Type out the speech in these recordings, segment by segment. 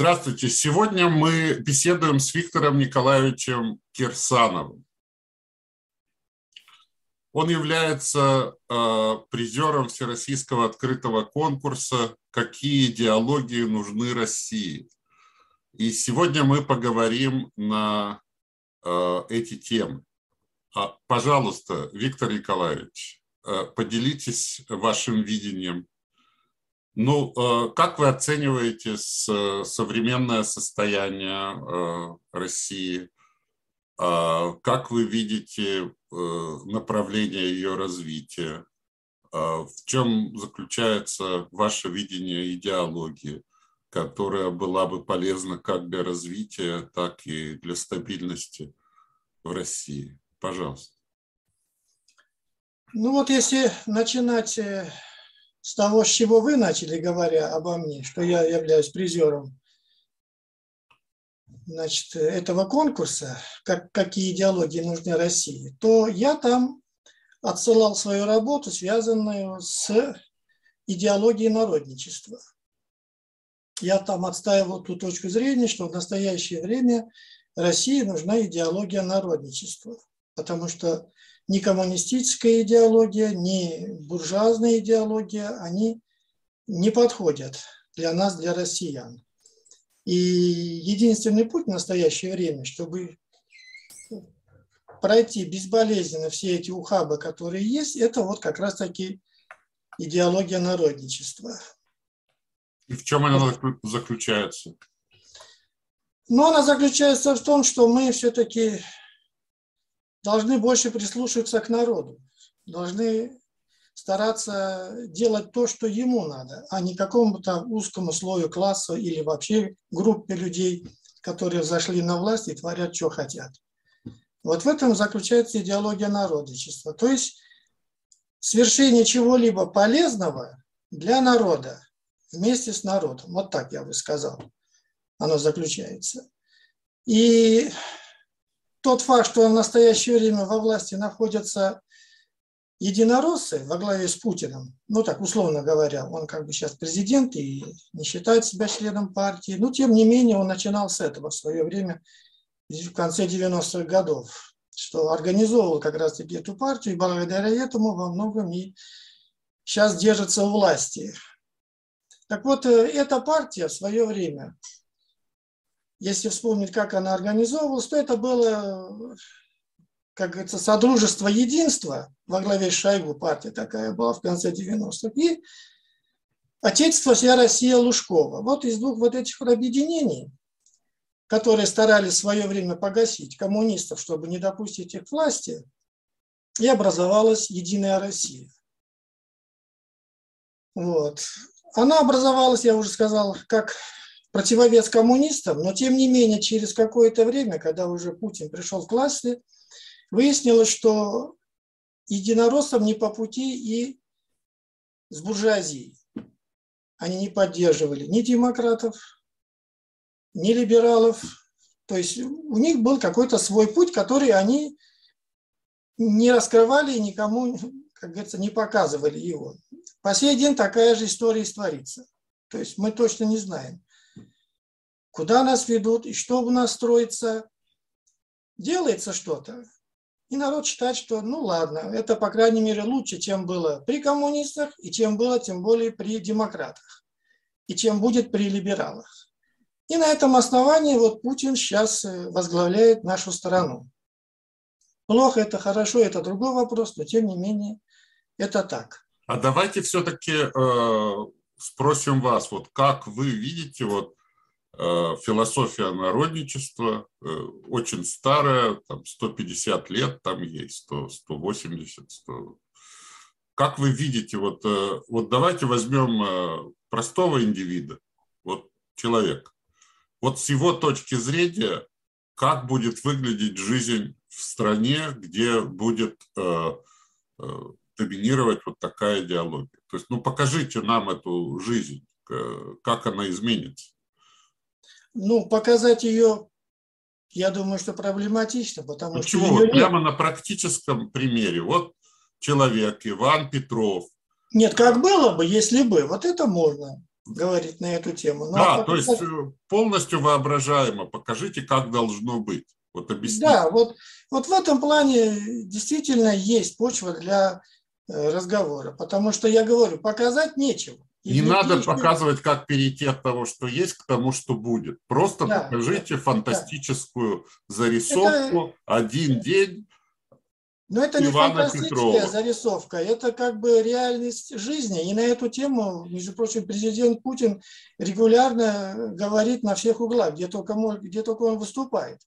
Здравствуйте. Сегодня мы беседуем с Виктором Николаевичем Кирсановым. Он является э, призером Всероссийского открытого конкурса «Какие идеологии нужны России?». И сегодня мы поговорим на э, эти темы. А, пожалуйста, Виктор Николаевич, э, поделитесь вашим видением ну, э, как вы оцениваете современное состояние э, России? Как вы видите э, направление ее развития? В чем заключается ваше видение идеологии, которая была бы полезна как для развития, так и для стабильности в России? Пожалуйста. Ну вот если начинать с того, с чего вы начали, говоря обо мне, что я являюсь призером значит, этого конкурса, как, какие идеологии нужны России, то я там отсылал свою работу, связанную с идеологией народничества. Я там отстаивал ту точку зрения, что в настоящее время России нужна идеология народничества, потому что ни коммунистическая идеология, ни буржуазная идеология, они не подходят для нас, для россиян. И единственный путь в настоящее время, чтобы пройти безболезненно все эти ухабы, которые есть, это вот как раз-таки идеология народничества. И в чем она заключается? Ну, она заключается в том, что мы все-таки должны больше прислушиваться к народу, должны стараться делать то, что ему надо, а не какому-то узкому слою класса или вообще группе людей, которые зашли на власть и творят, что хотят. Вот в этом заключается идеология народничества. То есть свершение чего-либо полезного для народа вместе с народом. Вот так я бы сказал. Оно заключается. И тот факт, что в настоящее время во власти находятся единороссы во главе с Путиным, ну так условно говоря, он как бы сейчас президент и не считает себя членом партии, но тем не менее он начинал с этого в свое время, в конце 90-х годов, что организовывал как раз таки эту партию, и благодаря этому во многом и сейчас держится у власти. Так вот, э, эта партия в свое время если вспомнить, как она организовывалась, то это было, как говорится, Содружество Единства во главе Шойгу, партия такая была в конце 90-х, и Отечество вся Россия Лужкова. Вот из двух вот этих вот объединений, которые старались в свое время погасить коммунистов, чтобы не допустить их власти, и образовалась Единая Россия. Вот. Она образовалась, я уже сказал, как противовес коммунистам, но тем не менее через какое-то время, когда уже Путин пришел к власти, выяснилось, что единороссам не по пути и с буржуазией. Они не поддерживали ни демократов, ни либералов. То есть у них был какой-то свой путь, который они не раскрывали и никому, как говорится, не показывали его. По сей день такая же история исторится. То есть мы точно не знаем, куда нас ведут и что у нас строится. Делается что-то. И народ считает, что ну ладно, это по крайней мере лучше, чем было при коммунистах и чем было тем более при демократах и чем будет при либералах. И на этом основании вот Путин сейчас э, возглавляет нашу страну. Плохо это, хорошо, это другой вопрос, но тем не менее это так. А давайте все-таки э, спросим вас, вот как вы видите вот философия народничества э, очень старая, там 150 лет там есть, 100, 180, 100. Как вы видите, вот, э, вот давайте возьмем простого индивида, вот человек. Вот с его точки зрения, как будет выглядеть жизнь в стране, где будет э, э, доминировать вот такая идеология. То есть, ну, покажите нам эту жизнь, как она изменится. Ну, показать ее, я думаю, что проблематично, потому Почему? что... Вот прямо на практическом примере. Вот человек, Иван Петров. Нет, как было бы, если бы. Вот это можно. говорить на эту тему. Но да, то есть э, полностью воображаемо. Покажите, как должно быть. Вот объясните. Да, вот, вот в этом плане действительно есть почва для э, разговора. Потому что я говорю, показать нечего. Не надо показывать, как перейти от того, что есть, к тому, что будет. Просто да, покажите да, фантастическую да. зарисовку, это... один день. Но это не фантастическая Петрова. зарисовка, это как бы реальность жизни. И на эту тему, между прочим, президент Путин регулярно говорит на всех углах, где только, где только он выступает.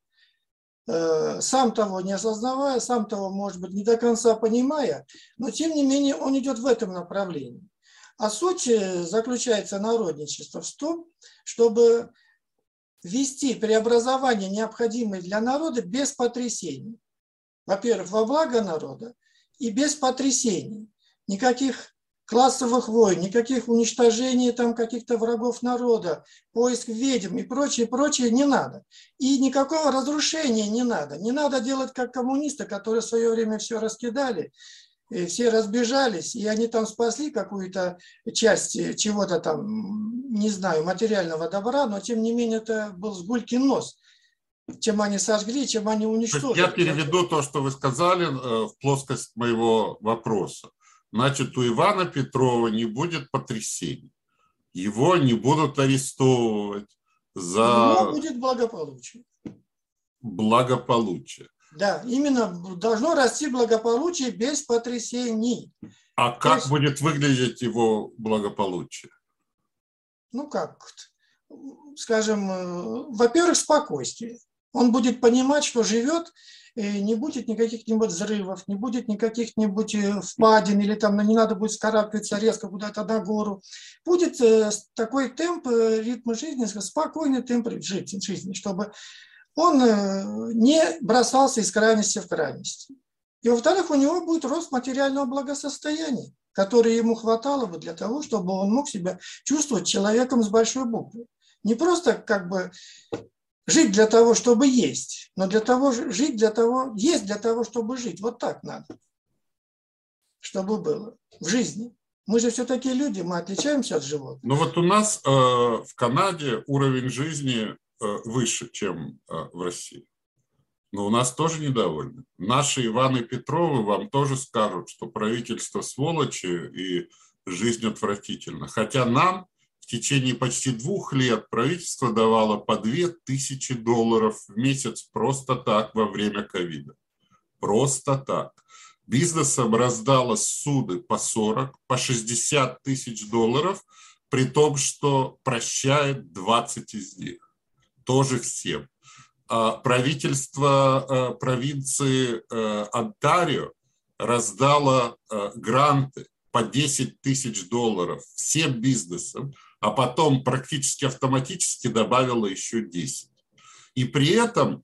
Э, сам того не осознавая, сам того, может быть, не до конца понимая, но тем не менее он идет в этом направлении. А суть э, заключается народничество в том, чтобы вести преобразование, необходимое для народа, без потрясений. Во-первых, во благо народа и без потрясений. Никаких классовых войн, никаких уничтожений там каких-то врагов народа, поиск ведьм и прочее, прочее не надо. И никакого разрушения не надо. Не надо делать как коммунисты, которые в свое время все раскидали, и все разбежались, и они там спасли какую-то часть чего-то там, не знаю, материального добра, но тем не менее это был сгулькин нос чем они сожгли, чем они уничтожили. Я переведу то, что вы сказали, э, в плоскость моего вопроса. Значит, у Ивана Петрова не будет потрясений. Его не будут арестовывать за... У него будет благополучие. Благополучие. Да, именно должно расти благополучие без потрясений. А как есть, будет выглядеть его благополучие? Ну как, скажем, э, во-первых, спокойствие. Он будет понимать, что живет не будет никаких-нибудь взрывов, не будет никаких-нибудь э, впадин, или там не надо будет скарабкаться резко куда-то на гору. Будет э, такой темп, э, ритм жизни, спокойный темп жизни, чтобы он не бросался из крайности в крайность. И во-вторых, у него будет рост материального благосостояния, который ему хватало бы для того, чтобы он мог себя чувствовать человеком с большой буквы. Не просто как бы Жить для того, чтобы есть, но для того, жить для того, есть для того, чтобы жить. Вот так надо, чтобы было в жизни. Мы же все-таки люди, мы отличаемся от животных. Ну вот у нас э, в Канаде уровень жизни э, выше, чем э, в России. Но у нас тоже недовольны. Наши Иваны Петровы вам тоже скажут, что правительство сволочи и жизнь отвратительна. Хотя нам в течение почти двух лет правительство давало по 2000 долларов в месяц просто так во время ковида. Просто так. Бизнесом раздало суды по 40, по 60 тысяч долларов, при том, что прощает 20 из них. Тоже всем. А правительство э, провинции э, Онтарио раздало э, гранты по 10 тысяч долларов всем бизнесам, а потом практически автоматически добавила еще 10. И при этом,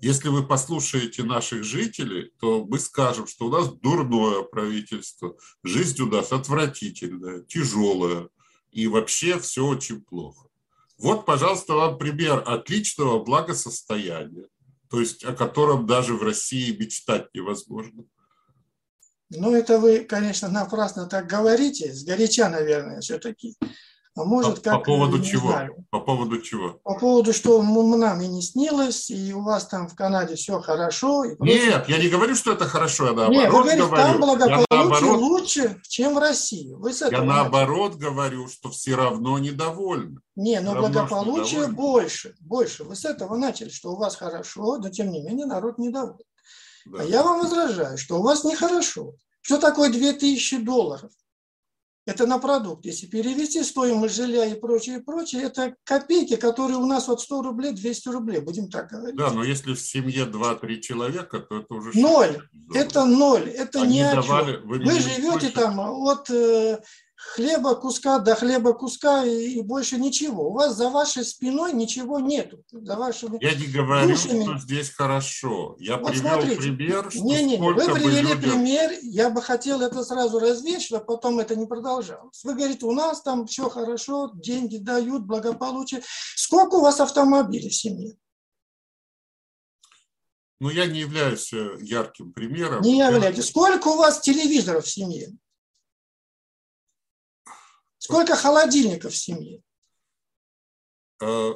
если вы послушаете наших жителей, то мы скажем, что у нас дурное правительство, жизнь у нас отвратительная, тяжелая, и вообще все очень плохо. Вот, пожалуйста, вам пример отличного благосостояния, то есть о котором даже в России мечтать невозможно. Ну, это вы, конечно, напрасно так говорите, сгоряча, наверное, все-таки. А может, по, как, по поводу чего? Знаю, по поводу чего? По поводу, что нам и не снилось, и у вас там в Канаде все хорошо. И Нет, я не говорю, что это хорошо, я наоборот Нет, вы говорите, говорю. там благополучие наоборот, лучше, чем в России. Вы с этого я наоборот говорю, что все равно недовольны. Не, но благополучие больше, больше. Вы с этого начали, что у вас хорошо, но тем не менее народ недоволен. Да. А я вам возражаю, что у вас нехорошо. Что такое 2000 долларов? Это на продукт. Если перевести стоимость жилья и прочее, и прочее, это копейки, которые у нас от 100 рублей, 200 рублей, будем так говорить. Да, но если в семье 2-3 человека, то это уже... Ноль. Это ноль. Это Они не о чем. Вы, вы живете там от э, хлеба куска до хлеба куска и, и больше ничего. У вас за вашей спиной ничего нету. За вашими Я не говорю, душами. что здесь хорошо. Я вот привел смотрите. пример, что не, не, Вы привели людям... пример, я бы хотел это сразу развеять, чтобы потом это не продолжалось. Вы говорите, у нас там все хорошо, деньги дают, благополучие. Сколько у вас автомобилей в семье? Ну, я не являюсь э, ярким примером. Не являетесь. Сколько у вас телевизоров в семье? Сколько холодильников в семье? Э,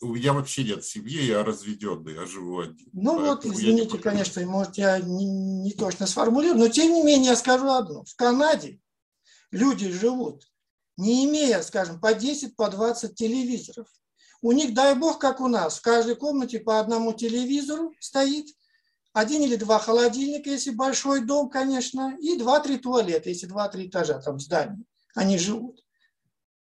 я вообще нет семьи, я разведенный, я живу один. Ну вот, извините, конечно, может, я не, не точно сформулирую, но тем не менее я скажу одно. В Канаде люди живут, не имея, скажем, по 10, по 20 телевизоров. У них, дай бог, как у нас, в каждой комнате по одному телевизору стоит, один или два холодильника, если большой дом, конечно, и два-три туалета, если два-три этажа там в здании они живут.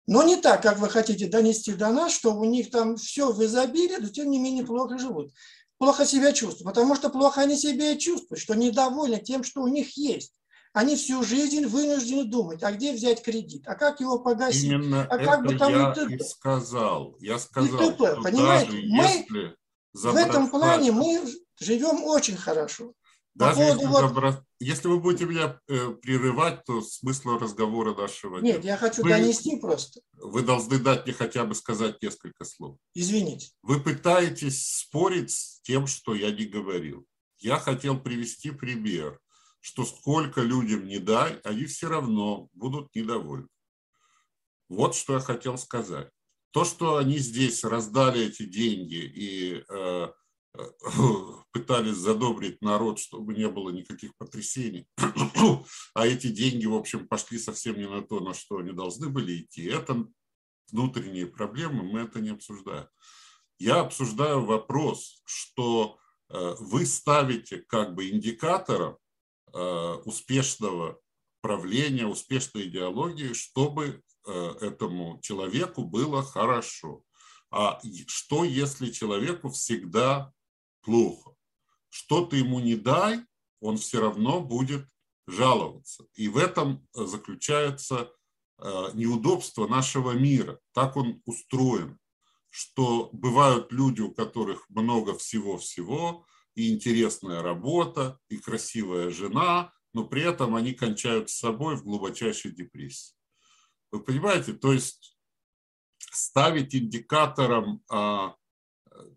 Но не так, как вы хотите донести до нас, что у них там все в изобилии, но тем не менее плохо живут. Плохо себя чувствуют, потому что плохо они себя чувствуют, что недовольны тем, что у них есть. Они всю жизнь вынуждены думать, а где взять кредит, а как его погасить, Именно а как бы там я и, и сказал. Я сказал, и т.п. Понимаете, мы в этом плане мы живем очень хорошо. Даже если, вот... если вы будете меня э, прерывать, то смысла разговора нашего нет. Нет, я хочу вы, донести просто. Вы должны дать мне хотя бы сказать несколько слов. Извините. Вы пытаетесь спорить с тем, что я не говорил. Я хотел привести пример, что сколько людям не дай, они все равно будут недовольны. Вот что я хотел сказать. То, что они здесь раздали эти деньги и э, пытались задобрить народ, чтобы не было никаких потрясений. А эти деньги, в общем, пошли совсем не на то, на что они должны были идти. Это внутренние проблемы, мы это не обсуждаем. Я обсуждаю вопрос, что э, вы ставите как бы индикатором э, успешного правления, успешной идеологии, чтобы э, этому человеку было хорошо. А что, если человеку всегда плохо. Что ты ему не дай, он все равно будет жаловаться. И в этом э, заключается э, неудобство нашего мира. Так он устроен, что бывают люди, у которых много всего-всего, и интересная работа, и красивая жена, но при этом они кончают с собой в глубочайшей депрессии. Вы понимаете, то есть ставить индикатором а,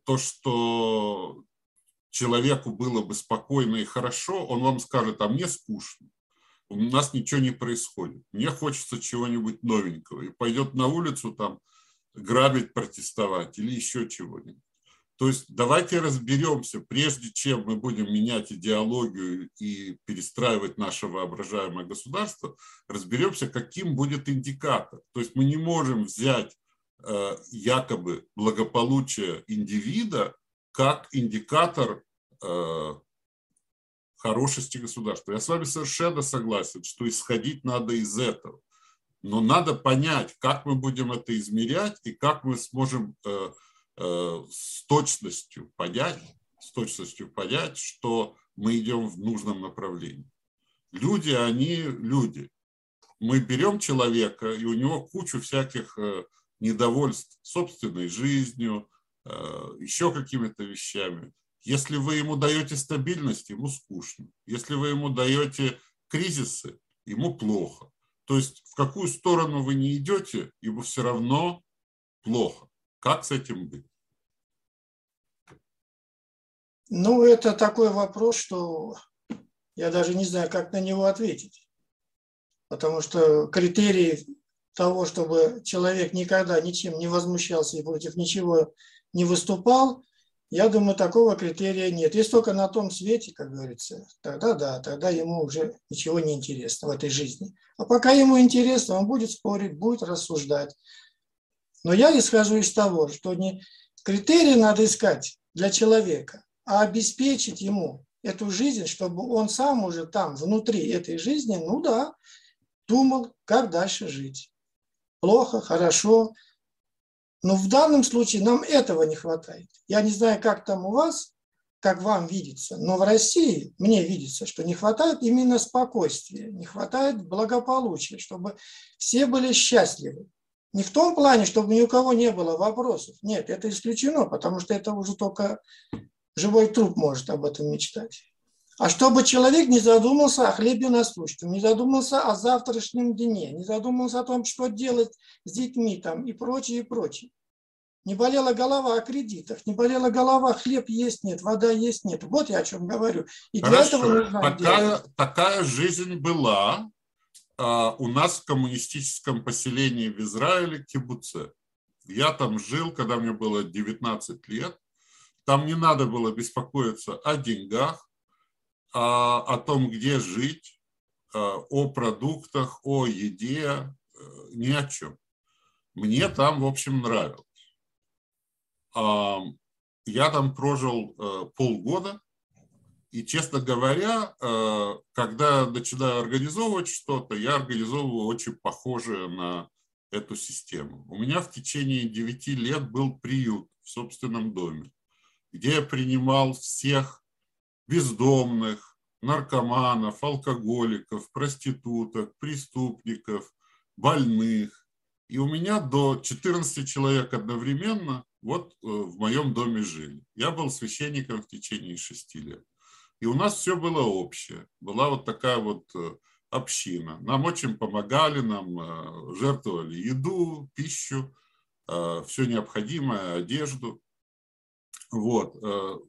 то, что человеку было бы спокойно и хорошо, он вам скажет, а мне скучно, у нас ничего не происходит, мне хочется чего-нибудь новенького, и пойдет на улицу там грабить, протестовать или еще чего-нибудь. То есть давайте разберемся, прежде чем мы будем менять идеологию и перестраивать наше воображаемое государство, разберемся, каким будет индикатор. То есть мы не можем взять э, якобы благополучие индивида как индикатор хорошести государства. Я с вами совершенно согласен, что исходить надо из этого. Но надо понять, как мы будем это измерять и как мы сможем э, э, с точностью понять, с точностью понять, что мы идем в нужном направлении. Люди, они люди. Мы берем человека, и у него кучу всяких э, недовольств собственной жизнью, Э, еще какими-то вещами. Если вы ему даете стабильность, ему скучно. Если вы ему даете кризисы, ему плохо. То есть в какую сторону вы не идете, ему все равно плохо. Как с этим быть? Ну, это такой вопрос, что я даже не знаю, как на него ответить. Потому что критерии того, чтобы человек никогда ничем не возмущался и против ничего не выступал, я думаю, такого критерия нет. Есть только на том свете, как говорится, тогда да, тогда ему уже ничего не интересно в этой жизни. А пока ему интересно, он будет спорить, будет рассуждать. Но я исхожу из того, что не критерии надо искать для человека, а обеспечить ему эту жизнь, чтобы он сам уже там, внутри этой жизни, ну да, думал, как дальше жить. Плохо, хорошо, но в данном случае нам этого не хватает. Я не знаю, как там у вас, как вам видится, но в России мне видится, что не хватает именно спокойствия, не хватает благополучия, чтобы все были счастливы. Не в том плане, чтобы ни у кого не было вопросов. Нет, это исключено, потому что это уже только живой труп может об этом мечтать. А чтобы человек не задумался о хлебе насущном, не задумался о завтрашнем дне, не задумался о том, что делать с детьми там и прочее, и прочее. Не болела голова о кредитах, не болела голова, хлеб есть нет, вода есть нет. Вот я о чем говорю. И Хорошо. для этого нужно такая, такая жизнь была, а, у нас в коммунистическом поселении в Израиле кибуце. Я там жил, когда мне было 19 лет. Там не надо было беспокоиться о деньгах, о, о том, где жить, о продуктах, о еде, э, ни о чем. Мне там, в общем, нравилось. Я там прожил э, полгода, и, честно говоря, э, когда начинаю организовывать что-то, я организовываю очень похожее на эту систему. У меня в течение 9 лет был приют в собственном доме, где я принимал всех бездомных, наркоманов, алкоголиков, проституток, преступников, больных. И у меня до 14 человек одновременно вот э, в моем доме жили. Я был священником в течение 6 лет. И у нас все было общее. Была вот такая вот э, община. Нам очень помогали, нам э, жертвовали еду, пищу, все необходимое, одежду. Вот.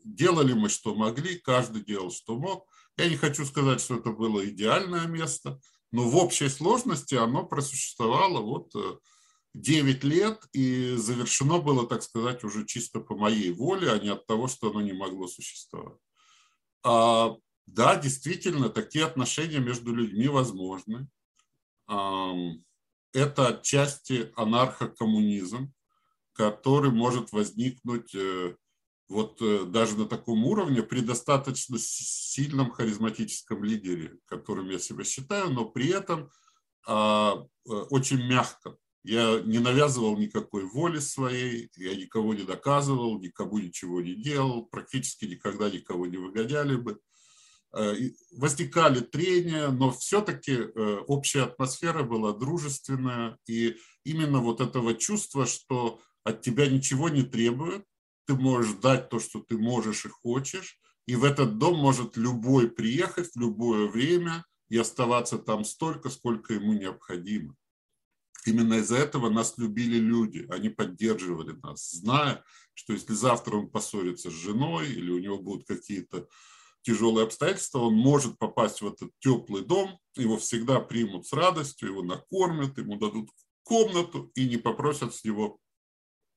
Делали мы, что могли, каждый делал, что мог. Я не хочу сказать, что это было идеальное место, но в общей сложности оно просуществовало вот 9 э, лет и завершено было, так сказать, уже чисто по моей воле, а не от того, что оно не могло существовать. А, да, действительно, такие отношения между людьми возможны. Это отчасти анархокоммунизм, который может возникнуть э, вот э, даже на таком уровне при достаточно сильном харизматическом лидере, которым я себя считаю, но при этом а, э, очень мягко. Я не навязывал никакой воли своей, я никого не доказывал, никому ничего не делал, практически никогда никого не выгоняли бы. Э, возникали трения, но все-таки общая атмосфера была дружественная, и именно вот этого чувства, что от тебя ничего не требуют, ты можешь дать то, что ты можешь и хочешь, и в этот дом может любой приехать в любое время и оставаться там столько, сколько ему необходимо. Именно из-за этого нас любили люди, они поддерживали нас, зная, что если завтра он поссорится с женой или у него будут какие-то тяжелые обстоятельства, он может попасть в этот теплый дом, его всегда примут с радостью, его накормят, ему дадут комнату и не попросят с него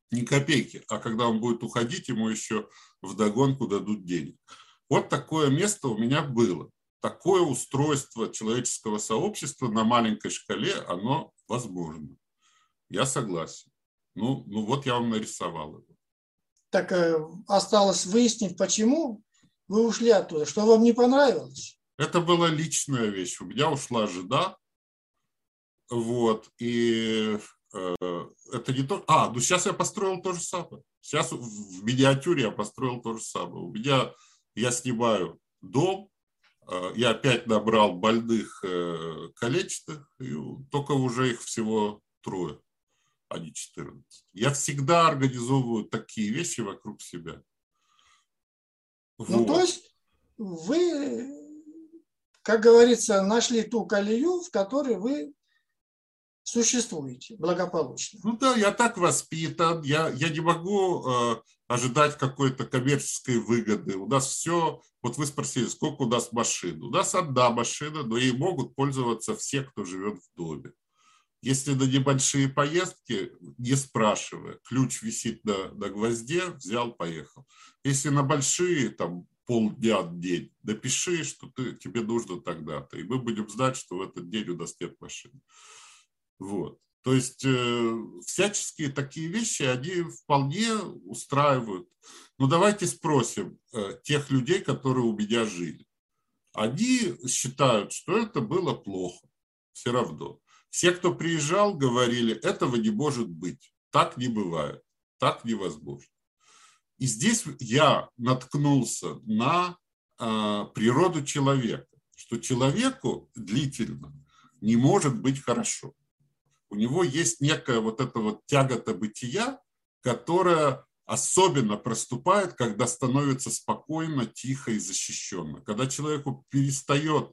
ни копейки, а когда он будет уходить, ему еще вдогонку дадут денег. Вот такое место у меня было. Такое устройство человеческого сообщества на маленькой шкале, оно возможно. Я согласен. Ну, ну вот я вам нарисовал его. Так э, осталось выяснить, почему вы ушли оттуда, что вам не понравилось. Это была личная вещь. У меня ушла жена, вот, и Э, это не то... А, ну сейчас я построил то же самое. Сейчас в миниатюре я построил то же самое. У меня, я снимаю дом, я опять набрал больных э, количественных, и только уже их всего трое, а не 14. Я всегда организовываю такие вещи вокруг себя. Вот. Ну, то есть вы, как говорится, нашли ту колею, в которой вы существуете благополучно. Ну да, я так воспитан, я, я не могу э, ожидать какой-то коммерческой выгоды. У нас все, вот вы спросили, сколько у нас машин. У нас одна машина, но ей могут пользоваться все, кто живет в доме. Если на небольшие поездки, не спрашивая, ключ висит на, на гвозде, взял, поехал. Если на большие, там, полдня, день, напиши, что ты, тебе нужно тогда-то, и мы будем знать, что в этот день у нас нет машины. Вот. То есть э, всяческие такие вещи, они вполне устраивают. Но давайте спросим э, тех людей, которые у меня жили. Они считают, что это было плохо, все равно. Все, кто приезжал, говорили, этого не может быть, так не бывает, так невозможно. И здесь я наткнулся на э, природу человека, что человеку длительно не может быть хорошо у него есть некая вот эта вот тягота бытия, которая особенно проступает, когда становится спокойно, тихо и защищенно. Когда человеку перестает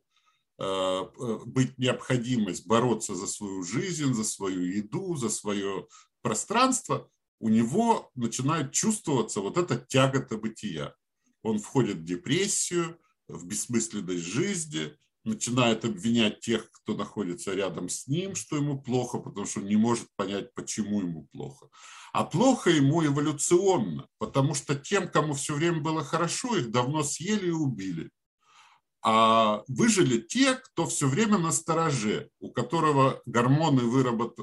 э, э, быть необходимость бороться за свою жизнь, за свою еду, за свое пространство, у него начинает чувствоваться вот эта тягота бытия. Он входит в депрессию, в бессмысленность жизни, начинает обвинять тех, кто находится рядом с ним, что ему плохо, потому что он не может понять, почему ему плохо. А плохо ему эволюционно, потому что тем, кому все время было хорошо, их давно съели и убили а выжили те, кто все время на стороже, у которого гормоны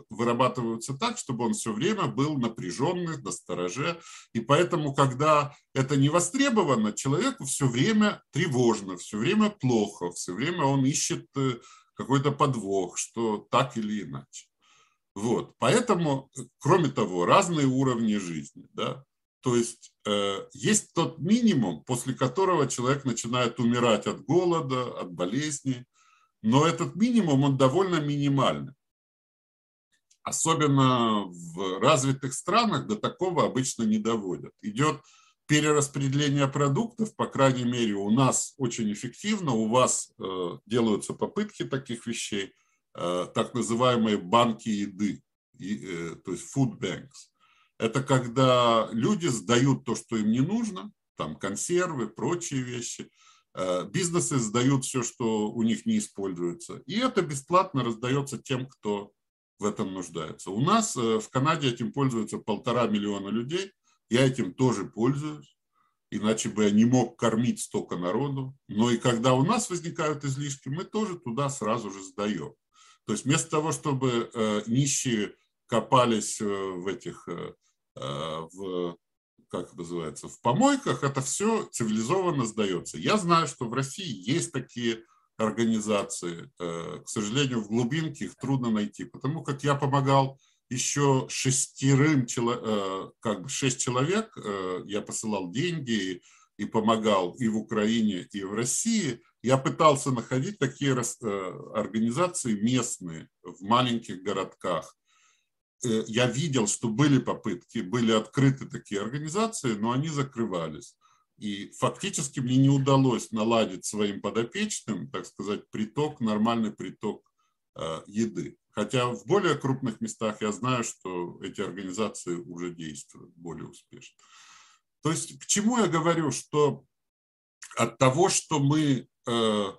вырабатываются так, чтобы он все время был напряженный, на стороже. И поэтому, когда это не востребовано, человеку все время тревожно, все время плохо, все время он ищет э, какой-то подвох, что так или иначе. Вот. Поэтому, кроме того, разные уровни жизни. Да? То есть э, есть тот минимум, после которого человек начинает умирать от голода, от болезни, но этот минимум, он довольно минимальный. Особенно в развитых странах до такого обычно не доводят. Идет перераспределение продуктов, по крайней мере, у нас очень эффективно, у вас э, делаются попытки таких вещей, э, так называемые банки еды, и, э, то есть food banks это когда люди сдают то, что им не нужно, там консервы, прочие вещи. Э, бизнесы сдают все, что у них не используется. И это бесплатно раздается тем, кто в этом нуждается. У нас э, в Канаде этим пользуются полтора миллиона людей. Я этим тоже пользуюсь, иначе бы я не мог кормить столько народу. Но и когда у нас возникают излишки, мы тоже туда сразу же сдаем. То есть вместо того, чтобы э, нищие копались в этих в как называется, в помойках, это все цивилизованно сдается. Я знаю, что в России есть такие организации. Э, к сожалению, в глубинке их трудно найти, потому как я помогал еще шестерым, э, как бы шесть человек, я посылал деньги и помогал и в Украине, и в России. Я пытался находить такие организации местные в маленьких городках, Э, я видел, что были попытки, были открыты такие организации, но они закрывались. И фактически мне не удалось наладить своим подопечным, так сказать, приток, нормальный приток э, еды. Хотя в более крупных местах я знаю, что эти организации уже действуют более успешно. То есть к чему я говорю, что от того, что мы э,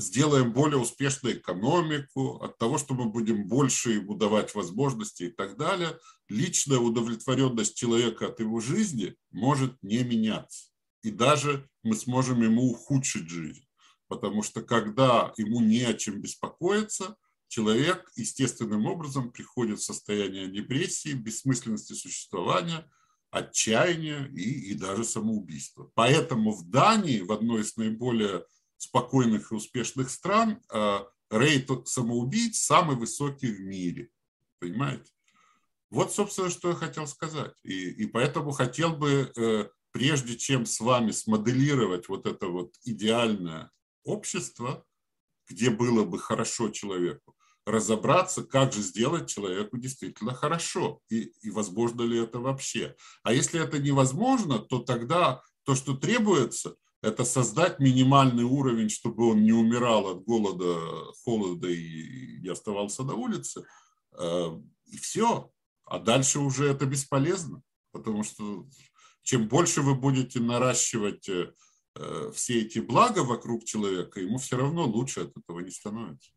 сделаем более успешную экономику, от того, что мы будем больше ему давать возможности и так далее, личная удовлетворенность человека от его жизни может не меняться. И даже мы сможем ему ухудшить жизнь. Потому что когда ему не о чем беспокоиться, человек естественным образом приходит в состояние депрессии, бессмысленности существования, отчаяния и, и даже самоубийства. Поэтому в Дании, в одной из наиболее спокойных и успешных стран а, рейд самоубийц самый высокий в мире. Понимаете? Вот, собственно, что я хотел сказать. И, и поэтому хотел бы, э, прежде чем с вами смоделировать вот это вот идеальное общество, где было бы хорошо человеку, разобраться, как же сделать человеку действительно хорошо и, и возможно ли это вообще. А если это невозможно, то тогда то, что требуется – это создать минимальный уровень, чтобы он не умирал от голода, холода и не оставался на улице. Э, и все. А дальше уже это бесполезно, потому что чем больше вы будете наращивать э, все эти блага вокруг человека, ему все равно лучше от этого не становится.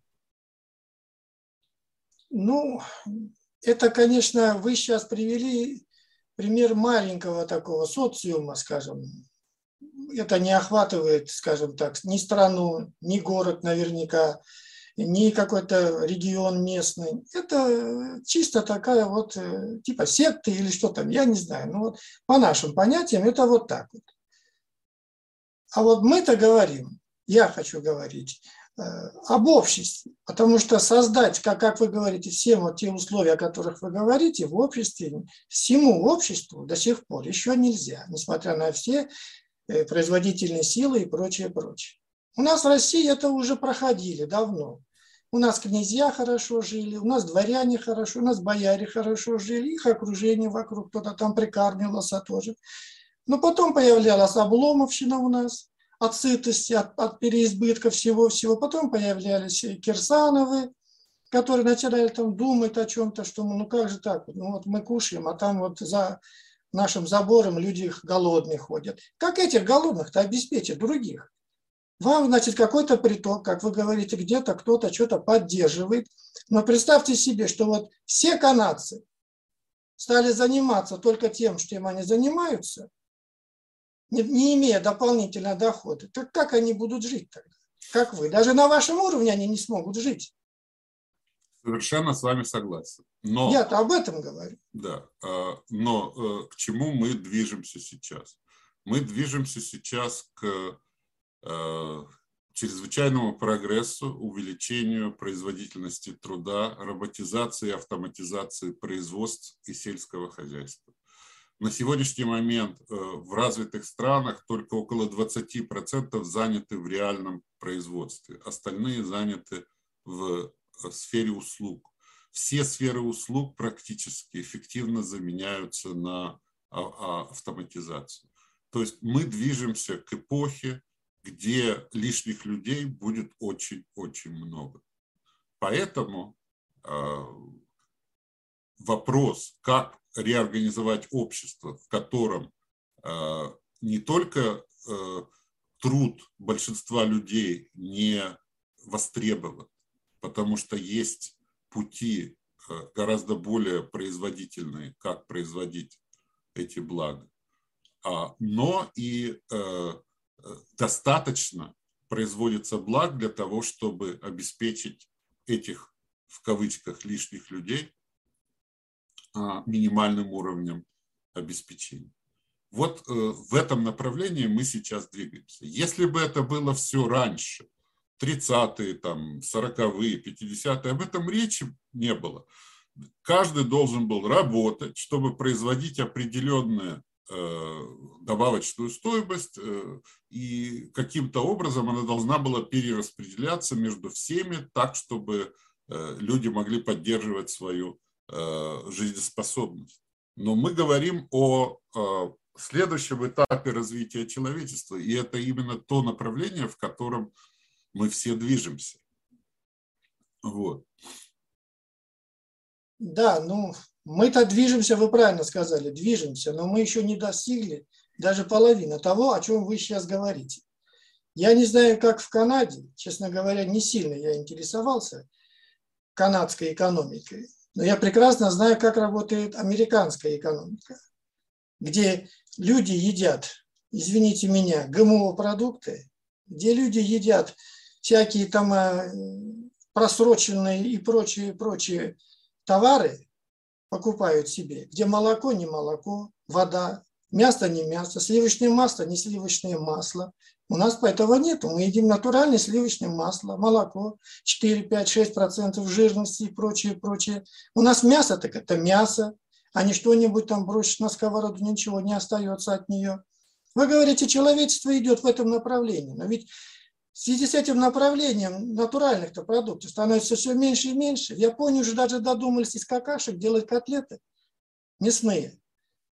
Ну, это, конечно, вы сейчас привели пример маленького такого социума, скажем, это не охватывает, скажем так, ни страну, ни город наверняка, ни какой-то регион местный. Это чисто такая вот э, типа секты или что там, я не знаю. Но вот по нашим понятиям это вот так вот. А вот мы-то говорим, я хочу говорить, э, об обществе, потому что создать, как, как вы говорите, все вот те условия, о которых вы говорите, в обществе, всему обществу до сих пор еще нельзя, несмотря на все производительной силы и прочее, прочее. У нас в России это уже проходили давно. У нас князья хорошо жили, у нас дворяне хорошо, у нас бояре хорошо жили, их окружение вокруг, кто-то там прикармливался тоже. Но потом появлялась обломовщина у нас от сытости, от, от переизбытка всего-всего. Потом появлялись Кирсановы, которые начинали там думать о чем-то, что ну как же так, ну вот мы кушаем, а там вот за нашим забором люди голодные ходят. Как этих голодных-то обеспечат других? Вам, значит, какой-то приток, как вы говорите, где-то кто-то что-то поддерживает. Но представьте себе, что вот все канадцы стали заниматься только тем, чем они занимаются, не, не имея дополнительного дохода, так как они будут жить тогда? Как вы? Даже на вашем уровне они не смогут жить. Совершенно с вами согласен. Но, Я-то об этом говорю. Да, а, но э, к чему мы движемся сейчас? Мы движемся сейчас к э, чрезвычайному прогрессу, увеличению производительности труда, роботизации автоматизации производств и сельского хозяйства. На сегодняшний момент э, в развитых странах только около 20% заняты в реальном производстве, остальные заняты в сфере услуг. Все сферы услуг практически эффективно заменяются на а, а, автоматизацию. То есть мы движемся к эпохе, где лишних людей будет очень-очень много. Поэтому э, вопрос, как реорганизовать общество, в котором не только труд большинства людей не востребован, потому что есть пути гораздо более производительные, как производить эти блага, а, но и достаточно производится благ для того, чтобы обеспечить этих, в кавычках, лишних людей а, минимальным уровнем обеспечения. Вот э, в этом направлении мы сейчас двигаемся. Если бы это было все раньше, 30-е, там, 40-е, 50-е, об этом речи не было. Каждый должен был работать, чтобы производить определенное Э, добавочную стоимость, э, и каким-то образом она должна была перераспределяться между всеми так, чтобы э, люди могли поддерживать свою жизнеспособность. Но мы говорим о следующем этапе развития человечества, и это именно то направление, в котором мы все движемся. Вот. Да, ну, мы-то движемся, вы правильно сказали, движемся, но мы еще не достигли даже половины того, о чем вы сейчас говорите. Я не знаю, как в Канаде, честно говоря, не сильно я интересовался канадской экономикой, но я прекрасно знаю, как работает американская экономика, где люди едят, извините меня, ГМО-продукты, где люди едят всякие там э, просроченные и прочие, прочие товары, покупают себе, где молоко не молоко, вода, мясо не мясо, сливочное масло не сливочное масло. У нас этого нет. Мы едим натуральное сливочное масло, молоко, 4, 5, 6 процентов жирности и прочее, прочее. У нас мясо так это мясо, а не что-нибудь там бросишь на сковороду, ничего не остается от нее. Вы говорите, человечество идет в этом направлении, но ведь в связи с этим направлением натуральных-то продуктов становится все меньше и меньше. В Японии уже даже додумались из какашек делать котлеты мясные.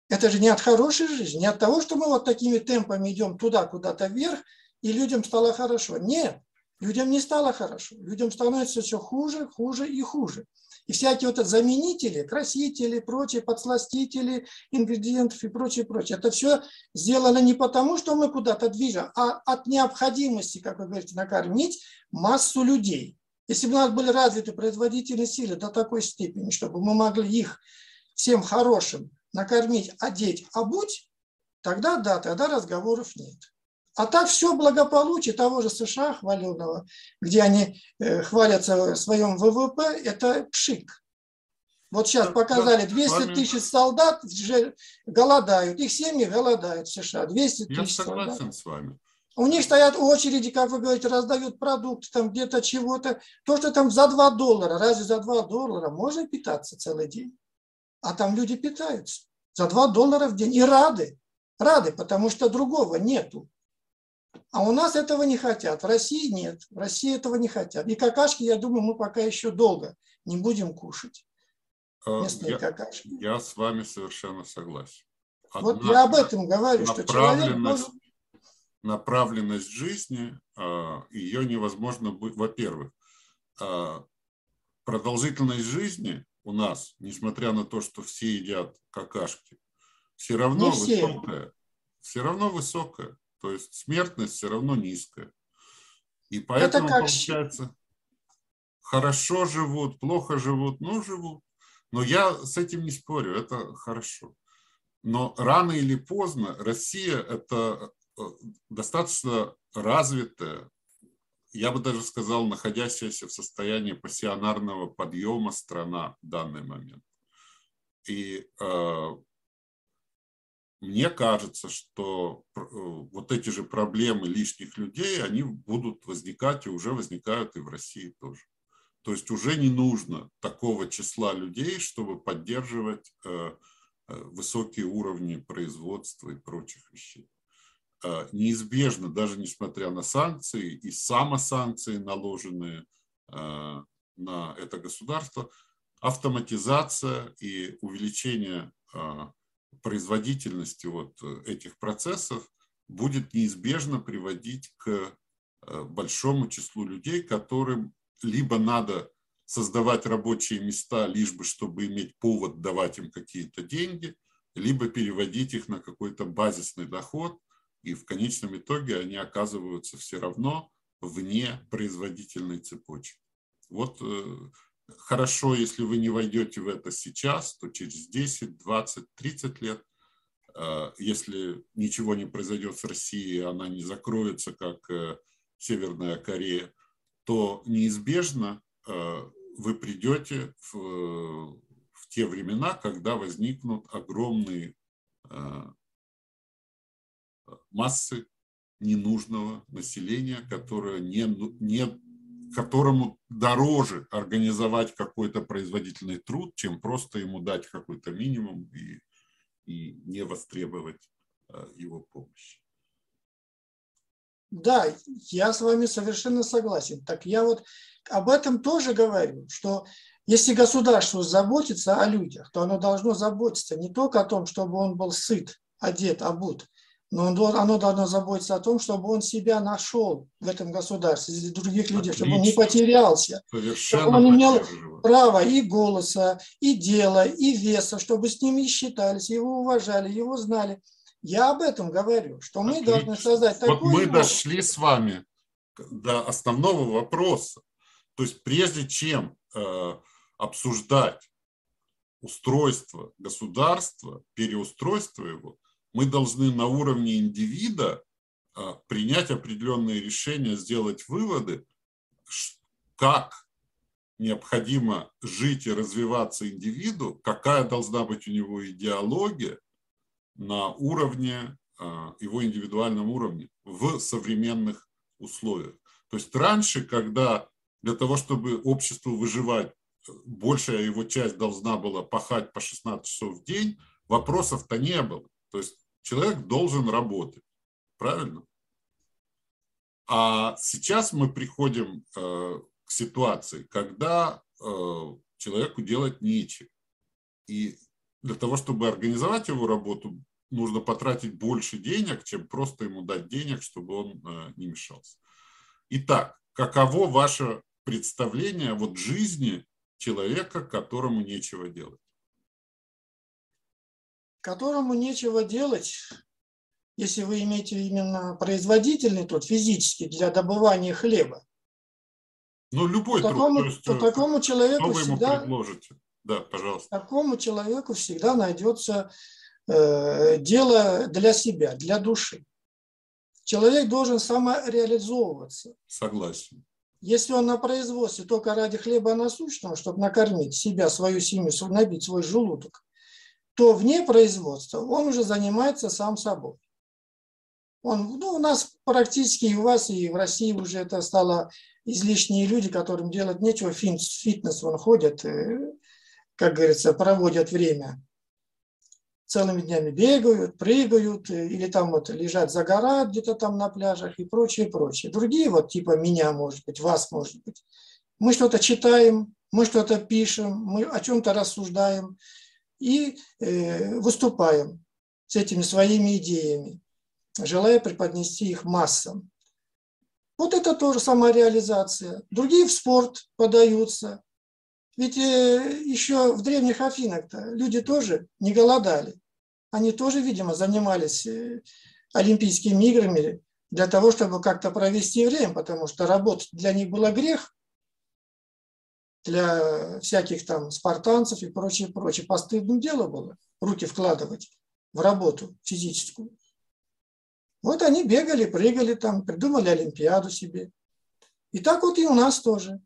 Это же не от хорошей жизни, не от того, что мы вот такими темпами идем туда, куда-то вверх, и людям стало хорошо. Нет, людям не стало хорошо. Людям становится все хуже, хуже и хуже. И всякие вот заменители, красители, прочие подсластители ингредиентов и прочее, прочее. Это все сделано не потому, что мы куда-то движем, а от необходимости, как вы говорите, накормить массу людей. Если бы у нас были развиты производительные силы до такой степени, чтобы мы могли их всем хорошим накормить, одеть, обуть, тогда да, тогда разговоров нет. А так все благополучие того же США хваленного, где они э, хвалятся в своем ВВП, это пшик. Вот сейчас показали 200 тысяч солдат голодают, их семьи голодают в США. 200 тысяч Я согласен солдат. с вами. У них стоят очереди, как вы говорите, раздают продукты, там где-то чего-то. То, что там за 2 доллара, разве за 2 доллара можно питаться целый день? А там люди питаются за 2 доллара в день и рады. Рады, потому что другого нету. А у нас этого не хотят. В России нет. В России этого не хотят. И какашки, я думаю, мы пока еще долго не будем кушать. А, Местные я, какашки. Я с вами совершенно согласен. Однако вот я об этом говорю, что человек должен... Направленность жизни, а, ее невозможно быть... Во-первых, а, продолжительность жизни у нас, несмотря на то, что все едят какашки, все равно высокая. Все равно высокая. То есть смертность все равно низкая. И поэтому, это как... получается, хорошо живут, плохо живут, ну, живут. Но я с этим не спорю, это хорошо. Но рано или поздно Россия – это э, достаточно развитая, я бы даже сказал, находящаяся в состоянии пассионарного подъема страна в данный момент. И э, мне кажется, что э, вот эти же проблемы лишних людей, они будут возникать и уже возникают и в России тоже. То есть уже не нужно такого числа людей, чтобы поддерживать э, э, высокие уровни производства и прочих вещей. Неизбежно, даже несмотря на санкции и самосанкции, наложенные на это государство, автоматизация и увеличение производительности вот э, этих процессов будет неизбежно приводить к э, большому числу людей, которым либо надо создавать рабочие места, лишь бы чтобы иметь повод давать им какие-то деньги, либо переводить их на какой-то базисный доход, и в конечном итоге они оказываются все равно вне производительной цепочки. Вот э, хорошо, если вы не войдете в это сейчас, то через 10, 20, 30 лет, э, если ничего не произойдет с Россией, она не закроется, как э, Северная Корея, то неизбежно э, вы придете в, в те времена, когда возникнут огромные массы ненужного населения, которое не, не которому дороже организовать какой-то производительный труд, чем просто ему дать какой-то минимум и, и не востребовать э, его помощи. Да, я с вами совершенно согласен. Так я вот об этом тоже говорю, что если государство заботится о людях, то оно должно заботиться не только о том, чтобы он был сыт, одет, обут, но он, оно должно заботиться о том, чтобы он себя нашел в этом государстве, среди других людей, Отлично. чтобы он не потерялся, Совершенно чтобы он имел право и голоса, и дела, и веса, чтобы с ним и считались, его уважали, его знали. Я об этом говорю, что мы Отлично. должны создать такую... Вот мы его... дошли с вами до основного вопроса. То есть прежде чем э, обсуждать устройство государства, переустройство его, мы должны на уровне индивида а, принять определенные решения, сделать выводы, как необходимо жить и развиваться индивиду, какая должна быть у него идеология на уровне, а, его индивидуальном уровне в современных условиях. То есть раньше, когда для того, чтобы обществу выживать, большая его часть должна была пахать по 16 часов в день, вопросов-то не было. То есть человек должен работать, правильно? А сейчас мы приходим э, к ситуации, когда э, человеку делать нечего. И для того, чтобы организовать его работу, нужно потратить больше денег, чем просто ему дать денег, чтобы он э, не мешался. Итак, каково ваше представление вот жизни человека, которому нечего делать? Которому нечего делать, если вы имеете именно производительный труд, физический, для добывания хлеба. Ну, любой такому, труд. есть, по такому человеку всегда, предложите? Да, пожалуйста. Такому человеку всегда найдется э, дело для себя, для души. Человек должен самореализовываться. Согласен. Если он на производстве только ради хлеба насущного, чтобы накормить себя, свою семью, набить свой желудок, то вне производства он уже занимается сам собой. Он, ну, у нас практически и у вас, и в России уже это стало излишние люди, которым делать нечего, фитнес вон ходят, э, как говорится, проводят время. Целыми днями бегают, прыгают, э, или там вот лежат, загорают где-то там на пляжах и прочее, прочее. Другие вот типа меня, может быть, вас, может быть. Мы что-то читаем, мы что-то пишем, мы о чем-то рассуждаем и э, выступаем с этими своими идеями, желая преподнести их массам. Вот это тоже самореализация. Другие в спорт подаются. Ведь э, еще в древних Афинах-то люди тоже не голодали. Они тоже, видимо, занимались э, Олимпийскими играми для того, чтобы как-то провести время, потому что работать для них было грех, для всяких там спартанцев и прочее, прочее. Постыдным дело было руки вкладывать в работу физическую. Вот они бегали, прыгали там, придумали Олимпиаду себе. И так вот и у нас тоже.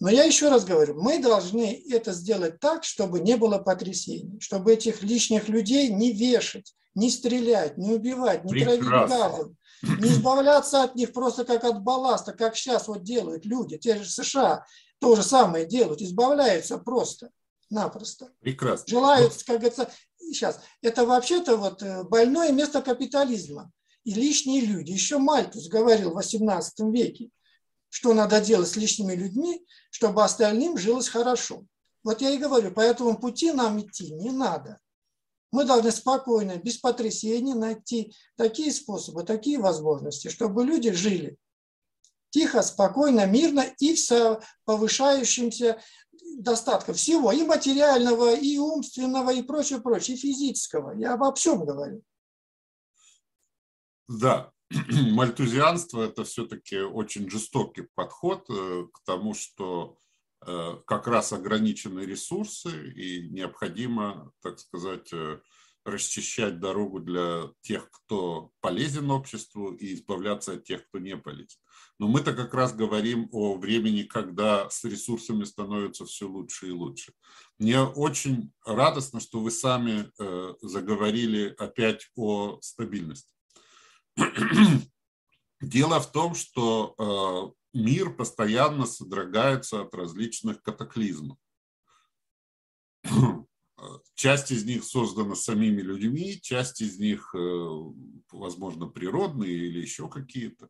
Но я еще раз говорю, мы должны это сделать так, чтобы не было потрясений, чтобы этих лишних людей не вешать, не стрелять, не убивать, не Прекрасно. травить газом, не избавляться от них просто как от балласта, как сейчас вот делают люди, те же США то же самое делают, избавляются просто-напросто. Прекрасно. Желают, как говорится, сейчас, это вообще-то вот э, больное место капитализма. И лишние люди. Еще Мальтус говорил в 18 веке, что надо делать с лишними людьми, чтобы остальным жилось хорошо. Вот я и говорю, по этому пути нам идти не надо. Мы должны спокойно, без потрясений найти такие способы, такие возможности, чтобы люди жили тихо, спокойно, мирно и с повышающимся достатком всего, и материального, и умственного, и прочее, прочее, и физического. Я обо всем говорю. Да, мальтузианство – это все-таки очень жестокий подход э, к тому, что э, как раз ограничены ресурсы и необходимо, так сказать, э, расчищать дорогу для тех, кто полезен обществу, и избавляться от тех, кто не полезен. Но мы-то как раз говорим о времени, когда с ресурсами становится все лучше и лучше. Мне очень радостно, что вы сами э, заговорили опять о стабильности. Дело в том, что э, мир постоянно содрогается от различных катаклизмов. Часть из них создана самими людьми, часть из них, э, возможно, природные или еще какие-то.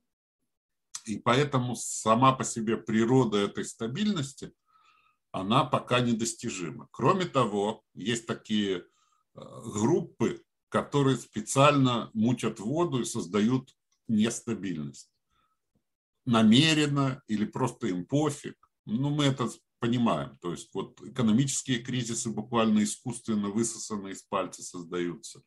И поэтому сама по себе природа этой стабильности, она пока недостижима. Кроме того, есть такие э, группы, которые специально мутят воду и создают нестабильность. Намеренно или просто им пофиг. Ну, мы это понимаем. То есть вот экономические кризисы буквально искусственно высосаны из пальца создаются.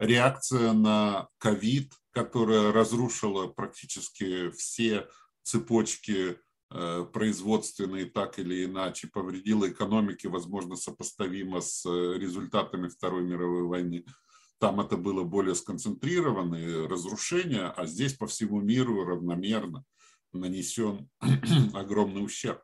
Реакция на ковид, которая разрушила практически все цепочки э, производственные так или иначе, повредила экономике, возможно, сопоставимо с э, результатами Второй мировой войны. Там это было более сконцентрированное разрушение, а здесь по всему миру равномерно нанесен огромный ущерб.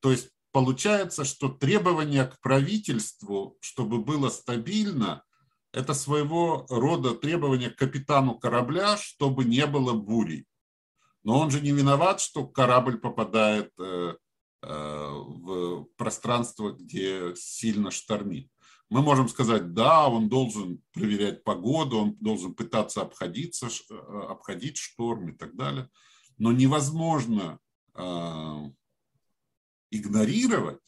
То есть получается, что требования к правительству, чтобы было стабильно, это своего рода требования к капитану корабля, чтобы не было бури. Но он же не виноват, что корабль попадает э, э, в пространство, где сильно штормит. Мы можем сказать, да, он должен проверять погоду, он должен пытаться обходиться, э, обходить шторм и так далее. Но невозможно игнорировать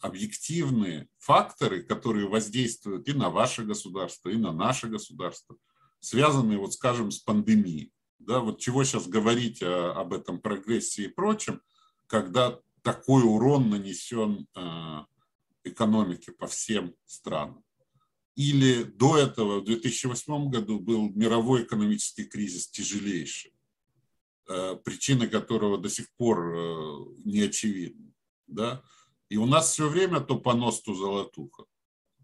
объективные факторы, которые воздействуют и на ваше государство, и на наше государство, связанные, вот скажем, с пандемией. Да, вот чего сейчас говорить о, об этом прогрессе и прочем, когда такой урон нанесен э, экономике по всем странам. Или до этого, в 2008 году, был мировой экономический кризис тяжелейший, э, причины которого до сих пор э, не очевидны да, и у нас все время то понос, то золотуха,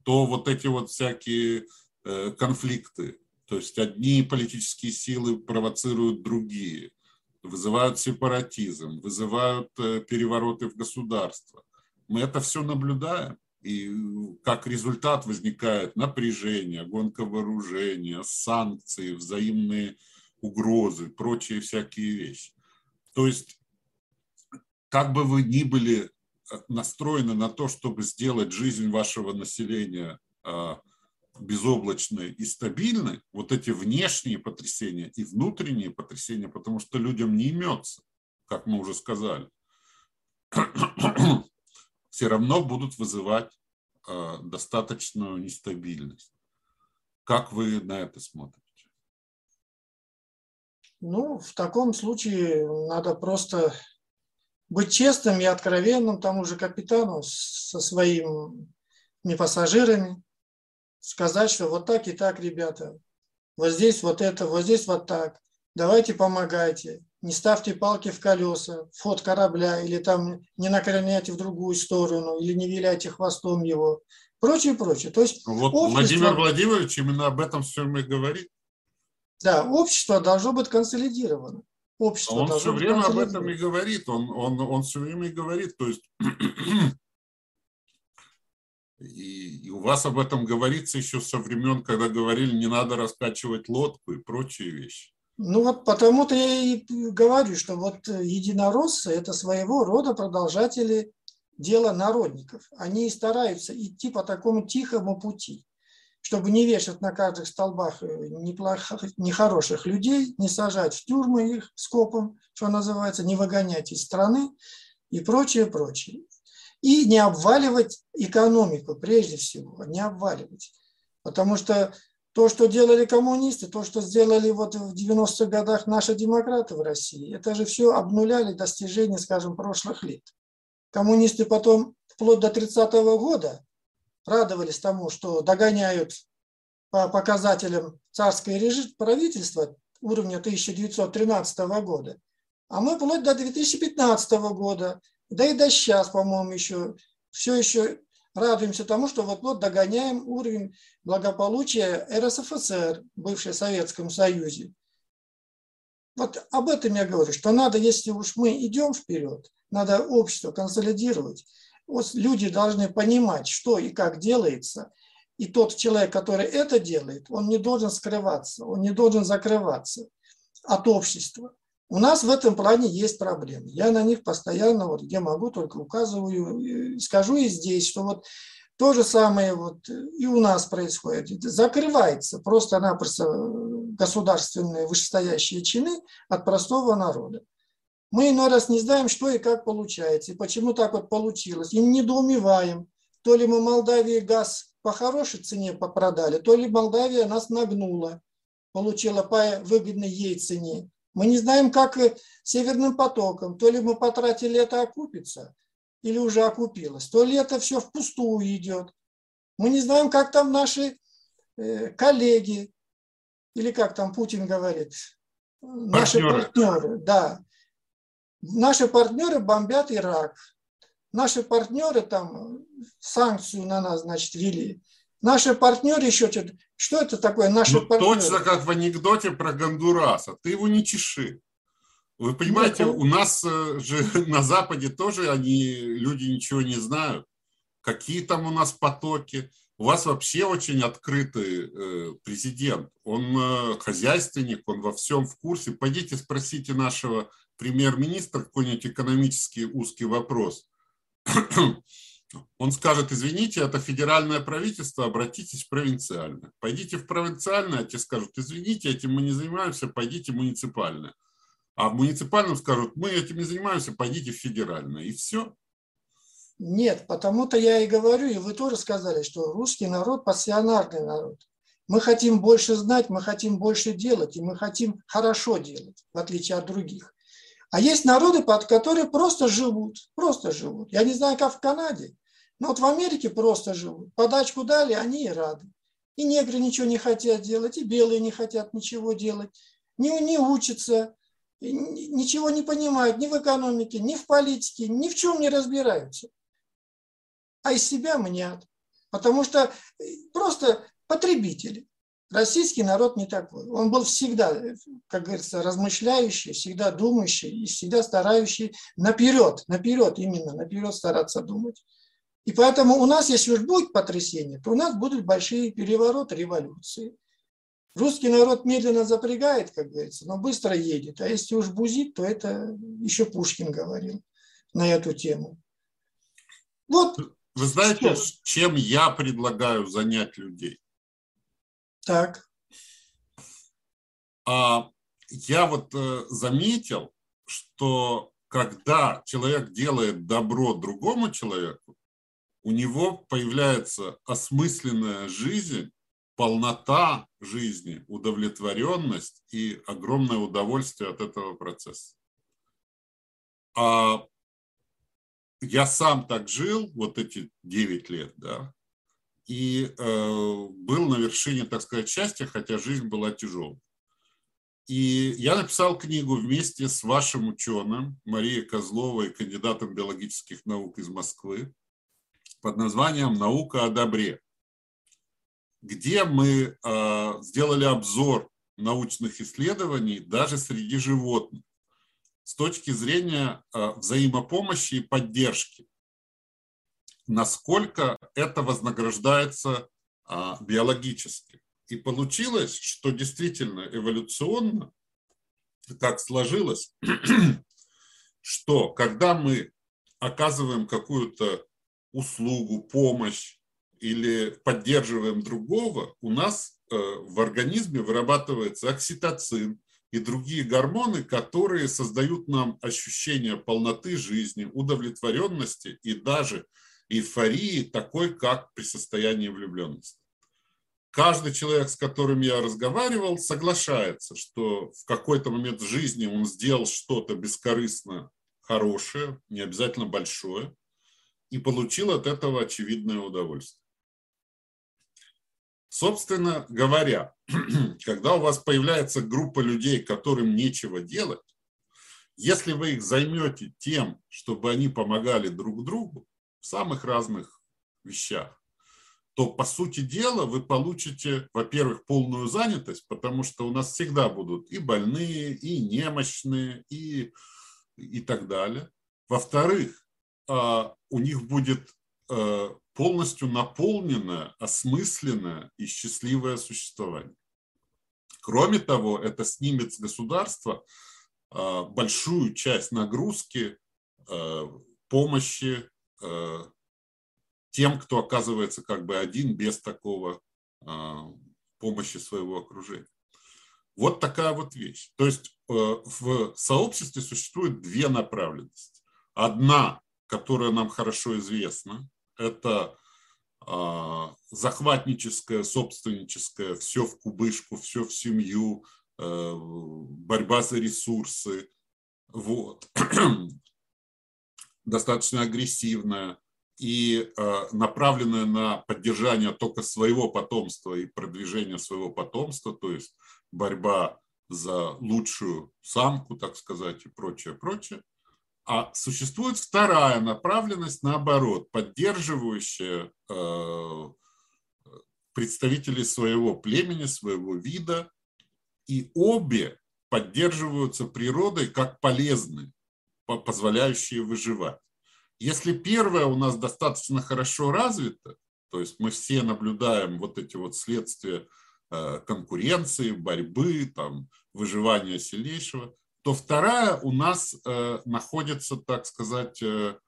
то вот эти вот всякие э, конфликты, то есть одни политические силы провоцируют другие, вызывают сепаратизм, вызывают э, перевороты в государство. Мы это все наблюдаем. И как результат возникает напряжение, гонка вооружения, санкции, взаимные угрозы, прочие всякие вещи. То есть, как бы вы ни были настроены на то, чтобы сделать жизнь вашего населения а, безоблачной и стабильной, вот эти внешние потрясения и внутренние потрясения, потому что людям не имется, как мы уже сказали, все равно будут вызывать а, достаточную нестабильность. Как вы на это смотрите? Ну, в таком случае надо просто быть честным и откровенным тому же капитану со своими пассажирами, сказать, что вот так и так, ребята, вот здесь вот это, вот здесь вот так. давайте помогайте, не ставьте палки в колеса, фот корабля, или там не накреняйте в другую сторону, или не виляйте хвостом его, прочее, прочее. То есть вот общество, Владимир Владимирович именно об этом все и говорит. Да, общество должно быть консолидировано. Общество он все время об этом и говорит, он, он, он все время и говорит, то есть и, и у вас об этом говорится еще со времен, когда говорили, не надо раскачивать лодку и прочие вещи. Ну вот потому-то я и говорю, что вот единороссы – это своего рода продолжатели дела народников. Они стараются идти по такому тихому пути, чтобы не вешать на каждых столбах неплохих, нехороших людей, не сажать в тюрьмы их скопом, что называется, не выгонять из страны и прочее, прочее и не обваливать экономику прежде всего, не обваливать. Потому что то, что делали коммунисты, то, что сделали вот в 90-х годах наши демократы в России, это же все обнуляли достижения, скажем, прошлых лет. Коммунисты потом, вплоть до 30-го года, радовались тому, что догоняют по показателям царское режим, правительства уровня 1913 года. А мы вплоть до 2015 года да и до сейчас, по-моему, еще все еще радуемся тому, что вот, вот догоняем уровень благополучия РСФСР, бывшей Советском Союзе. Вот об этом я говорю, что надо, если уж мы идем вперед, надо общество консолидировать. Люди должны понимать, что и как делается. И тот человек, который это делает, он не должен скрываться, он не должен закрываться от общества. У нас в этом плане есть проблемы. Я на них постоянно, вот где могу, только указываю, скажу и здесь, что вот то же самое вот и у нас происходит. Закрывается просто-напросто государственные вышестоящие чины от простого народа. Мы иной раз не знаем, что и как получается, и почему так вот получилось. И недоумеваем, то ли мы Молдавии газ по хорошей цене продали, то ли Молдавия нас нагнула, получила по выгодной ей цене. Мы не знаем, как северным потоком. То ли мы потратили это окупится, или уже окупилось, то ли это все впустую идет. Мы не знаем, как там наши э, коллеги, или как там Путин говорит, наши партнеры, да. Наши партнеры бомбят Ирак. Наши партнеры там санкцию на нас, значит, ввели. Наши партнеры еще что-то. Что это такое? Наши ну, партнеры. Точно как в анекдоте про Гондураса. Ты его не чеши. Вы понимаете, Нет, у нас э, же на Западе тоже они, люди ничего не знают. Какие там у нас потоки. У вас вообще очень открытый э, президент. Он э, хозяйственник, он во всем в курсе. Пойдите спросите нашего премьер-министра какой-нибудь экономический узкий вопрос он скажет, извините, это федеральное правительство, обратитесь в провинциальное. Пойдите в провинциальное, а те скажут, извините, этим мы не занимаемся, пойдите в муниципальное. А в муниципальном скажут, мы этим не занимаемся, пойдите в федеральное. И все. Нет, потому-то я и говорю, и вы тоже сказали, что русский народ пассионарный народ. Мы хотим больше знать, мы хотим больше делать, и мы хотим хорошо делать, в отличие от других. А есть народы, под которые просто живут, просто живут. Я не знаю, как в Канаде, но вот в Америке просто живут. Подачку дали, они и рады. И негры ничего не хотят делать, и белые не хотят ничего делать. Не, не учатся, ничего не понимают ни в экономике, ни в политике, ни в чем не разбираются. А из себя мнят. Потому что просто потребители. Российский народ не такой. Он был всегда, как говорится, размышляющий, всегда думающий и всегда старающий наперед, наперед, именно наперед стараться думать. И поэтому у нас, если уж будет потрясение, то у нас будут большие перевороты, революции. Русский народ медленно запрягает, как говорится, но быстро едет. А если уж бузит, то это еще Пушкин говорил на эту тему. Вот. Вы знаете, что? чем я предлагаю занять людей? Так. А, я вот э, заметил, что когда человек делает добро другому человеку, у него появляется осмысленная жизнь, полнота жизни, удовлетворенность и огромное удовольствие от этого процесса. А я сам так жил вот эти 9 лет, да, и э, был на вершине, так сказать, счастья, хотя жизнь была тяжелой. И я написал книгу вместе с вашим ученым Марией Козловой, кандидатом биологических наук из Москвы, под названием «Наука о добре», где мы э, сделали обзор научных исследований даже среди животных с точки зрения э, взаимопомощи и поддержки. Насколько это вознаграждается э, биологически. И получилось, что действительно эволюционно так сложилось, что когда мы оказываем какую-то услугу, помощь или поддерживаем другого, у нас э, в организме вырабатывается окситоцин и другие гормоны, которые создают нам ощущение полноты жизни, удовлетворенности и даже эйфории, такой, как при состоянии влюбленности каждый человек, с которым я разговаривал, соглашается, что в какой-то момент в жизни он сделал что-то бескорыстно хорошее, не обязательно большое, и получил от этого очевидное удовольствие. Собственно говоря, когда у вас появляется группа людей, которым нечего делать, если вы их займете тем, чтобы они помогали друг другу в самых разных вещах, то, по сути дела, вы получите, во-первых, полную занятость, потому что у нас всегда будут и больные, и немощные, и, и так далее. Во-вторых, а, у них будет а, полностью наполненное, осмысленное и счастливое существование. Кроме того, это снимет с государства а, большую часть нагрузки, помощи тем, кто оказывается как бы один без такого а, помощи своего окружения. Вот такая вот вещь. То есть э, в сообществе существует две направленности. Одна, которая нам хорошо известна, это а, захватническое, собственническое, все в кубышку, все в семью, э, борьба за ресурсы, вот. Достаточно агрессивная, и э, направленная на поддержание только своего потомства и продвижение своего потомства, то есть борьба за лучшую самку, так сказать, и прочее, прочее. А существует вторая направленность, наоборот, поддерживающая э, представителей своего племени, своего вида, и обе поддерживаются природой как полезные, позволяющие выживать. Если первое у нас достаточно хорошо развито, то есть мы все наблюдаем вот эти вот следствия э, конкуренции, борьбы, там, выживания сильнейшего, то вторая у нас э, находится, так сказать, э,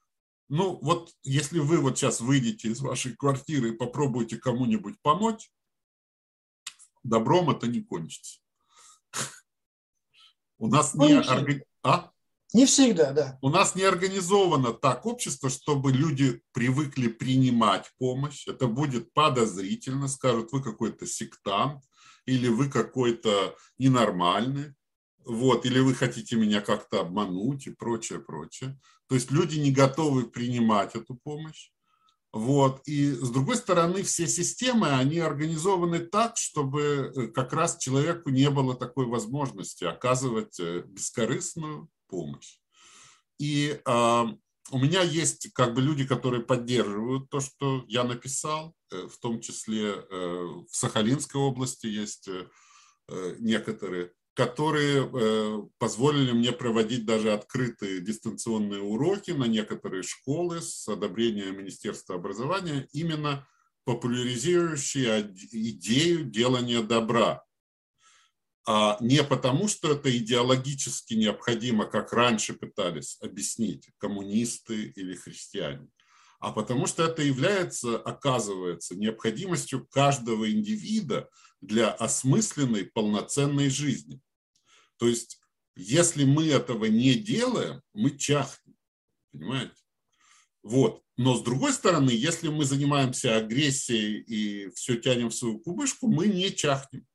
ну вот если вы вот сейчас выйдете из вашей квартиры и попробуете кому-нибудь помочь, добром это не кончится. У нас не... А? Не всегда, да. У нас не организовано так общество, чтобы люди привыкли принимать помощь. Это будет подозрительно, скажут, вы какой-то сектант, или вы какой-то ненормальный, вот, или вы хотите меня как-то обмануть и прочее, прочее. То есть люди не готовы принимать эту помощь. Вот. И с другой стороны, все системы, они организованы так, чтобы э, как раз человеку не было такой возможности оказывать э, бескорыстную помощь. И э, у меня есть как бы люди, которые поддерживают то, что я написал, э, в том числе э, в Сахалинской области есть э, некоторые, которые позволили мне проводить даже открытые дистанционные уроки на некоторые школы с одобрения Министерства образования, именно популяризирующие идею делания добра а не потому, что это идеологически необходимо, как раньше пытались объяснить коммунисты или христиане, а потому что это является, оказывается, необходимостью каждого индивида для осмысленной полноценной жизни. То есть, если мы этого не делаем, мы чахнем, понимаете? Вот. Но с другой стороны, если мы занимаемся агрессией и все тянем в свою кубышку, мы не чахнем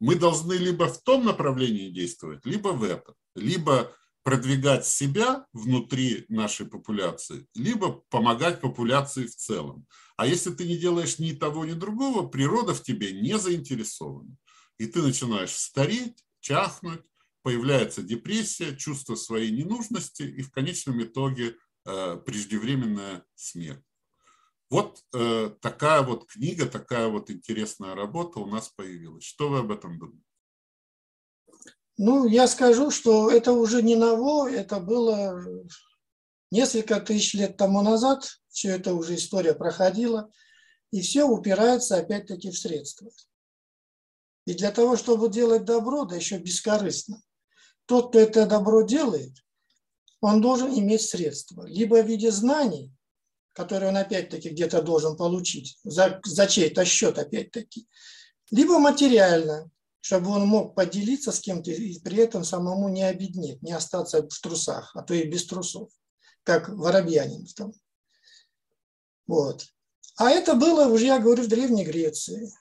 мы должны либо в том направлении действовать, либо в этом. Либо продвигать себя внутри нашей популяции, либо помогать популяции в целом. А если ты не делаешь ни того, ни другого, природа в тебе не заинтересована. И ты начинаешь стареть, чахнуть, появляется депрессия, чувство своей ненужности и в конечном итоге э, преждевременная смерть. Вот э, такая вот книга, такая вот интересная работа у нас появилась. Что вы об этом думаете? Ну, я скажу, что это уже не ново, это было несколько тысяч лет тому назад, все это уже история проходила, и все упирается опять-таки в средства. И для того, чтобы делать добро, да еще бескорыстно, тот, кто это добро делает, он должен иметь средства. Либо в виде знаний, которые он опять-таки где-то должен получить, за, за чей-то счет опять-таки, либо материально, чтобы он мог поделиться с кем-то и при этом самому не обеднеть, не остаться в трусах, а то и без трусов, как воробьянин. Там. Вот. А это было уже, я говорю, в Древней Греции.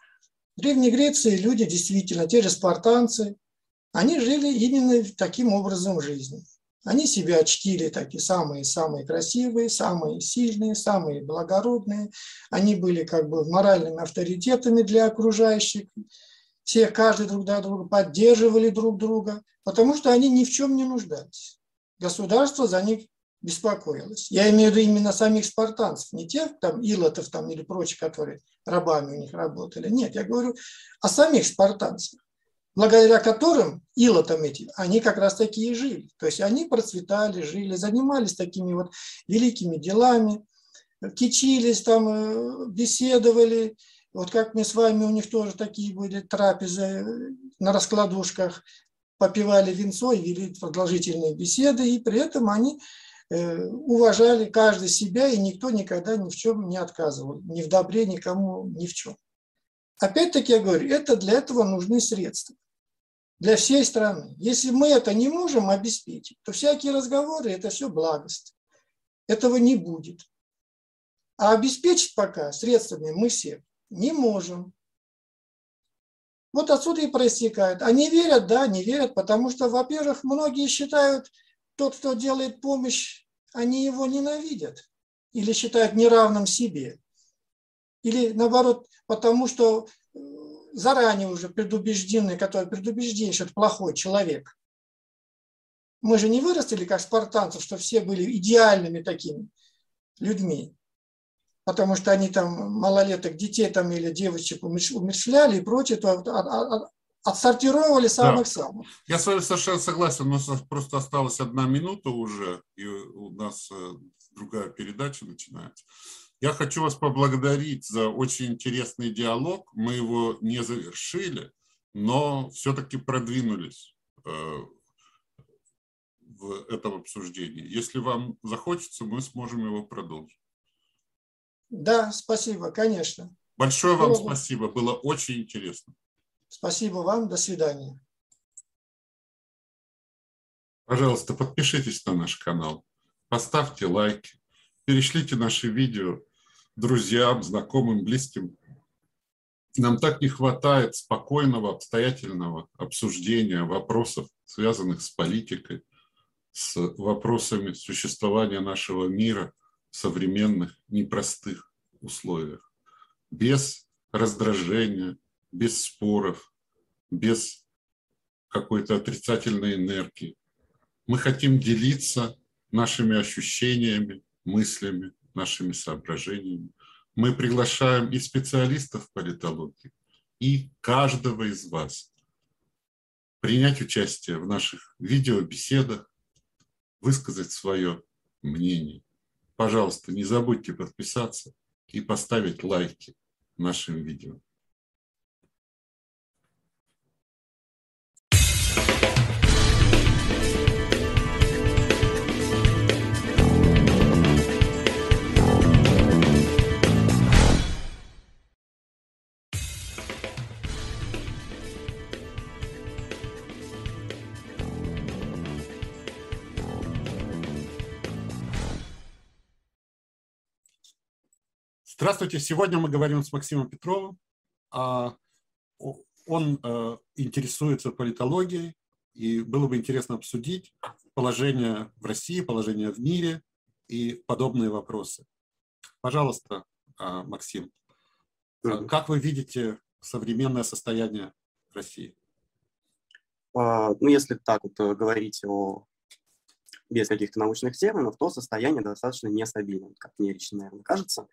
В Древней Греции люди действительно, те же спартанцы, они жили именно таким образом жизни. Они себя чтили такие самые-самые красивые, самые сильные, самые благородные. Они были как бы моральными авторитетами для окружающих все, каждый друг друга поддерживали друг друга, потому что они ни в чем не нуждались. Государство за них беспокоилось. Я имею в виду именно самих спартанцев, не тех там илотов там, или прочих, которые рабами у них работали. Нет, я говорю о самих спартанцах, благодаря которым илотам этим, они как раз такие жили. То есть они процветали, жили, занимались такими вот великими делами, кичились там, э, беседовали, вот как мы с вами, у них тоже такие были трапезы на раскладушках, попивали винцо и вели продолжительные беседы, и при этом они э, уважали каждый себя, и никто никогда ни в чем не отказывал, ни в добре никому, ни в чем. Опять-таки я говорю, это для этого нужны средства для всей страны. Если мы это не можем обеспечить, то всякие разговоры – это все благость. Этого не будет. А обеспечить пока средствами мы все не можем. Вот отсюда и проистекает. Они верят, да, не верят, потому что, во-первых, многие считают, тот, кто делает помощь, они его ненавидят или считают неравным себе. Или наоборот, потому что э, заранее уже предубеждены, который предубежден, что это плохой человек. Мы же не вырастили, как спартанцев, что все были идеальными такими людьми потому что они там малолеток детей там или девочек умерщвляли и прочее, то отсортировали самых-самых. Да. Я с вами совершенно согласен, у нас просто осталась одна минута уже, и у нас э, другая передача начинается. Я хочу вас поблагодарить за очень интересный диалог. Мы его не завершили, но все-таки продвинулись э, в этом обсуждении. Если вам захочется, мы сможем его продолжить. Да, спасибо, конечно. Большое вам Было... спасибо, было очень интересно. Спасибо вам, до свидания. Пожалуйста, подпишитесь на наш канал, поставьте лайки, перешлите наши видео друзьям, знакомым, близким. Нам так не хватает спокойного, обстоятельного обсуждения вопросов, связанных с политикой, с вопросами существования нашего мира – современных непростых условиях. Без раздражения, без споров, без какой-то отрицательной энергии. Мы хотим делиться нашими ощущениями, мыслями, нашими соображениями. Мы приглашаем и специалистов политологии, и каждого из вас принять участие в наших видеобеседах, высказать свое мнение. Пожалуйста, не забудьте подписаться и поставить лайки нашим видео. Здравствуйте. Сегодня мы говорим с Максимом Петровым. А, он э, интересуется политологией, и было бы интересно обсудить положение в России, положение в мире и подобные вопросы. Пожалуйста, а, Максим, как вы видите современное состояние России? Ну, если так вот э, говорить о без каких-то научных терминов, то состояние достаточно нестабильное, как мне лично, наверное, кажется.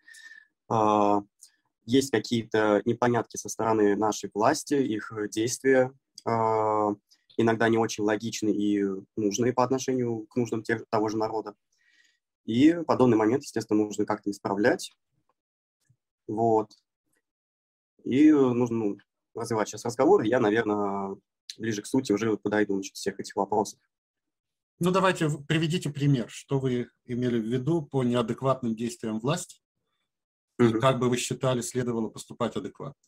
Есть какие-то непонятки со стороны нашей власти, их действия иногда не очень логичны и нужные по отношению к нуждам тех, того же народа. И подобный момент, естественно, нужно как-то исправлять. Вот. И нужно ну, развивать сейчас разговор. Я, наверное, ближе к сути уже подойду насчет всех этих вопросов. Ну, давайте приведите пример, что вы имели в виду по неадекватным действиям власти. И как бы вы считали, следовало поступать адекватно.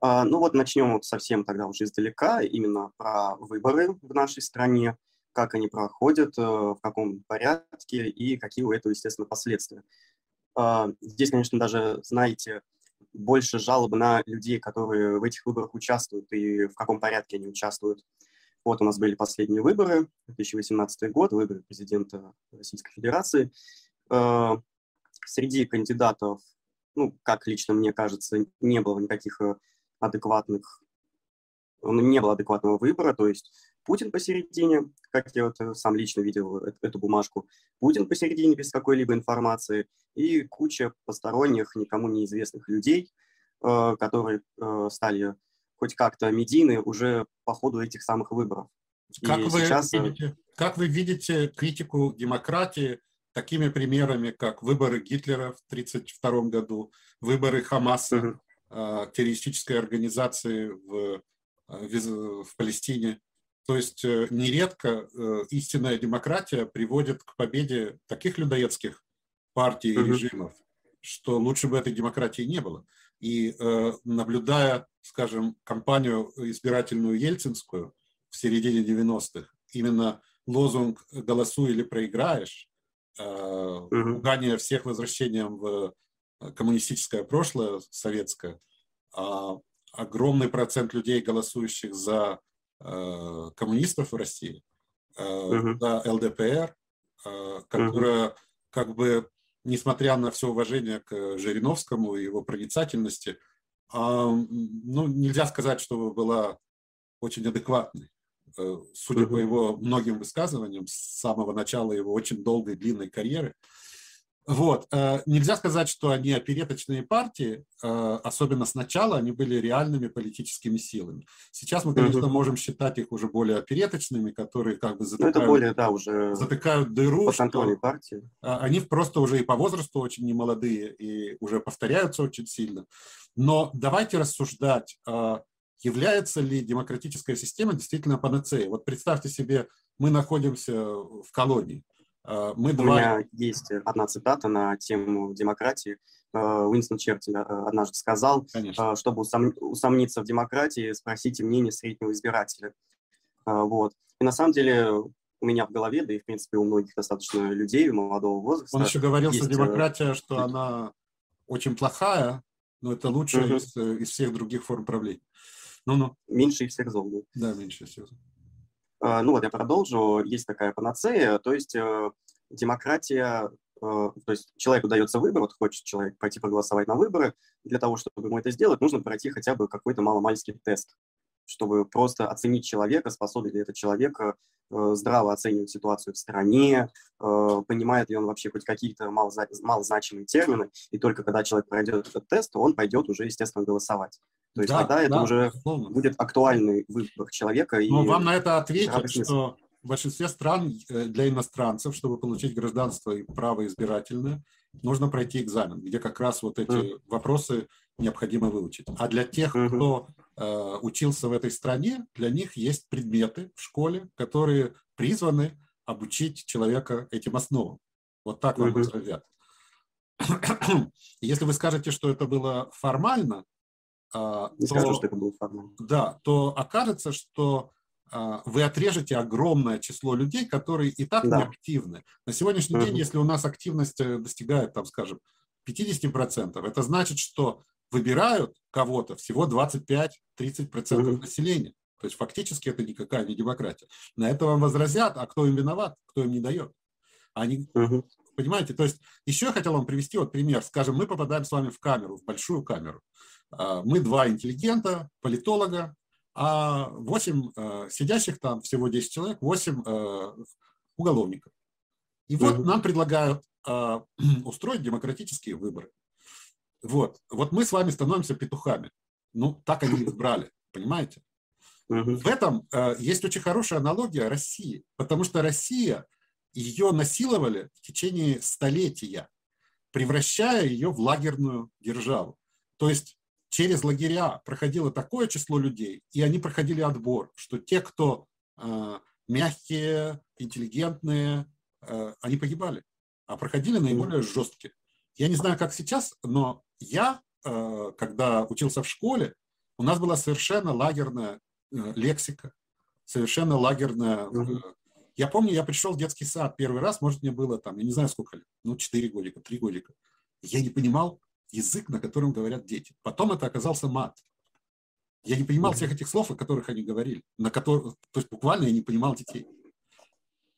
А, ну вот начнем вот совсем тогда уже издалека, именно про выборы в нашей стране, как они проходят, э, в каком порядке и какие у этого, естественно, последствия. А, здесь, конечно, даже, знаете, больше жалоб на людей, которые в этих выборах участвуют и в каком порядке они участвуют. Вот у нас были последние выборы, 2018 год, выборы президента Российской Федерации. Среди кандидатов, ну, как лично мне кажется, не было никаких э, адекватных, не было адекватного выбора, то есть Путин посередине, как я вот э, сам лично видел эту бумажку, Путин посередине без какой-либо информации, и куча посторонних, никому неизвестных людей, э, которые э, стали хоть как-то медийны уже по ходу этих самых выборов. Как вы, сейчас... видите, как вы видите критику демократии такими примерами, как выборы Гитлера в 1932 году, выборы Хамаса. Э, террористической организации в, э, в Палестине. То есть э, нередко истинная демократия приводит к победе таких людоедских партий и режимов, что лучше бы этой демократии не было. И наблюдая, скажем, кампанию избирательную ельцинскую в середине 90-х, именно лозунг «голосуй или проиграешь», пугание всех возвращением в коммунистическое прошлое советское, а огромный процент людей, голосующих за э, коммунистов в России, э, за ЛДПР, э, которая как бы, несмотря на все уважение к Жириновскому и его проницательности, э, ну, нельзя сказать, что была очень адекватной. Э, судя по его многим высказываниям, с самого начала его очень долгой, длинной карьеры, вот. Э, нельзя сказать, что они опереточные партии, э, особенно сначала они были реальными политическими силами. Сейчас мы, конечно, можем считать их уже более опереточными, которые как бы затыкают, ну, это более, да, уже затыкают дыру. Что партии. Э, они просто уже и по возрасту очень немолодые и уже повторяются очень сильно. Но давайте рассуждать, является ли демократическая система действительно панацеей. Вот представьте себе, мы находимся в колонии Э, мы У два... меня есть одна цитата на тему демократии. Э, Уинстон Черчилль э, однажды сказал, Конечно. чтобы усомниться в демократии, спросите мнение среднего избирателя. Вот. И на самом деле у меня в голове, да и в принципе у многих достаточно людей молодого возраста. Он еще говорил, есть... что демократия, что она очень плохая, но это угу. из, из всех других форм правления. Ну-ну. Меньше всех зол. Да, меньше всех зол. А, ну вот я продолжу. Есть такая панацея, то есть э, демократия, э, то есть человеку дается выбор, вот хочет человек пойти проголосовать на выборы, для того, чтобы ему это сделать, нужно пройти хотя бы какой-то маломальский тест, чтобы просто оценить человека, способен ли этот человек э, здраво оценивать ситуацию в стране, понимает ли он вообще хоть какие-то малозначимые термины, и только когда человек пройдет этот тест, он пойдет уже, естественно, голосовать. То есть да, тогда это уже безусловно. будет актуальный выбор человека. Но и вам на это ответят, что в большинстве стран э, для иностранцев, чтобы получить гражданство и право избирательное, нужно пройти экзамен, где как раз вот эти mm. вопросы необходимо выучить. А для тех, кто э, учился в этой стране, для них есть предметы в школе, которые призваны обучить человека этим основам. Вот так вам возразят. Если вы скажете, что это было формально, Не то, скажу, что это был формально. Да, то окажется, что а, вы отрежете огромное число людей, которые и так да. неактивны. На сегодняшний угу. день, если у нас активность э, достигает, там, скажем, 50%, это значит, что выбирают кого-то всего 25-30% угу. населения. То есть фактически это никакая не демократия. На это вам возразят, а кто им виноват, кто им не дает. Они, угу. понимаете, то есть еще я хотел вам привести вот пример. Скажем, мы попадаем с вами в камеру, в большую камеру. А, мы два интеллигента, политолога, а 8 э, сидящих там, всего 10 человек, 8 э, уголовников. И вот нам предлагают э, устроить демократические выборы. Вот. вот мы с вами становимся петухами. Ну, так они избрали, понимаете? В этом э, есть очень хорошая аналогия России, потому что Россия, ее насиловали в течение столетия, превращая ее в лагерную державу. То есть через лагеря проходило такое число людей, и они проходили отбор, что те, кто э, мягкие, интеллигентные, э, они погибали, а проходили наиболее жесткие. Я не знаю, как сейчас, но я, э, когда учился в школе, у нас была совершенно лагерная Э, лексика, совершенно лагерная. Угу. Я помню, я пришел в детский сад первый раз, может, мне было там, я не знаю, сколько лет, ну, 4 годика, 3 годика. Я не понимал язык, на котором говорят дети. Потом это оказался мат. Я не понимал всех этих слов, о которых они говорили, на которых, то есть буквально я не понимал детей.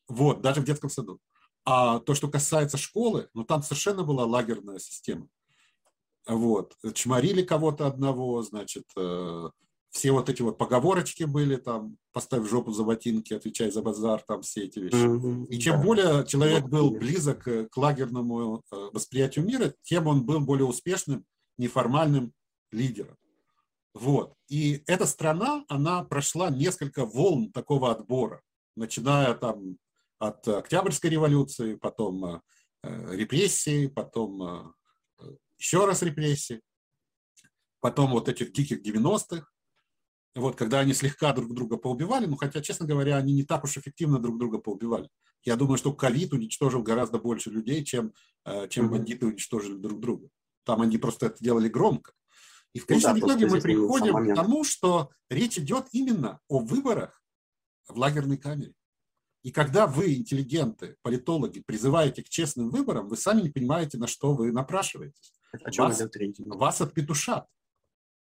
Вот, даже в детском саду. А то, что касается школы, ну там совершенно была лагерная система. Вот, чморили кого-то одного, значит, э, все вот эти вот поговорочки были, там, поставь жопу за ботинки, отвечай за базар, там все эти вещи. Mm-hmm. И чем да. более человек был близок к лагерному э, восприятию мира, тем он был более успешным, неформальным лидером. Вот. И эта страна, она прошла несколько волн такого отбора, начиная там от Октябрьской революции, потом э, репрессии, потом э, еще раз репрессии, потом вот этих диких 90-х, вот, когда они слегка друг друга поубивали, ну, хотя, честно говоря, они не так уж эффективно друг друга поубивали. Я думаю, что ковид уничтожил гораздо больше людей, чем, э, чем бандиты уничтожили друг друга. Там они просто это делали громко. И в конечном ну, да, итоге мы приходим к тому, что речь идет именно о выборах в лагерной камере. И когда вы, интеллигенты, политологи, призываете к честным выборам, вы сами не понимаете, на что вы напрашиваетесь. Вас, вас отпетушат.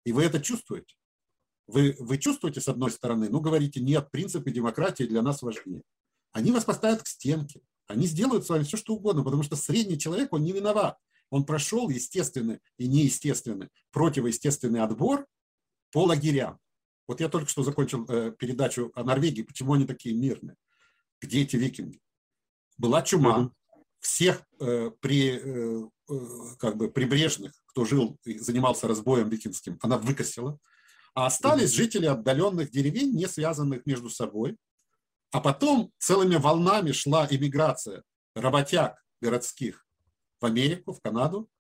И вы это чувствуете. Вы, вы чувствуете, с одной стороны, ну, говорите, нет, принципы демократии для нас важнее. Они вас поставят к стенке. Они сделают с вами все, что угодно, потому что средний человек, он не виноват. Он прошел естественный и неестественный, противоестественный отбор по лагерям. Вот я только что закончил э, передачу о Норвегии, почему они такие мирные. Где эти викинги? Была чума. Всех э, при, э, э, как бы прибрежных, кто жил и занимался разбоем викинским, она выкосила а остались жители отдаленных деревень, не связанных между собой. А потом целыми волнами шла иммиграция работяг городских в Америку, в Канаду.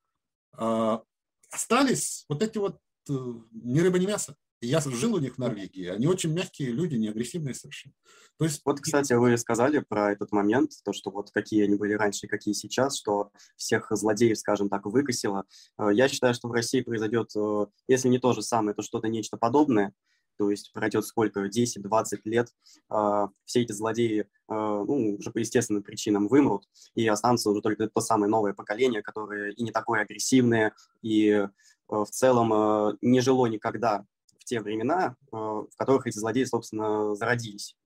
А, остались вот эти вот э, ни рыба, ни мясо. Я жил у них в Норвегии. Они очень мягкие люди, не агрессивные совершенно. То есть... Вот, кстати, вы сказали про этот момент, то, что вот какие они были раньше и какие сейчас, что всех злодеев, скажем так, выкосило. Э, я считаю, что в России произойдет, э, если не то же самое, то что-то нечто подобное. То есть пройдет сколько, 10-20 лет, э, все эти злодеи ну, уже по естественным причинам вымрут, и останутся уже только то самое новое поколение, которое и не такое агрессивное, и в целом не жило никогда те времена, э, в которых эти злодеи, собственно, зародились.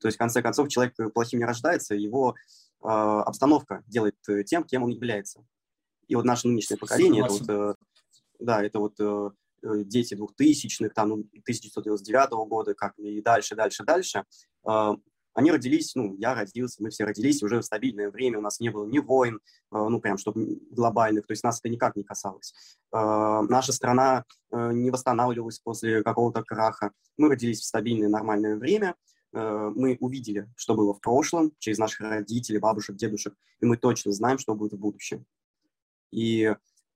То есть, в конце концов, человек плохим не рождается, его э, обстановка делает тем, кем он является. И вот наше нынешнее поколение, это вот, э, да, это вот дети двухтысячных, там, 1999 ну, года, как и дальше, дальше, дальше, они родились, ну, я родился, мы все родились уже в стабильное время, у нас не было ни войн, э, ну, прям, чтобы глобальных, то есть нас это никак не касалось. Э, наша страна э, не восстанавливалась после какого-то краха. Мы родились в стабильное, нормальное время, мы увидели, что было в прошлом, через наших родителей, бабушек, дедушек, и мы точно знаем, что будет в будущем. И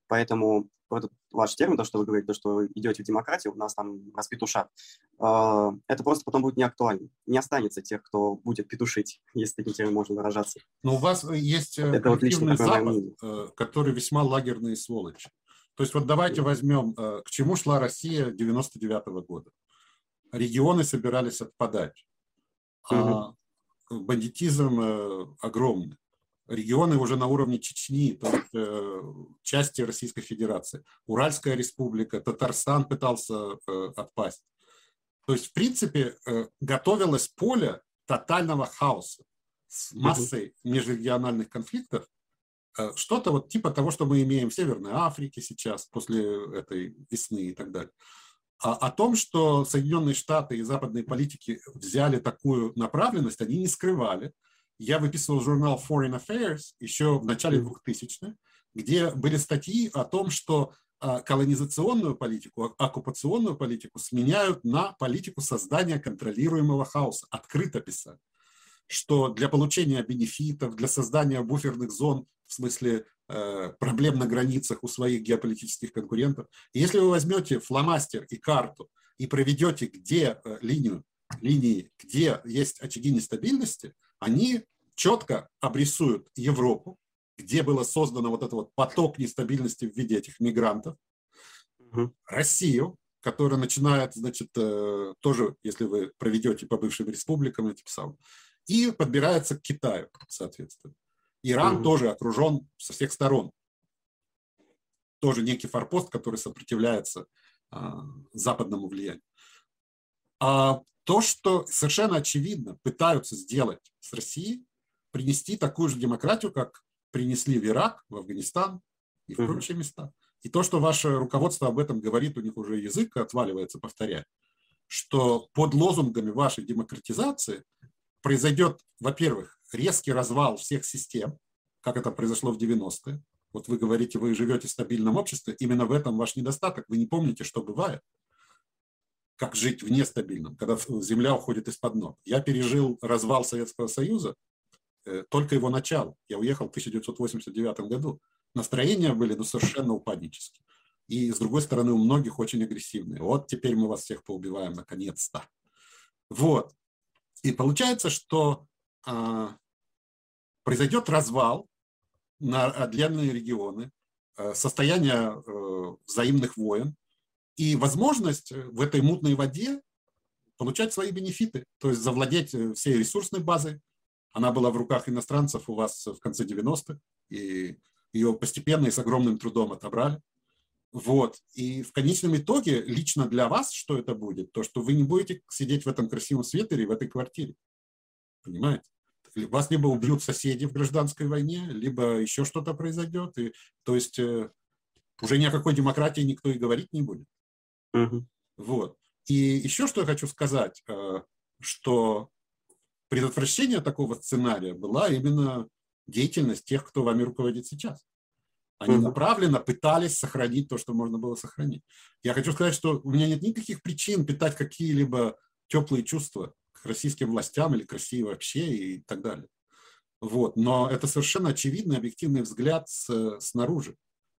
поэтому вот этот ваш термин, то, что вы говорите, то, что идете в демократию, у нас там распетушат, а, это просто потом будет не актуально. Не останется тех, кто будет петушить, если таким термином можно выражаться. Но у вас есть э, это коллективный Запад, э, который весьма лагерные сволочи. То есть вот давайте возьмем, э, к чему шла Россия 99 -го года. Регионы собирались отпадать. А бандитизм огромный регионы уже на уровне Чечни, то есть э, части Российской Федерации. Уральская республика, Татарстан пытался э, отпасть. То есть, в принципе, э, готовилось поле тотального хаоса с массой межрегиональных конфликтов. Э, что-то вот типа того, что мы имеем в Северной Африке сейчас, после этой весны и так далее. А о том, что Соединенные Штаты и западные политики взяли такую направленность, они не скрывали. Я выписывал журнал Foreign Affairs еще в начале 2000-х, где были статьи о том, что а, колонизационную политику, оккупационную политику сменяют на политику создания контролируемого хаоса. Открыто писали, что для получения бенефитов, для создания буферных зон, в смысле э, проблем на границах у своих геополитических конкурентов, если вы возьмете фломастер и карту и проведете где э, линию, линии, где есть очаги нестабильности, они четко обрисуют Европу, где было создано вот этот вот поток нестабильности в виде этих мигрантов, угу. Россию, которая начинает, значит, э, тоже, если вы проведете по бывшим республикам этим самым, и подбирается к Китаю, соответственно. Иран угу. тоже окружен со всех сторон. Тоже некий форпост, который сопротивляется а, западному влиянию. А то, что совершенно очевидно пытаются сделать с Россией, принести такую же демократию, как принесли в Ирак, в Афганистан и в mm-hmm. прочие места. И то, что ваше руководство об этом говорит, у них уже язык отваливается повторять, что под лозунгами вашей демократизации произойдет, во-первых, резкий развал всех систем, как это произошло в 90-е. Вот вы говорите, вы живете в стабильном обществе, именно в этом ваш недостаток. Вы не помните, что бывает, как жить в нестабильном, когда земля уходит из-под ног. Я пережил развал Советского Союза Э, только его начало. Я уехал в 1989 году. Настроения были ну, совершенно упаднические. И, с другой стороны, у многих очень агрессивные. Вот теперь мы вас всех поубиваем, наконец-то. Вот. И получается, что а, произойдет развал на отдельные регионы, а, состояние а, взаимных войн и возможность в этой мутной воде получать свои бенефиты, то есть завладеть всей ресурсной базой, она была в руках иностранцев у вас в конце 90-х, и ее постепенно и с огромным трудом отобрали. Вот. И в конечном итоге лично для вас что это будет? То, что вы не будете сидеть в этом красивом свитере в этой квартире. Понимаете? Вас либо убьют соседи в гражданской войне, либо еще что-то произойдет. И, то есть э, уже ни о какой демократии никто и говорить не будет. Угу. Вот. И еще что я хочу сказать, э, что предотвращение такого сценария была именно деятельность тех, кто вами руководит сейчас. Они направленно пытались сохранить то, что можно было сохранить. Я хочу сказать, что у меня нет никаких причин питать какие-либо теплые чувства к российским властям или к России вообще и так далее. Вот. Но это совершенно очевидный объективный взгляд с, снаружи,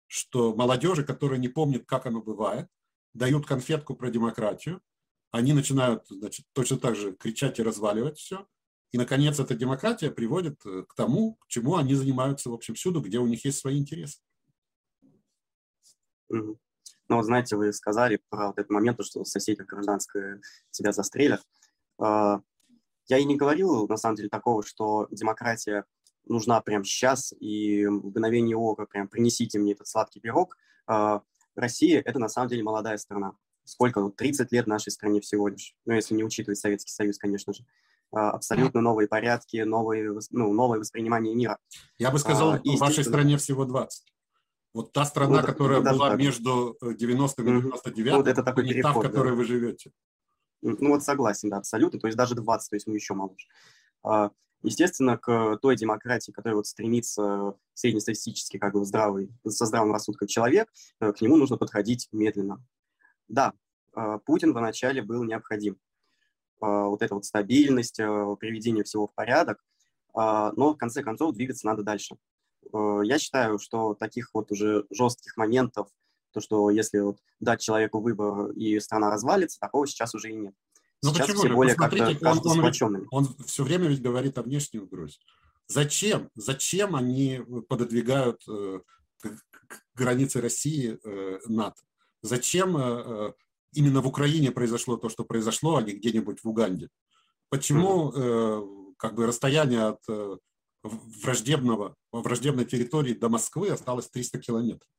что молодежи, которая не помнит, как оно бывает, дают конфетку про демократию, они начинают значит, точно так же кричать и разваливать все, и, наконец, эта демократия приводит э, к тому, к чему они занимаются, в общем, всюду, где у них есть свои интересы. Ну, знаете, вы сказали про вот этот момент, что соседи гражданское тебя застрелят. А, я и не говорил, на самом деле, такого, что демократия нужна прямо сейчас, и в мгновение ока прям принесите мне этот сладкий пирог. А, Россия – это на самом деле молодая страна. Сколько? 30 лет нашей стране всего лишь. Ну, если не учитывать Советский Союз, конечно же. А, абсолютно новые порядки, новые, ну, новое воспринимание мира. Я бы сказал, а, в вашей стране всего 20. Вот та страна, вот, которая была так. между 90-м и 99-м, вот это такой не переход, та, в которой да. вы живете. Ну вот согласен, да, абсолютно. То есть даже 20, то есть мы еще моложе. Естественно, к той демократии, которая вот стремится среднестатистически, как бы здравый, со здравым рассудком человек, э, к нему нужно подходить медленно. Да, а, Путин вначале был необходим. А, вот эта вот стабильность, приведение всего в порядок, но в конце концов двигаться надо дальше. Я считаю, что таких вот уже жестких моментов, то, что если вот дать человеку выбор и страна развалится, такого сейчас уже и нет. Ну почему все более как-то он, он, он все время ведь говорит о внешней угрозе. Зачем? Зачем они пододвигают э, к границе России э, НАТО? Зачем э, именно в Украине произошло то, что произошло, а не где-нибудь в Уганде. Почему э, как бы расстояние от э, враждебного, враждебной территории до Москвы осталось 300 километров?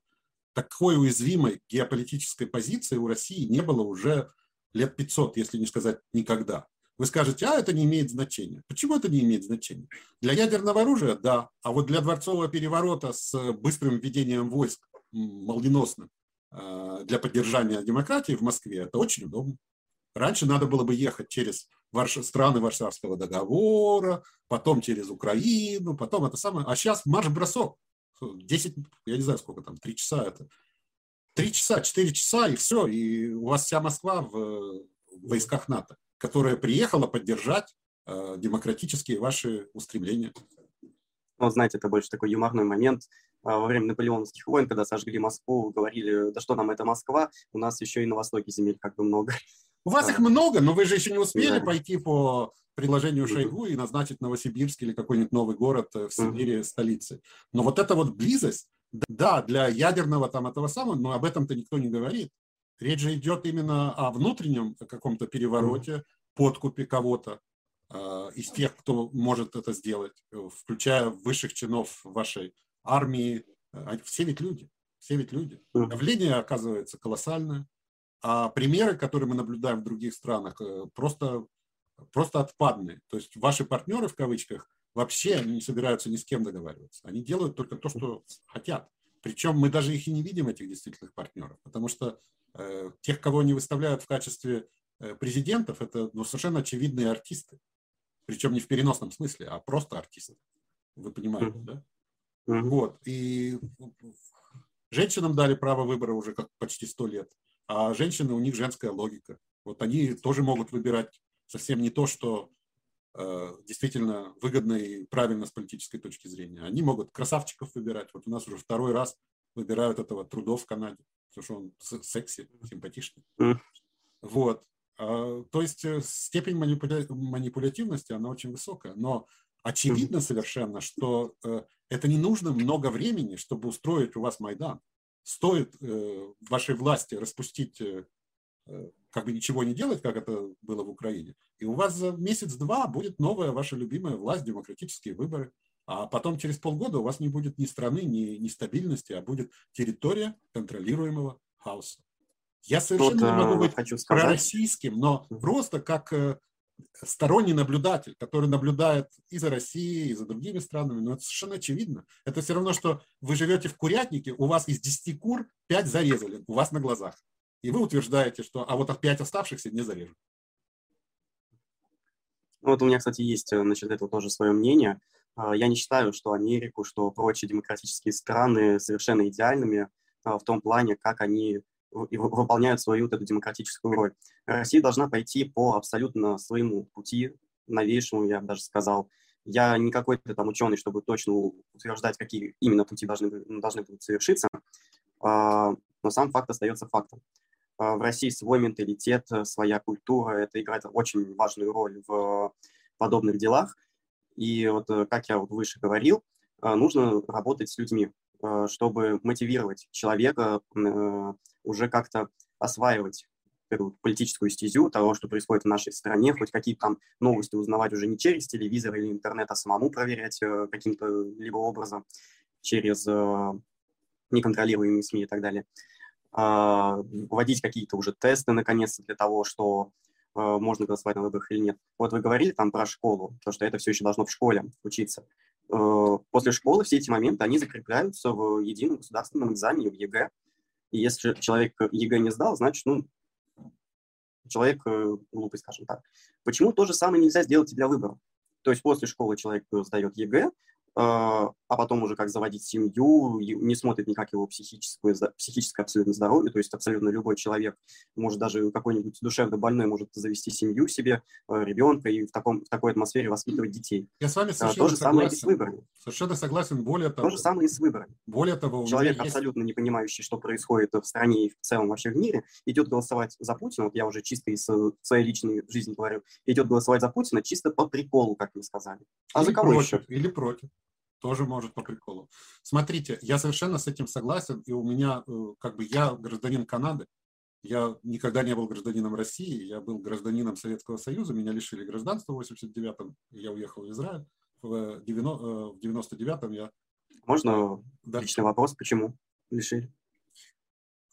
Такой уязвимой геополитической позиции у России не было уже лет 500, если не сказать никогда. Вы скажете, а это не имеет значения. Почему это не имеет значения? Для ядерного оружия – да, а вот для дворцового переворота с быстрым введением войск, молниеносным, э, для поддержания демократии в Москве, это очень удобно. Раньше надо было бы ехать через страны Варшавского договора, потом через Украину, потом это самое. А сейчас марш-бросок. 10, я не знаю сколько там, 3 часа это. 3 часа, 4 часа и все. И у вас вся Москва в войсках НАТО, которая приехала поддержать э, демократические ваши устремления. Ну, знаете, это больше такой юморной момент. А, во время наполеоновских войн, когда сожгли Москву, говорили, да что нам это Москва, у нас еще и на востоке земель как бы много. У вас их много, но вы же еще не успели пойти по предложению Шойгу и назначить Новосибирск или какой-нибудь новый город э, в Сибири столицей. Но вот эта вот близость, да, для ядерного там этого самого, но об этом-то никто не говорит. Речь же идет именно о внутреннем каком-то перевороте, подкупе кого-то э, из тех, кто может это сделать, э, включая высших чинов вашей армии. Все ведь люди, все ведь люди. Давление оказывается колоссальное. А примеры, которые мы наблюдаем в других странах, э, просто, просто отпадные. То есть ваши партнеры, в кавычках, вообще не собираются ни с кем договариваться. Они делают только то, что хотят. Причем мы даже их и не видим, этих действительных партнеров, потому что э, тех, кого они выставляют в качестве э, президентов, это ну, совершенно очевидные артисты. Причем не в переносном смысле, а просто артисты. Вы понимаете, да? Вот. И женщинам дали право выбора уже как почти сто лет а женщины, у них женская логика. Вот они тоже могут выбирать совсем не то, что действительно выгодно и правильно с политической точки зрения. Они могут красавчиков выбирать. Вот у нас уже второй раз выбирают этого трудов в Канаде, потому что он секси, симпатичный. Вот. А, то есть э, степень манипуля... манипулятивности, она очень высокая. Но очевидно совершенно, что э, это не нужно много времени, чтобы устроить у вас Майдан стоит э, вашей власти распустить, э, э, как бы ничего не делать, как это было в Украине, и у вас за месяц-два будет новая ваша любимая власть, демократические выборы, а потом через полгода у вас не будет ни страны, ни, ни стабильности, а будет территория контролируемого хаоса. Я совершенно вот, не могу быть хочу пророссийским, но просто как сторонний наблюдатель, который наблюдает и за Россией, и за другими странами, но это совершенно очевидно. Это все равно, что вы живете в курятнике, у вас из 10 кур 5 зарезали, у вас на глазах. И вы утверждаете, что а вот от 5 оставшихся не зарежут. Ну, вот у меня, кстати, есть э, насчет этого тоже свое мнение. А, я не считаю, что Америку, что прочие демократические страны совершенно идеальными а, в том плане, как они выполняют свою вот эту демократическую роль. Россия должна пойти по абсолютно своему пути, новейшему, я бы даже сказал. Я не какой-то там ученый, чтобы точно утверждать, какие именно пути должны, должны будут совершиться, а, но сам факт остается фактом. А, в России свой менталитет, своя культура, это играет очень важную роль в подобных делах. И вот, э, как я вот выше говорил, нужно работать с людьми, чтобы мотивировать человека уже как-то осваивать эту политическую стезю того, что происходит в нашей стране, хоть какие-то там новости узнавать уже не через телевизор или интернет, а самому проверять э, каким-то либо образом через э, неконтролируемые СМИ и так далее. Э, вводить какие-то уже тесты, наконец-то, для того, что э, можно голосовать на выборах или нет. Вот вы говорили там про школу, то, что это все еще должно в школе учиться. Э, после школы все эти моменты, они закрепляются в едином государственном экзамене в ЕГЭ, и если человек ЕГЭ не сдал, значит, ну, человек э, глупый, скажем так. Почему то же самое нельзя сделать и для выборов? То есть после школы человек сдает ЕГЭ, а, потом уже как заводить семью, не смотрит никак его психическое, психическое абсолютно здоровье, то есть абсолютно любой человек, может даже какой-нибудь душевно больной может завести семью себе, э, ребенка и в, таком, в такой атмосфере воспитывать детей. Я с вами а, совершенно То же согласен. самое и с выборами. Совершенно согласен, более того. То же самое и с выборами. Более того, человек абсолютно есть... не понимающий, что происходит в стране и в целом вообще в мире, идет голосовать за Путина, вот я уже чисто из э, своей личной жизни говорю, идет голосовать за Путина чисто по приколу, как вы сказали. А или за кого против, еще? Или против тоже может по приколу. Смотрите, я совершенно с этим согласен, и у меня, э, как бы, я гражданин Канады, я никогда не был гражданином России, я был гражданином Советского Союза, меня лишили гражданства в 89-м, я уехал в Израиль, в 99-м э, я... Можно да. личный вопрос, почему лишили?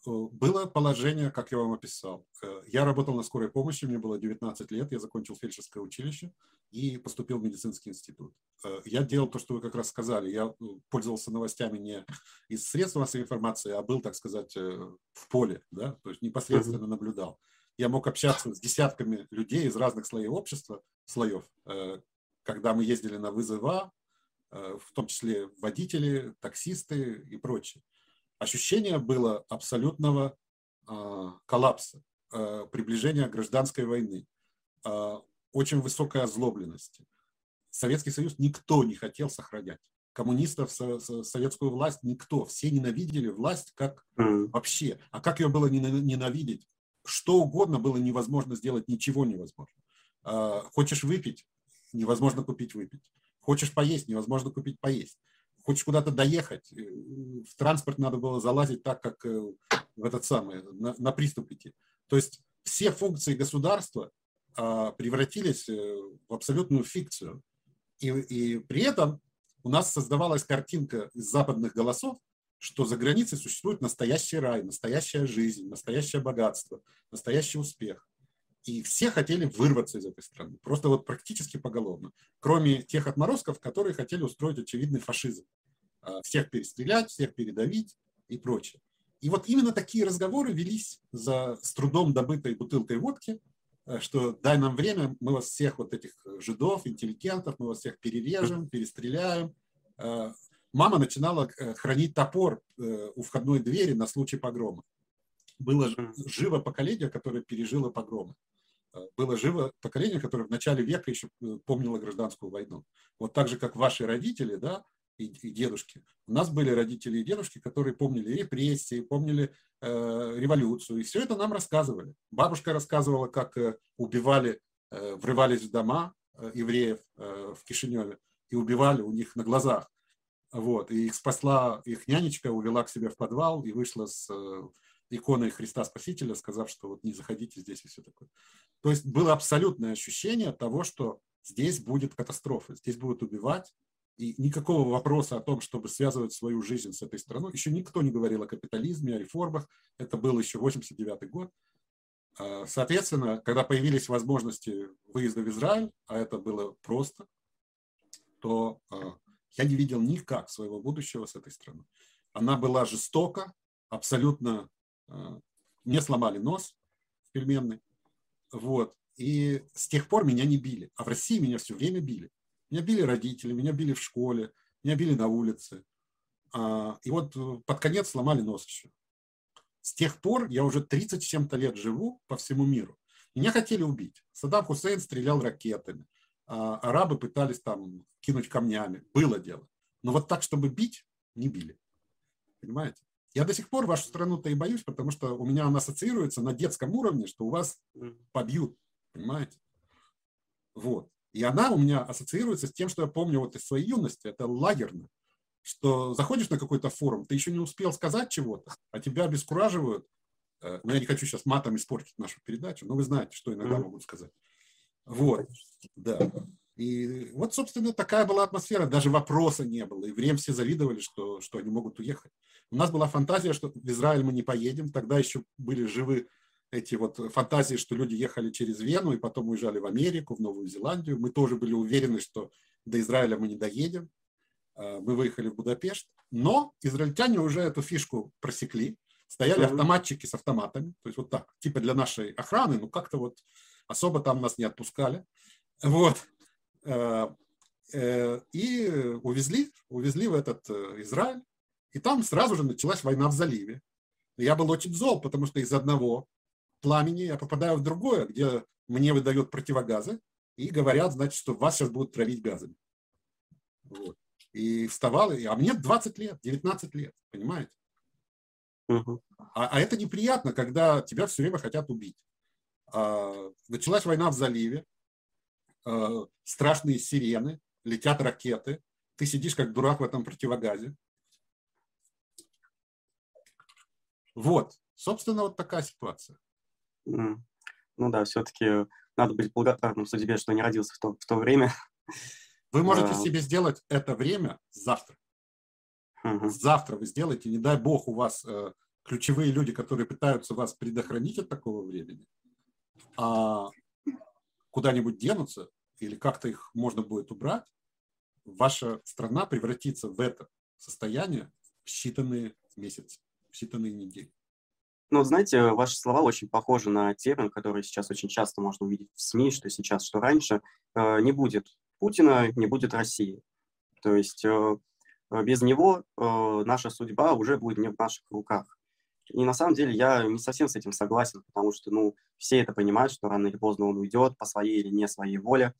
Было положение, как я вам описал. Я работал на скорой помощи, мне было 19 лет, я закончил фельдшерское училище и поступил в медицинский институт. Я делал то, что вы как раз сказали. Я пользовался новостями не из средств массовой информации, а был, так сказать, в поле, да, то есть непосредственно наблюдал. Я мог общаться с десятками людей из разных слоев общества, слоев, когда мы ездили на вызова, Э, в том числе водители, таксисты и прочее. Ощущение было абсолютного а, коллапса, э, приближения гражданской войны, а, очень высокой озлобленности. Советский Союз никто не хотел сохранять. Коммунистов, советскую власть никто. Все ненавидели власть как вообще. А как ее было ненавидеть? Что угодно было невозможно сделать, ничего невозможно. А, хочешь выпить? Невозможно купить выпить. Хочешь поесть, невозможно купить поесть. Хочешь куда-то доехать, э, в транспорт надо было залазить так, как э, в этот самый, на, на приступ. То есть все функции государства а, превратились э, в абсолютную фикцию. И, и при этом у нас создавалась картинка из западных голосов, что за границей существует настоящий рай, настоящая жизнь, настоящее богатство, настоящий успех. И все хотели вырваться из этой страны, просто вот практически поголовно, кроме тех отморозков, которые хотели устроить очевидный фашизм. А, всех перестрелять, всех передавить и прочее. И вот именно такие разговоры велись за с трудом добытой бутылкой водки, э, что дай нам время, мы вас всех вот этих жидов, интеллигентов, мы вас всех перережем, перестреляем. Э, мама начинала э, хранить топор у входной двери на случай погрома. Было живо поколение, которое пережило погромы. Э, было живо поколение, которое в начале века еще э, помнило гражданскую войну. Вот так же, как ваши родители, да, и, и дедушки. У нас были родители и дедушки, которые помнили репрессии, помнили э, революцию, и все это нам рассказывали. Бабушка рассказывала, как э, убивали, э, врывались в дома э, евреев э, в Кишиневе и убивали у них на глазах. Вот, и их спасла их нянечка, увела к себе в подвал и вышла с э, иконой Христа Спасителя, сказав, что вот не заходите здесь и все такое. То есть было абсолютное ощущение того, что здесь будет катастрофа, здесь будут убивать, и никакого вопроса о том, чтобы связывать свою жизнь с этой страной, еще никто не говорил о капитализме, о реформах, это был еще 89 год. А, соответственно, когда появились возможности выезда в Израиль, а это было просто, то а, я не видел никак своего будущего с этой страной. Она была жестока, абсолютно мне сломали нос в пельменной. Вот. И с тех пор меня не били. А в России меня все время били. Меня били родители, меня били в школе, меня били на улице. А, и вот э, под конец сломали нос еще. С тех пор я уже 30 с чем-то лет живу по всему миру. Меня хотели убить. Саддам Хусейн стрелял ракетами. А арабы пытались там кинуть камнями. Было дело. Но вот так, чтобы бить, не били. Понимаете? Я до сих пор вашу страну-то и боюсь, потому что у меня она ассоциируется на детском уровне, что у вас побьют, понимаете? Вот. И она у меня ассоциируется с тем, что я помню вот из своей юности, это лагерно, что заходишь на какой-то форум, ты еще не успел сказать чего-то, а тебя обескураживают. Э, но я не хочу сейчас матом испортить нашу передачу, но вы знаете, что иногда могут сказать. Вот, да. И вот, собственно, такая была атмосфера. Даже вопроса не было. И время все завидовали, что, что они могут уехать. У нас была фантазия, что в Израиль мы не поедем. Тогда еще были живы эти вот фантазии, что люди ехали через Вену и потом уезжали в Америку, в Новую Зеландию. Мы тоже были уверены, что до Израиля мы не доедем. А, мы выехали в Будапешт. Но израильтяне уже эту фишку просекли. Стояли автоматчики с автоматами. То есть вот так, типа для нашей охраны, ну как-то вот особо там нас не отпускали. Вот. Э, э, и увезли, увезли в этот э, Израиль. И там сразу же началась война в заливе. Я был очень зол, потому что из одного пламени я попадаю в другое, где мне выдают противогазы и говорят, значит, что вас сейчас будут травить газами. Вот. И вставал, а мне 20 лет, 19 лет, понимаете? А, а это неприятно, когда тебя все время хотят убить. А, началась война в заливе, страшные сирены, летят ракеты, ты сидишь как дурак в этом противогазе. Вот, собственно, вот такая ситуация. Ну да, все-таки надо быть благодарным судьбе, что не родился в то, в то время. Вы можете себе сделать это время завтра. Угу. Завтра вы сделаете, не дай бог у вас э, ключевые люди, которые пытаются вас предохранить от такого времени, а куда-нибудь денутся или как-то их можно будет убрать, ваша страна превратится в это состояние в считанные месяцы, в считанные недели. Ну, знаете, ваши слова очень похожи на термин, который сейчас очень часто можно увидеть в СМИ, что сейчас, что раньше. Э, не будет Путина, не будет России. То есть э, без него э, наша судьба уже будет не в наших руках. И на самом деле я не совсем с этим согласен, потому что, ну, все это понимают, что рано или поздно он уйдет по своей или не своей воле,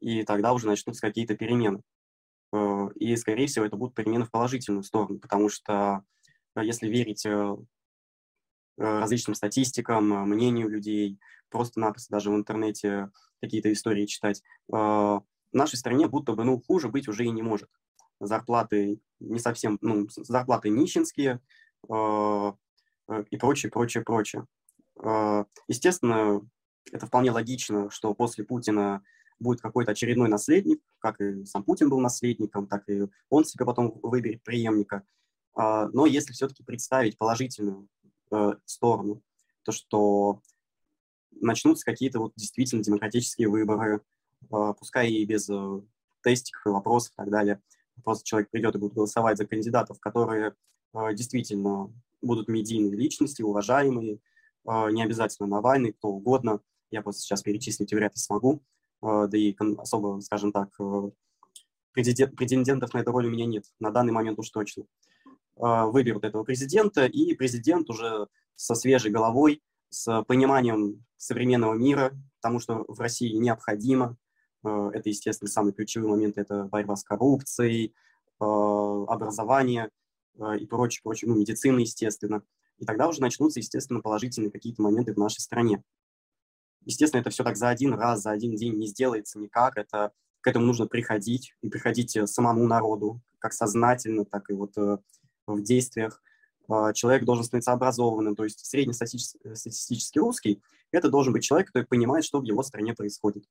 и тогда уже начнутся какие-то перемены. И, скорее всего, это будут перемены в положительную сторону, потому что если верить Э, различным статистикам, э, мнению людей, просто-напросто даже в интернете какие-то истории читать, э, в нашей стране будто бы ну, хуже быть уже и не может. Зарплаты не совсем, ну, зарплаты нищенские и прочее, прочее, прочее. Естественно, это вполне логично, что после Путина будет какой-то очередной наследник, как и сам Путин был наследником, так и он себе потом выберет преемника. Но если все-таки представить положительную э, сторону. То, что начнутся какие-то вот действительно демократические выборы, э, пускай и без э, тестиков и вопросов и так далее. Просто человек придет и будет голосовать за кандидатов, которые э, действительно будут медийные личности, уважаемые, э, не обязательно Навальный, кто угодно. Я просто сейчас перечислить вряд ли смогу. Э, да и особо, скажем так, претендентов на эту роль у меня нет. На данный момент уж точно. А, выберут этого президента, и президент уже со свежей головой, с пониманием современного мира, потому что в России необходимо, а, это, естественно, самый ключевой момент, это борьба с коррупцией, а, образование и прочее, прочее, ну, медицина, естественно. И тогда уже начнутся, естественно, положительные какие-то моменты в нашей стране. Естественно, это все так за один раз, за один день не сделается никак. Это, к этому нужно приходить, и приходить э, самому народу, как сознательно, так и вот э, в действиях. А, человек должен становиться образованным, то есть среднестатистический русский – это должен быть человек, который понимает, что в его стране происходит.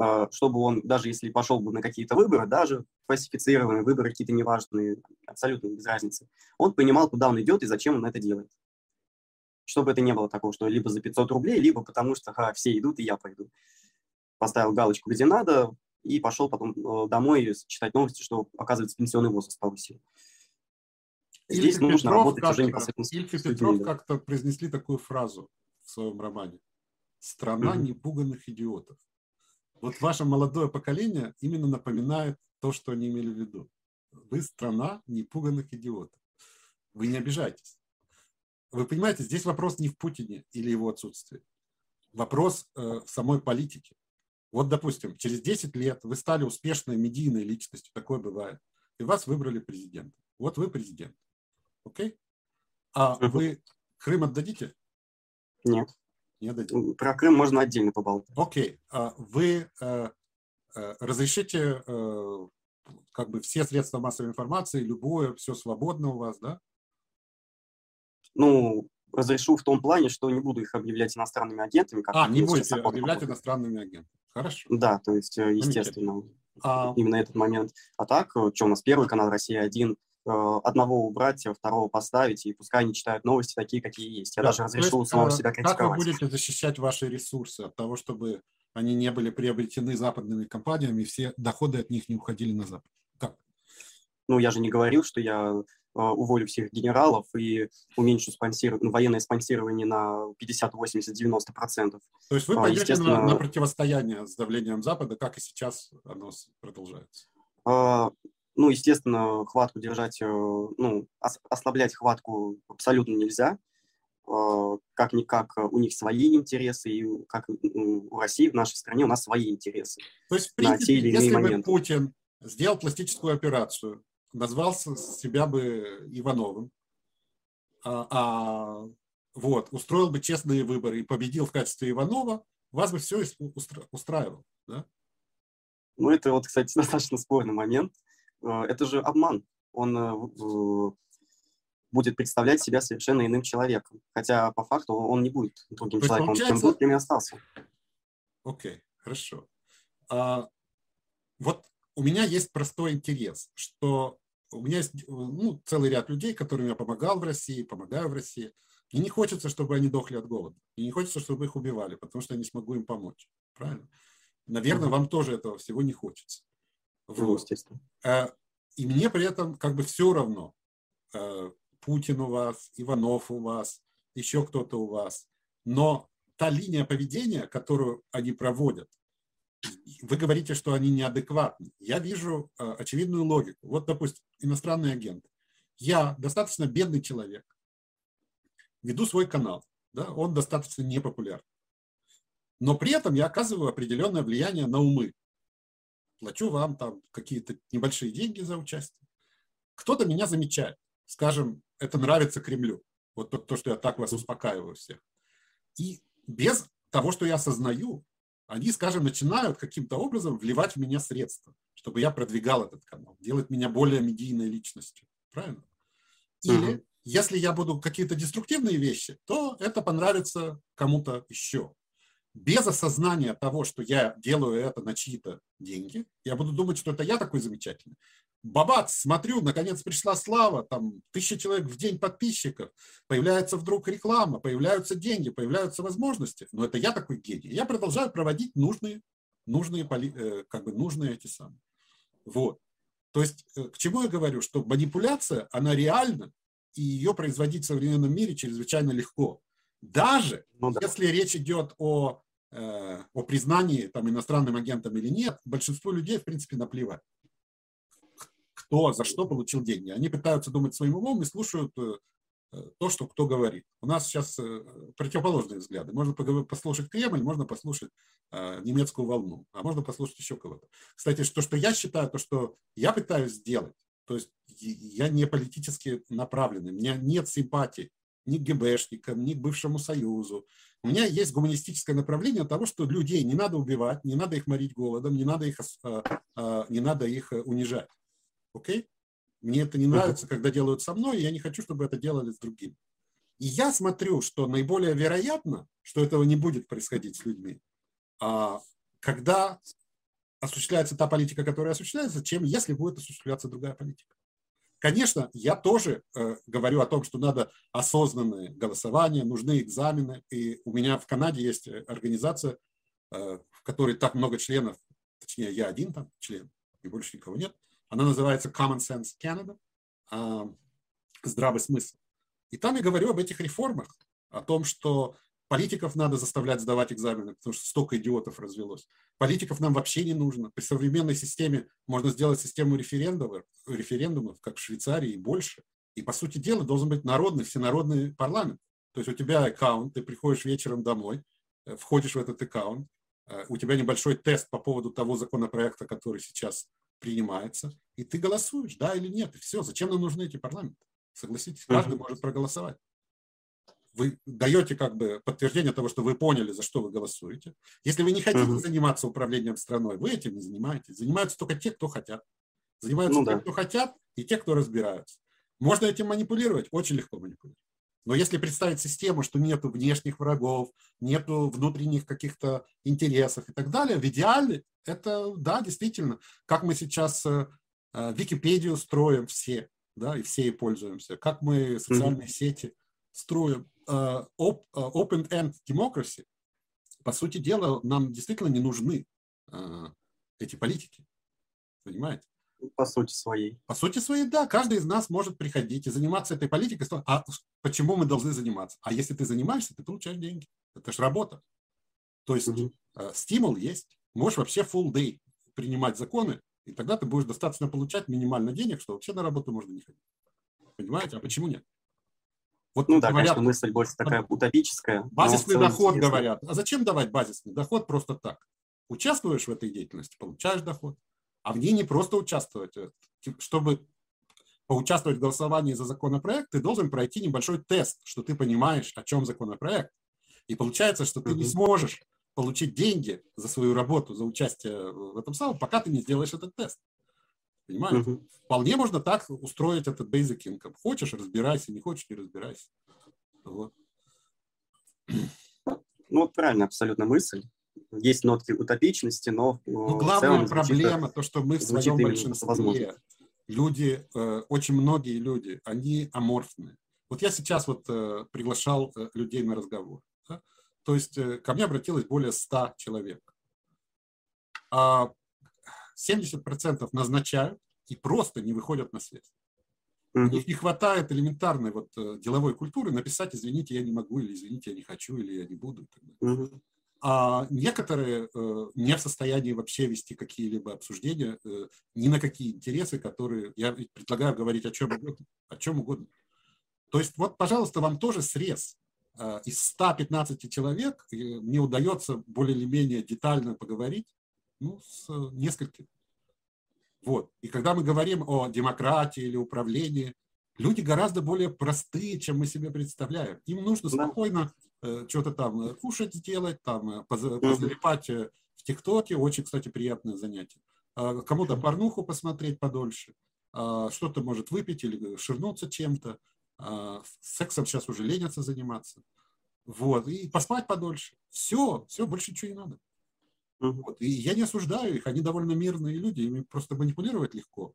А, чтобы он, даже если пошел бы на какие-то выборы, даже фальсифицированные выборы, какие-то неважные, абсолютно без разницы, он понимал, куда он идет и зачем он это делает. Чтобы это не было такого, что либо за 500 рублей, либо потому что ха, все идут, и я пойду. Поставил галочку, где надо, и пошел потом э, домой читать новости, что, оказывается, пенсионный возраст повысили. Здесь Ильф нужно Петров работать уже непосредственно Ильф и Петров как-то произнесли такую фразу в своем романе. «Страна mm-hmm. непуганных идиотов». Вот ваше молодое поколение именно напоминает то, что они имели в виду. Вы страна непуганных идиотов. Вы не обижайтесь. Вы понимаете, здесь вопрос не в Путине или его отсутствии. Вопрос э, в самой политике. Вот, допустим, через 10 лет вы стали успешной медийной личностью, такое бывает, и вас выбрали президентом. Вот вы президент. Окей? А вы Крым отдадите? Нет. Не отдадите. Про Крым можно отдельно поболтать. Окей. А вы э, э, разрешите э, как бы все средства массовой информации, любое, все свободно у вас, да? Ну, разрешу в том плане, что не буду их объявлять иностранными агентами. Как а, не будете объявлять иностранными агентами. Хорошо. Да, то есть, естественно, а... именно этот момент. А так, что у нас первый канал «Россия-1», Э, одного убрать, второго поставить, и пускай они читают новости такие, какие есть. Я да, даже разрешил есть, самого себя критиковать. Как вы будете защищать ваши ресурсы от того, чтобы они не были приобретены западными компаниями, и все доходы от них не уходили на Запад? Как? Ну, я же не говорил, что я э, уволю всех генералов и уменьшу спонсир... ну, военное спонсирование на 50, 80, 90 процентов. То есть вы а, пойдете Естественно... на, на противостояние с давлением Запада, как и сейчас оно продолжается? Ну, естественно, хватку держать, э, ну, ослаблять хватку абсолютно нельзя. Э, как-никак у них свои интересы, и как у России, в нашей стране, у нас свои интересы. То есть, в принципе, если бы Путин сделал пластическую операцию, назвал себя бы Ивановым, а, а вот, устроил бы честные выборы и победил в качестве Иванова, вас бы все устраивало, да? Ну, это вот, кстати, достаточно спорный момент. Э, это же обман. Он э, будет представлять себя совершенно иным человеком. Хотя по факту он не будет другим человеком, получается... он был, и остался. Окей, okay, хорошо. А, вот у меня есть простой интерес, что у меня есть ну, целый ряд людей, которым я помогал в России, помогаю в России. И не хочется, чтобы они дохли от голода. И не хочется, чтобы их убивали, потому что я не смогу им помочь. Правильно? Наверное, вам тоже этого всего не хочется. Вот. естественно. Э, и мне при этом как бы все равно. Э, Путин у вас, Иванов у вас, еще кто-то у вас. Но та линия поведения, которую они проводят, вы говорите, что они неадекватны. Я вижу э, очевидную логику. Вот, допустим, иностранный агент. Я достаточно бедный человек, веду свой канал, да, он достаточно непопулярный. Но при этом я оказываю определенное влияние на умы. Плачу вам там какие-то небольшие деньги за участие. Кто-то меня замечает. Скажем, это нравится Кремлю. Вот то, то, что я так вас успокаиваю всех. И без того, что я осознаю, они, скажем, начинают каким-то образом вливать в меня средства, чтобы я продвигал этот канал, делать меня более медийной личностью. Правильно? Или uh-huh. если я буду какие-то деструктивные вещи, то это понравится кому-то еще. Без осознания того, что я делаю это на чьи-то деньги, я буду думать, что это я такой замечательный бабац, смотрю, наконец пришла слава, там тысяча человек в день подписчиков, появляется вдруг реклама, появляются деньги, появляются возможности. Но это я такой гений. Я продолжаю проводить нужные, нужные, э, как бы нужные эти самые. Вот. То есть э, к чему я говорю, что манипуляция, она реальна, и ее производить в современном мире чрезвычайно легко. Даже ну, да. если речь идет о, о признании там, иностранным агентом или нет, большинству людей, в принципе, наплевать кто за что получил деньги. Они пытаются думать своим умом и слушают э, то, что кто говорит. У нас сейчас э, противоположные взгляды. Можно послушать Кремль, можно послушать э, немецкую волну, а можно послушать еще кого-то. Кстати, то, что я считаю, то, что я пытаюсь сделать, то есть я не политически направленный, у меня нет симпатии ни к ГБшникам, ни к бывшему Союзу. У меня есть гуманистическое направление того, что людей не надо убивать, не надо их морить голодом, не надо их, не надо их унижать. Окей? Мне это не нравится, когда делают со мной, и я не хочу, чтобы это делали с другими. И я смотрю, что наиболее вероятно, что этого не будет происходить с людьми, а когда осуществляется та политика, которая осуществляется, чем если будет осуществляться другая политика. Конечно, я тоже э, говорю о том, что надо осознанное голосование, нужны экзамены. И у меня в Канаде есть э, организация, э, в которой так много членов, точнее, я один там член, и больше никого нет – она называется Common Sense Canada, а, здравый смысл. И там я говорю об этих реформах, о том, что политиков надо заставлять сдавать экзамены, потому что столько идиотов развелось. Политиков нам вообще не нужно. При современной системе можно сделать систему референдумов, референдумов как в Швейцарии, и больше. И, по сути дела, должен быть народный, всенародный парламент. То есть у тебя аккаунт, ты приходишь вечером домой, э, входишь в этот аккаунт, э, у тебя небольшой тест по поводу того законопроекта, который сейчас принимается, и ты голосуешь, да или нет, и все. Зачем нам нужны эти парламенты? Согласитесь, каждый может проголосовать. Вы даете как бы подтверждение того, что вы поняли, за что вы голосуете. Если вы не хотите uh-huh. заниматься управлением страной, вы этим не занимаетесь. Занимаются только те, кто хотят. Занимаются ну, те, да. кто хотят, и те, кто разбираются. Можно этим манипулировать? Очень легко манипулировать. Но если представить систему, что нет внешних врагов, нет внутренних каких-то интересов и так далее, в идеале это, да, действительно, как мы сейчас э, э, Википедию строим все, да, и все и пользуемся, как мы социальные mm-hmm. сети строим. Э, open-end democracy, по сути дела, нам действительно не нужны эти политики, понимаете? По сути своей. По сути своей, да. Каждый из нас может приходить и заниматься этой политикой. А почему мы должны заниматься? А если ты занимаешься, ты получаешь деньги. Это же работа. То есть угу. стимул есть. Можешь вообще full day принимать законы, и тогда ты будешь достаточно получать минимально денег, что вообще на работу можно не ходить. Понимаете? А почему нет? Вот ну да, говорят, конечно, мысль больше такая утопическая. Базисный доход интересно. говорят. А зачем давать базисный доход просто так? Участвуешь в этой деятельности, получаешь доход. А в ней не просто участвовать. Чтобы поучаствовать в голосовании за законопроект, ты должен пройти небольшой тест, что ты понимаешь, о чем законопроект. И получается, что ты не сможешь получить деньги за свою работу, за участие в этом самом, пока ты не сделаешь этот тест. Понимаешь? Uh-huh. Вполне можно так устроить этот basic income. Хочешь, разбирайся, не хочешь, не разбирайся. Вот. Ну, правильно абсолютно мысль. Есть нотки утопичности, но... но главная целом, проблема, то, что мы в своем большинстве люди, э, очень многие люди, они аморфные. Вот я сейчас вот э, приглашал э, людей на разговор. Да? То есть ко мне обратилось более 100 человек. А 70% назначают и просто не выходят на связь. У них не хватает элементарной вот деловой культуры написать, извините, я не могу, или извините, я не хочу, или я не буду. А некоторые э, не в состоянии вообще вести какие-либо обсуждения э, ни на какие интересы, которые я предлагаю говорить о чем угодно. О чем угодно. То есть вот, пожалуйста, вам тоже срез. Э, из 115 человек э, мне удается более или менее детально поговорить ну, с несколькими. Вот. И когда мы говорим о демократии или управлении, люди гораздо более простые, чем мы себе представляем. Им нужно спокойно Э, что-то там э, кушать сделать, там э, позалипать в ТикТоке, очень, кстати, приятное занятие. А кому-то порнуху посмотреть подольше, а что-то может выпить или ширнуться чем-то. А сексом сейчас уже ленятся заниматься. Вот, и поспать подольше. Все, все, больше ничего не надо. Вот. И я не осуждаю их, они довольно мирные люди, ими просто манипулировать легко.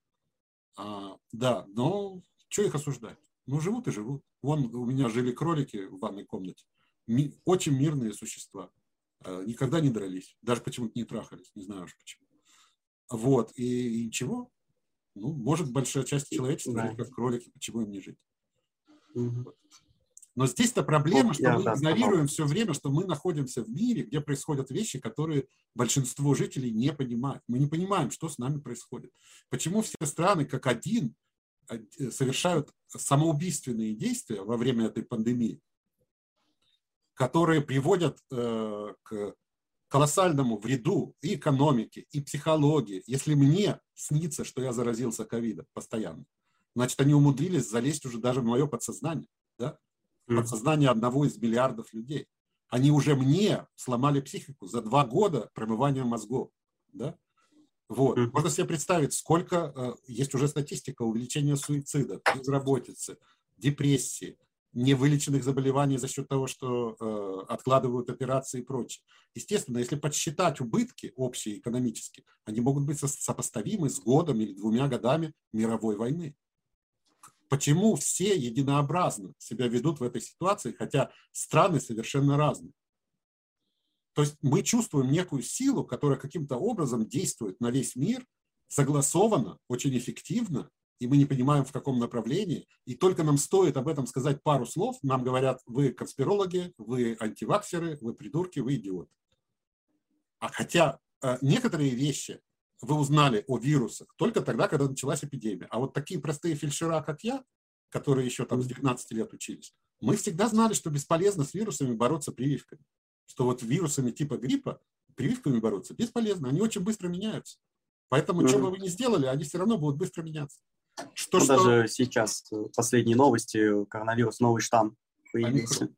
А, да, но что их осуждать? Ну, живут и живут. Вон у меня жили кролики в ванной комнате ми, очень мирные существа. Э, никогда не дрались, даже почему-то не трахались, не знаю уж почему. Вот, и, и ничего. Ну, может, большая часть человечества да. как кролики, почему им не жить? Угу. Но здесь-то проблема, что мы да, игнорируем все время, что мы находимся в мире, где происходят вещи, которые большинство жителей не понимают. Мы не понимаем, что с нами происходит. Почему все страны как один э, совершают самоубийственные действия во время этой пандемии, которые приводят э, к колоссальному вреду и экономике, и психологии. Если мне снится, что я заразился ковидом постоянно, значит, они умудрились залезть уже даже в мое подсознание, да? Подсознание одного из миллиардов людей. Они уже мне сломали психику за два года промывания мозгов. Да? Вот. Можно себе представить, сколько э, есть уже статистика увеличения суицида, безработицы, депрессии, невылеченных заболеваний за счет того, что э, откладывают операции и прочее. Естественно, если подсчитать убытки общие экономические, они могут быть сопоставимы с годом или двумя годами мировой войны. Почему все единообразно себя ведут в этой ситуации, хотя страны совершенно разные? То есть мы чувствуем некую силу, которая каким-то образом действует на весь мир, согласованно, очень эффективно, и мы не понимаем, в каком направлении. И только нам стоит об этом сказать пару слов, нам говорят, вы конспирологи, вы антиваксеры, вы придурки, вы идиоты. А хотя э, некоторые вещи вы узнали о вирусах только тогда, когда началась эпидемия. А вот такие простые фельдшера, как я, которые еще там с 19 лет учились, мы всегда знали, что бесполезно с вирусами бороться прививками. Что вот вирусами типа гриппа прививками бороться бесполезно, они очень быстро меняются. Поэтому, mm-hmm. что бы вы ни сделали, они все равно будут быстро меняться. Что, ну, что... Даже сейчас э, последние новости, коронавирус, новый штамм появился.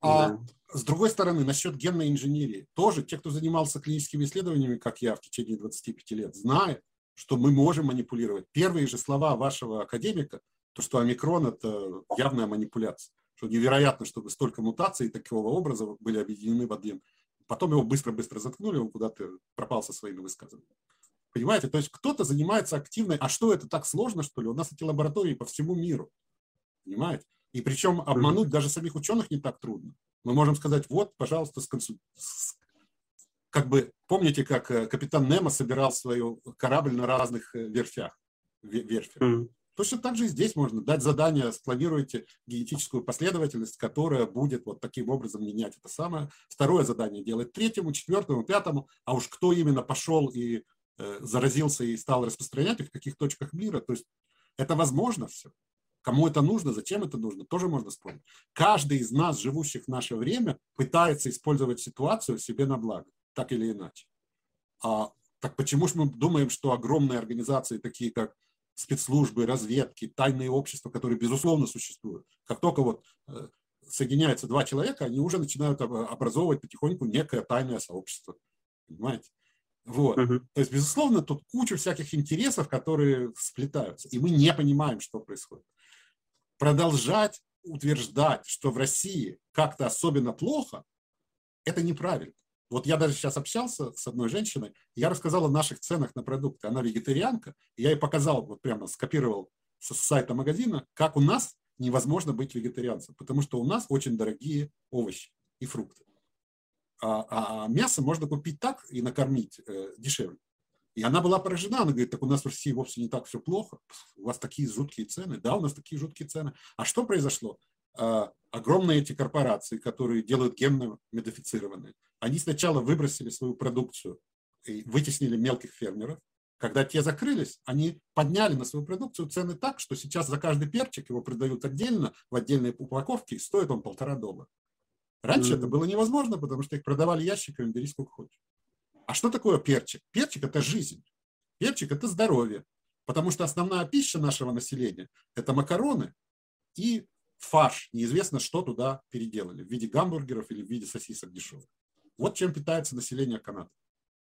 А да. С другой стороны, насчет генной инженерии. Тоже те, кто занимался клиническими исследованиями, как я в течение 25 лет, знают, что мы можем манипулировать. Первые же слова вашего академика, то, что омикрон – это явная манипуляция. Что невероятно, чтобы столько мутаций такого образа были объединены в один. Потом его быстро-быстро заткнули, он куда-то пропал со своими высказываниями. Понимаете? То есть кто-то занимается активной. А что это так сложно, что ли? У нас эти лаборатории по всему миру. Понимаете? И причем обмануть даже самих ученых не так трудно. Мы можем сказать, вот, пожалуйста, сконсуль... как бы, помните, как э, капитан Немо собирал свой корабль на разных э, верфях, верфях. Mm. Точно так же и здесь можно дать задание, спланируйте генетическую последовательность, которая будет вот таким образом менять это самое. Второе задание делать третьему, четвертому, пятому, а уж кто именно пошел и Э, заразился и стал распространять их в каких точках мира. То есть это возможно все. Кому это нужно, зачем это нужно, тоже можно спорить. Каждый из нас, живущих в наше время, пытается использовать ситуацию себе на благо, так или иначе. А, так почему же мы думаем, что огромные организации, такие как спецслужбы, разведки, тайные общества, которые, безусловно, существуют, как только вот э, соединяются два человека, они уже начинают образовывать потихоньку некое тайное сообщество. Понимаете? Вот. То есть, безусловно, тут куча всяких интересов, которые сплетаются, и мы не понимаем, что происходит. Продолжать утверждать, что в России как-то особенно плохо, это неправильно. Вот я даже сейчас общался с одной женщиной, я рассказал о наших ценах на продукты. Она вегетарианка, и я ей показал, вот прямо скопировал с сайта магазина, как у нас невозможно быть вегетарианцем, потому что у нас очень дорогие овощи и фрукты. А, а, а мясо можно купить так и накормить э, дешевле. И она была поражена, она говорит, так у нас в России вовсе не так все плохо, у вас такие жуткие цены. Да, у нас такие жуткие цены. А что произошло? А, огромные эти корпорации, которые делают генно модифицированные, они сначала выбросили свою продукцию и вытеснили мелких фермеров. Когда те закрылись, они подняли на свою продукцию цены так, что сейчас за каждый перчик его продают отдельно, в отдельной упаковке, и стоит он полтора доллара. Раньше mm-hmm. это было невозможно, потому что их продавали ящиками, бери сколько хочешь. А что такое перчик? Перчик – это жизнь. Перчик – это здоровье. Потому что основная пища нашего населения – это макароны и фарш. Неизвестно, что туда переделали. В виде гамбургеров или в виде сосисок дешевых. Вот чем питается население Канады.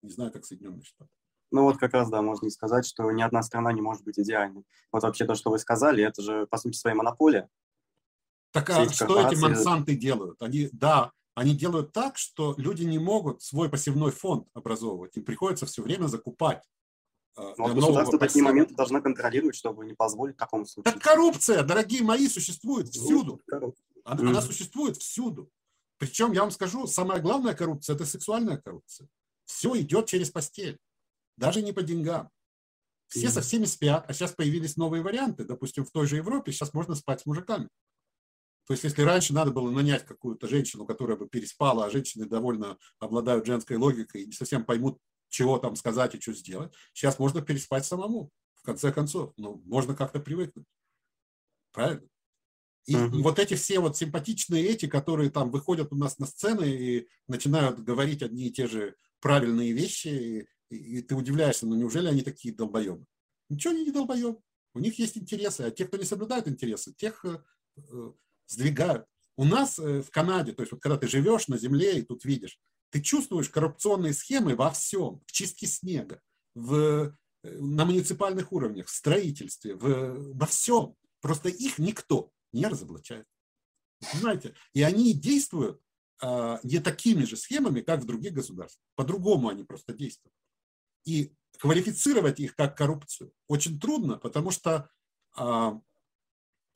Не знаю, как Соединенные Штаты. Ну вот как раз, да, можно сказать, что ни одна страна не может быть идеальной. Вот вообще то, что вы сказали, это же, по сути, своя монополия. Так а что эти Монсанты делают? Они, да, они делают так, что люди не могут свой посевной фонд образовывать. Им приходится все время закупать. Э, Но государство такие моменты должно контролировать, чтобы не позволить такому случаю. Так коррупция, дорогие мои, существует всюду. Она, она существует всюду. Причем, я вам скажу, самая главная коррупция – это сексуальная коррупция. Все идет через постель, даже не по деньгам. Все со всеми спят, а сейчас появились новые варианты. Допустим, в той же Европе сейчас можно спать с мужиками. То есть, если раньше надо было нанять какую-то женщину, которая бы переспала, а женщины довольно обладают женской логикой и не совсем поймут, чего там сказать и что сделать, сейчас можно переспать самому, в конце концов. Ну, можно как-то привыкнуть. Правильно? И, и вот эти все вот симпатичные эти, которые там выходят у нас на сцены и начинают говорить одни и те же правильные вещи, и, и, и ты удивляешься, ну неужели они такие долбоебы? Ничего они не долбоебы. У них есть интересы, а те, кто не соблюдает интересы, тех э, э сдвигают. У нас э, в Канаде, то есть вот когда ты живешь на земле и тут видишь, ты чувствуешь коррупционные схемы во всем, в чистке снега, в, э, на муниципальных уровнях, в строительстве, в, во всем. Просто их никто не разоблачает. Понимаете? И они действуют а, не такими же схемами, как в других государствах. По-другому они просто действуют. И квалифицировать их как коррупцию очень трудно, потому что а,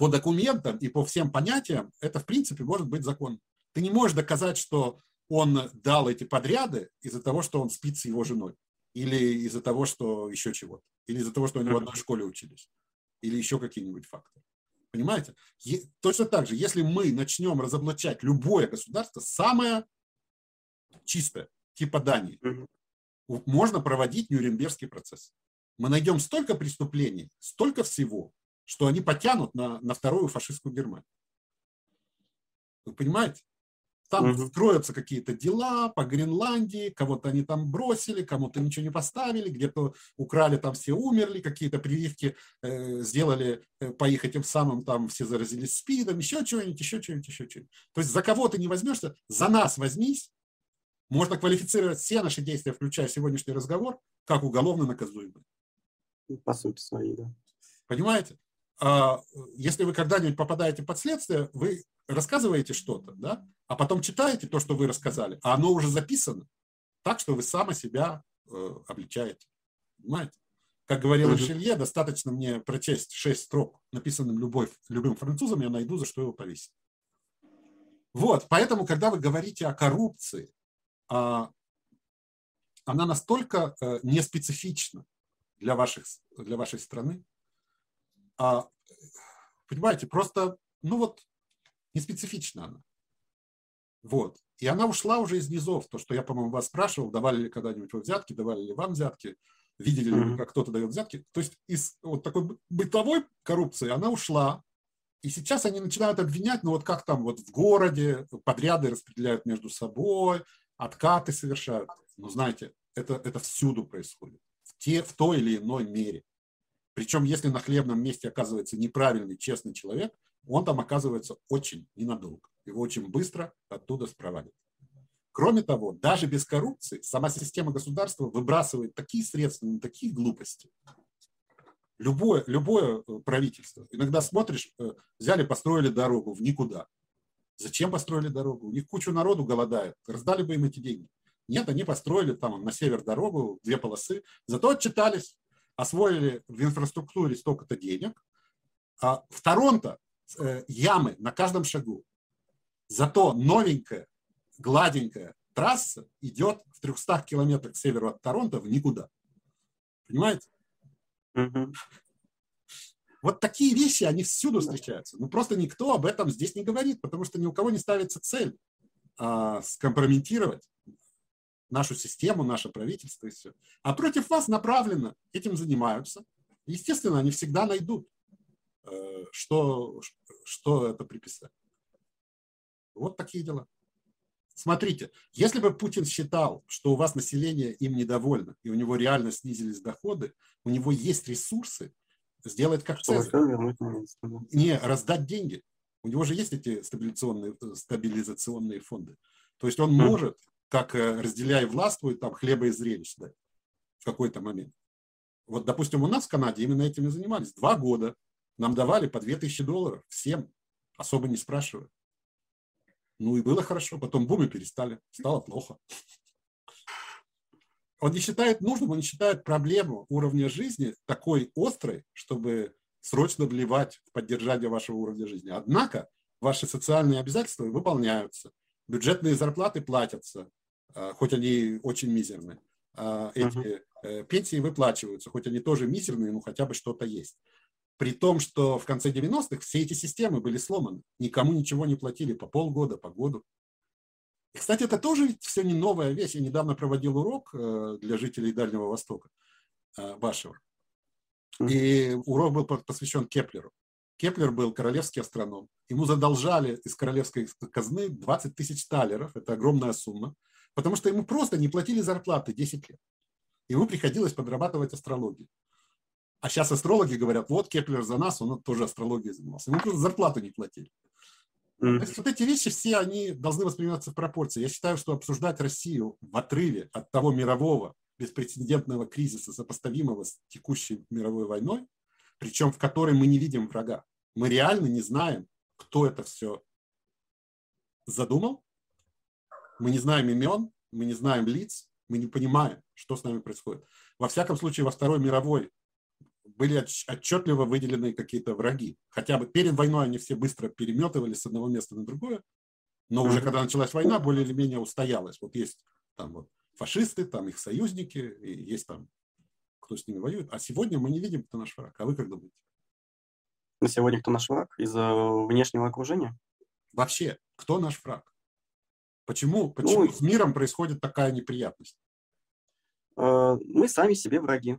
по документам и по всем понятиям это, в принципе, может быть закон. Ты не можешь доказать, что он дал эти подряды из-за того, что он спит с его женой, или из-за того, что еще чего-то, или из-за того, что они в одной школе учились, или еще какие-нибудь факторы. Понимаете? Точно так же, если мы начнем разоблачать любое государство, самое чистое, типа Дании, можно проводить Нюрнбергский процесс. Мы найдем столько преступлений, столько всего, что они потянут на, на вторую фашистскую Германию. Вы понимаете? Там угу. вскроются какие-то дела по Гренландии, кого-то они там бросили, кому-то ничего не поставили, где-то украли, там все умерли, какие-то прививки э, сделали э, по их этим самым, там все заразились СПИДом, еще что-нибудь, еще что-нибудь, еще что-нибудь. То есть за кого ты не возьмешься, за нас возьмись, можно квалифицировать все наши действия, включая сегодняшний разговор, как уголовно наказуемые. По сути своей, да. Понимаете? А, если вы когда-нибудь попадаете под следствие, вы рассказываете что-то, да, а потом читаете то, что вы рассказали, а оно уже записано, так что вы сами себя э, обличаете. Понимаете? Как говорил Шелье, достаточно мне прочесть шесть строк, написанным любой, любым французом, я найду, за что его повесить. Вот, поэтому, когда вы говорите о коррупции, а, она настолько э, неспецифична для, ваших, для вашей страны, а, понимаете, просто, ну вот, не специфична она. Вот. И она ушла уже из низов. То, что я, по-моему, вас спрашивал, давали ли когда-нибудь вы взятки, давали ли вам взятки, видели ли вы, как кто-то дает взятки. То есть из вот такой бытовой коррупции она ушла. И сейчас они начинают обвинять, ну вот как там вот в городе подряды распределяют между собой, откаты совершают. Ну, знаете, это, это всюду происходит. В, те, в той или иной мере. Причем, если на хлебном месте оказывается неправильный, честный человек, он там оказывается очень ненадолго. Его очень быстро оттуда спровадят. Кроме того, даже без коррупции сама система государства выбрасывает такие средства на такие глупости. Любое, любое э, правительство. Иногда смотришь, э, взяли, построили дорогу в никуда. Зачем построили дорогу? У них кучу народу голодает. Раздали бы им эти деньги. Нет, они построили там на север дорогу, две полосы, зато отчитались, освоили в инфраструктуре столько-то денег. А в Торонто э, ямы на каждом шагу. Зато новенькая, гладенькая трасса идет в 300 километрах к северу от Торонто в никуда. Понимаете? Mm-hmm. Вот такие вещи, они всюду встречаются. Ну, просто никто об этом здесь не говорит, потому что ни у кого не ставится цель а, скомпрометировать нашу систему, наше правительство и все. А против вас направленно этим занимаются. Естественно, они всегда найдут, э, что, что это приписать. Вот такие дела. Смотрите, если бы Путин считал, что у вас население им недовольно, и у него реально снизились доходы, у него есть ресурсы сделать как Цезарь. Не, раздать деньги. У него же есть эти стабилизационные, стабилизационные фонды. То есть он может, как э, разделяя властвует, там хлеба и зрелищ дать в какой-то момент. Вот, допустим, у нас в Канаде именно этим и занимались. Два года нам давали по 2000 долларов всем, особо не спрашивая. Ну и было хорошо, потом бум и перестали, стало плохо. Он не считает нужным, он не считает проблему уровня жизни такой острой, чтобы срочно вливать в поддержание вашего уровня жизни. Однако ваши социальные обязательства выполняются, бюджетные зарплаты платятся, хоть они очень мизерные. А, эти uh-huh. пенсии выплачиваются, хоть они тоже мизерные, но хотя бы что-то есть. При том, что в конце 90-х все эти системы были сломаны. Никому ничего не платили по полгода, по году. И, кстати, это тоже все не новая вещь. Я недавно проводил урок э, для жителей Дальнего Востока э, вашего. И урок был посвящен Кеплеру. Кеплер был королевский астроном. Ему задолжали из королевской казны 20 тысяч талеров, это огромная сумма, потому что ему просто не платили зарплаты 10 лет. Ему приходилось подрабатывать астрологией. А сейчас астрологи говорят, вот Кеплер за нас, он тоже астрологией занимался. Ему просто зарплату не платили. Mm. То есть вот эти вещи все, они должны восприниматься в пропорции. Я считаю, что обсуждать Россию в отрыве от того мирового беспрецедентного кризиса, сопоставимого с текущей мировой войной, причем в которой мы не видим врага. Мы реально не знаем, кто это все задумал. Мы не знаем имен, мы не знаем лиц, мы не понимаем, что с нами происходит. Во всяком случае, во Второй мировой были отчетливо выделены какие-то враги. Хотя бы перед войной они все быстро переметывались с одного места на другое, но уже когда началась война, более или менее устоялась. Вот есть там вот фашисты, там их союзники, и есть там кто с ними воюет. А сегодня мы не видим, кто наш враг. А вы как думаете? На сегодня кто наш враг? Из-за внешнего окружения? Вообще, кто наш враг? Почему, почему ну, с миром происходит такая неприятность? Э, мы сами себе враги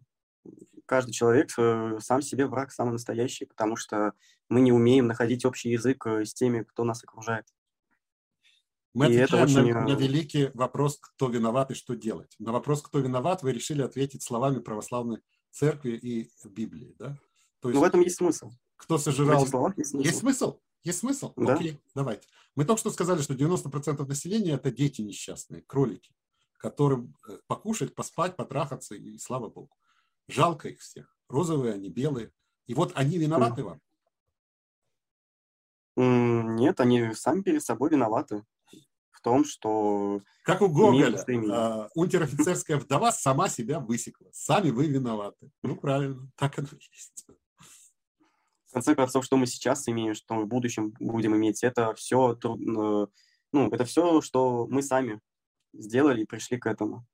каждый человек э, сам себе враг, самый настоящий, потому что мы не умеем находить общий язык э, с теми, кто нас окружает. Мы и отвечаем это очень... на, на великий вопрос, кто виноват и что делать. На вопрос, кто виноват, вы решили ответить словами православной церкви и Библии. Да? То есть, ну, в этом есть смысл. Кто сожрал... есть смысл. Есть смысл? Есть смысл? Да. Окей, давайте. Мы только что сказали, что 90% населения – это дети несчастные, кролики, которым э, покушать, поспать, потрахаться, и слава Богу. Жалко их всех. Розовые они, белые. И вот они виноваты вам? Нет, они сами перед собой виноваты в том, что... Как у Гоголя, а, унтер-офицерская вдова сама себя высекла. Сами вы виноваты. Ну, правильно, так оно есть. В конце концов, что мы сейчас имеем, что мы в будущем будем иметь, это все, ну, это все, что мы сами сделали и пришли к этому.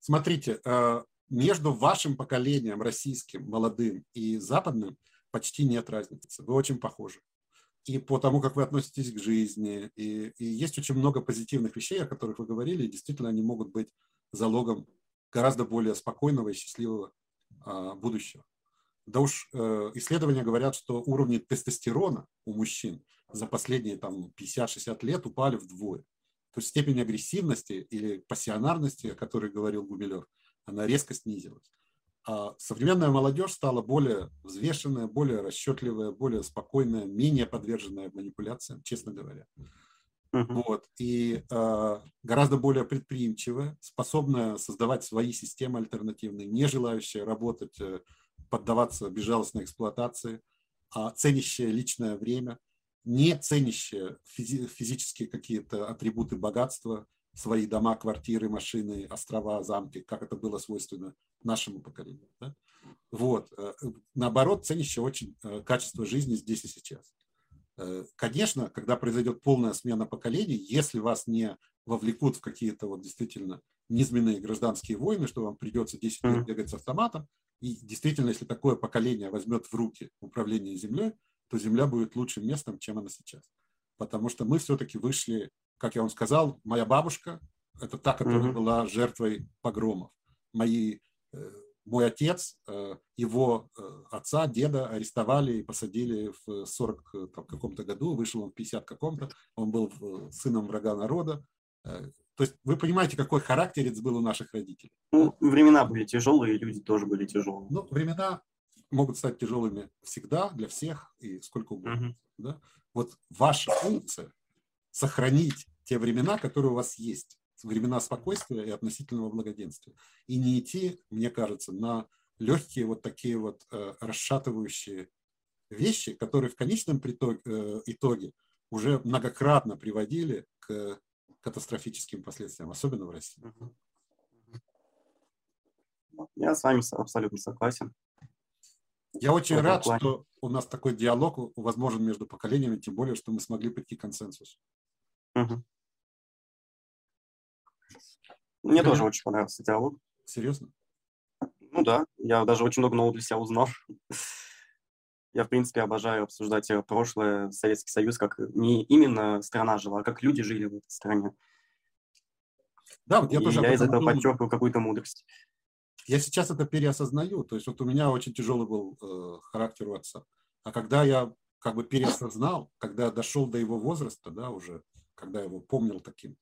Смотрите, а, между вашим поколением российским, молодым и западным почти нет разницы. Вы очень похожи. И по тому, как вы относитесь к жизни. И, и есть очень много позитивных вещей, о которых вы говорили, и действительно они могут быть залогом гораздо более спокойного и счастливого а, будущего. Да уж э, исследования говорят, что уровни тестостерона у мужчин за последние там, 50-60 лет упали вдвое. То есть степень агрессивности или пассионарности, о которой говорил Гумилев, она резко снизилась. А современная молодежь стала более взвешенная, более расчетливая, более спокойная, менее подверженная манипуляциям, честно говоря. Uh-huh. Вот. И э, гораздо более предприимчивая, способная создавать свои системы альтернативные, не желающая работать, э, поддаваться безжалостной эксплуатации, а ценящая личное время, не физи- физические какие-то атрибуты богатства, свои дома, квартиры, машины, острова, замки, как это было свойственно нашему поколению. Да? Вот. Э, наоборот, ценящее очень э, качество жизни здесь и сейчас. Э, конечно, когда произойдет полная смена поколений, если вас не вовлекут в какие-то вот действительно низменные гражданские войны, что вам придется 10 лет бегать с автоматом, и действительно, если такое поколение возьмет в руки управление землей, то земля будет лучшим местом, чем она сейчас. Потому что мы все-таки вышли, как я вам сказал, моя бабушка – это та, которая mm-hmm. была жертвой погромов. Мои мой отец, э, его э, отца, деда арестовали и посадили в 40 э, там, каком-то году, вышел он в 50 каком-то, он был сыном врага народа. То есть вы понимаете, какой характерец был у наших родителей. Ну, времена были тяжелые, люди тоже были тяжелые. Ну, времена могут стать тяжелыми всегда, для всех и сколько угодно. Угу. Да? Вот ваша функция – сохранить те времена, которые у вас есть времена спокойствия и относительного благоденствия. И не идти, мне кажется, на легкие вот такие вот э, расшатывающие вещи, которые в конечном притоге, э, итоге уже многократно приводили к катастрофическим последствиям, особенно в России. Я с вами абсолютно согласен. Я очень рад, плане. что у нас такой диалог возможен между поколениями, тем более, что мы смогли прийти к консенсусу. Угу. Мне тоже очень понравился диалог. Серьезно? Ну да, я даже очень много нового для себя узнал. Я, в принципе, обожаю обсуждать э, прошлое, Советский Союз, как не именно страна жила, а как люди жили в этой стране. Да, вот я И тоже я из этого подчеркиваю какую-то мудрость. Я сейчас это переосознаю. То есть вот у меня очень тяжелый был э, характер у отца. А когда я как бы переосознал, когда дошел до его возраста, да, уже, когда я его помнил таким,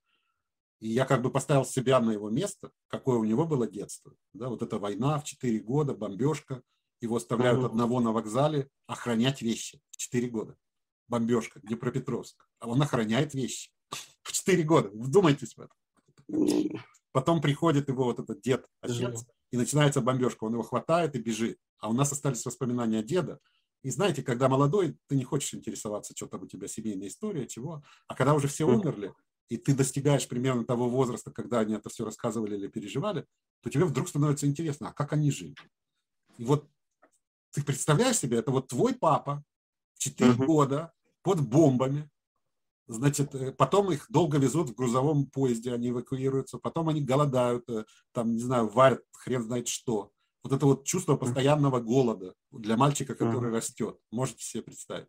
и я как бы поставил себя на его место, какое у него было детство. Да, вот эта война в 4 года, бомбежка. Его оставляют одного на вокзале охранять вещи. 4 года. Бомбежка, Днепропетровск. А он охраняет вещи. В 4 года. Вдумайтесь в это. Потом приходит его вот этот дед, отец, и начинается бомбежка. Он его хватает и бежит. А у нас остались воспоминания деда. И знаете, когда молодой, ты не хочешь интересоваться, что там у тебя семейная история, чего. А когда уже все умерли, и ты достигаешь примерно того возраста, когда они это все рассказывали или переживали, то тебе вдруг становится интересно, а как они жили? И вот ты представляешь себе, это вот твой папа в 4 uh-huh. года под бомбами, значит, э, потом их долго везут в грузовом поезде, они эвакуируются, потом они голодают, э, там, не знаю, варят хрен знает что. Вот это вот чувство постоянного голода для мальчика, который uh-huh. растет, можете себе представить.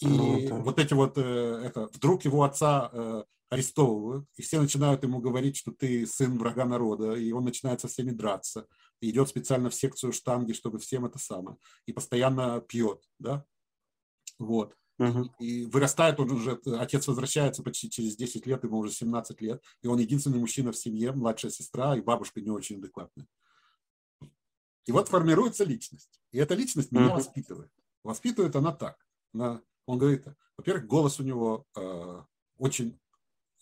И ну, вот эти вот, э, это, вдруг его отца арестовывают, и все начинают ему говорить, что ты сын врага народа, и он начинает со всеми драться, идет специально в секцию штанги, чтобы всем это самое, и постоянно пьет, да, вот. Uh-huh. И вырастает он уже, отец возвращается почти через 10 лет, ему уже 17 лет, и он единственный мужчина в семье, младшая сестра, и бабушка не очень адекватная. И вот формируется личность. И эта личность меня uh-huh. воспитывает. Воспитывает она так. Она, он говорит, во-первых, голос у него э, очень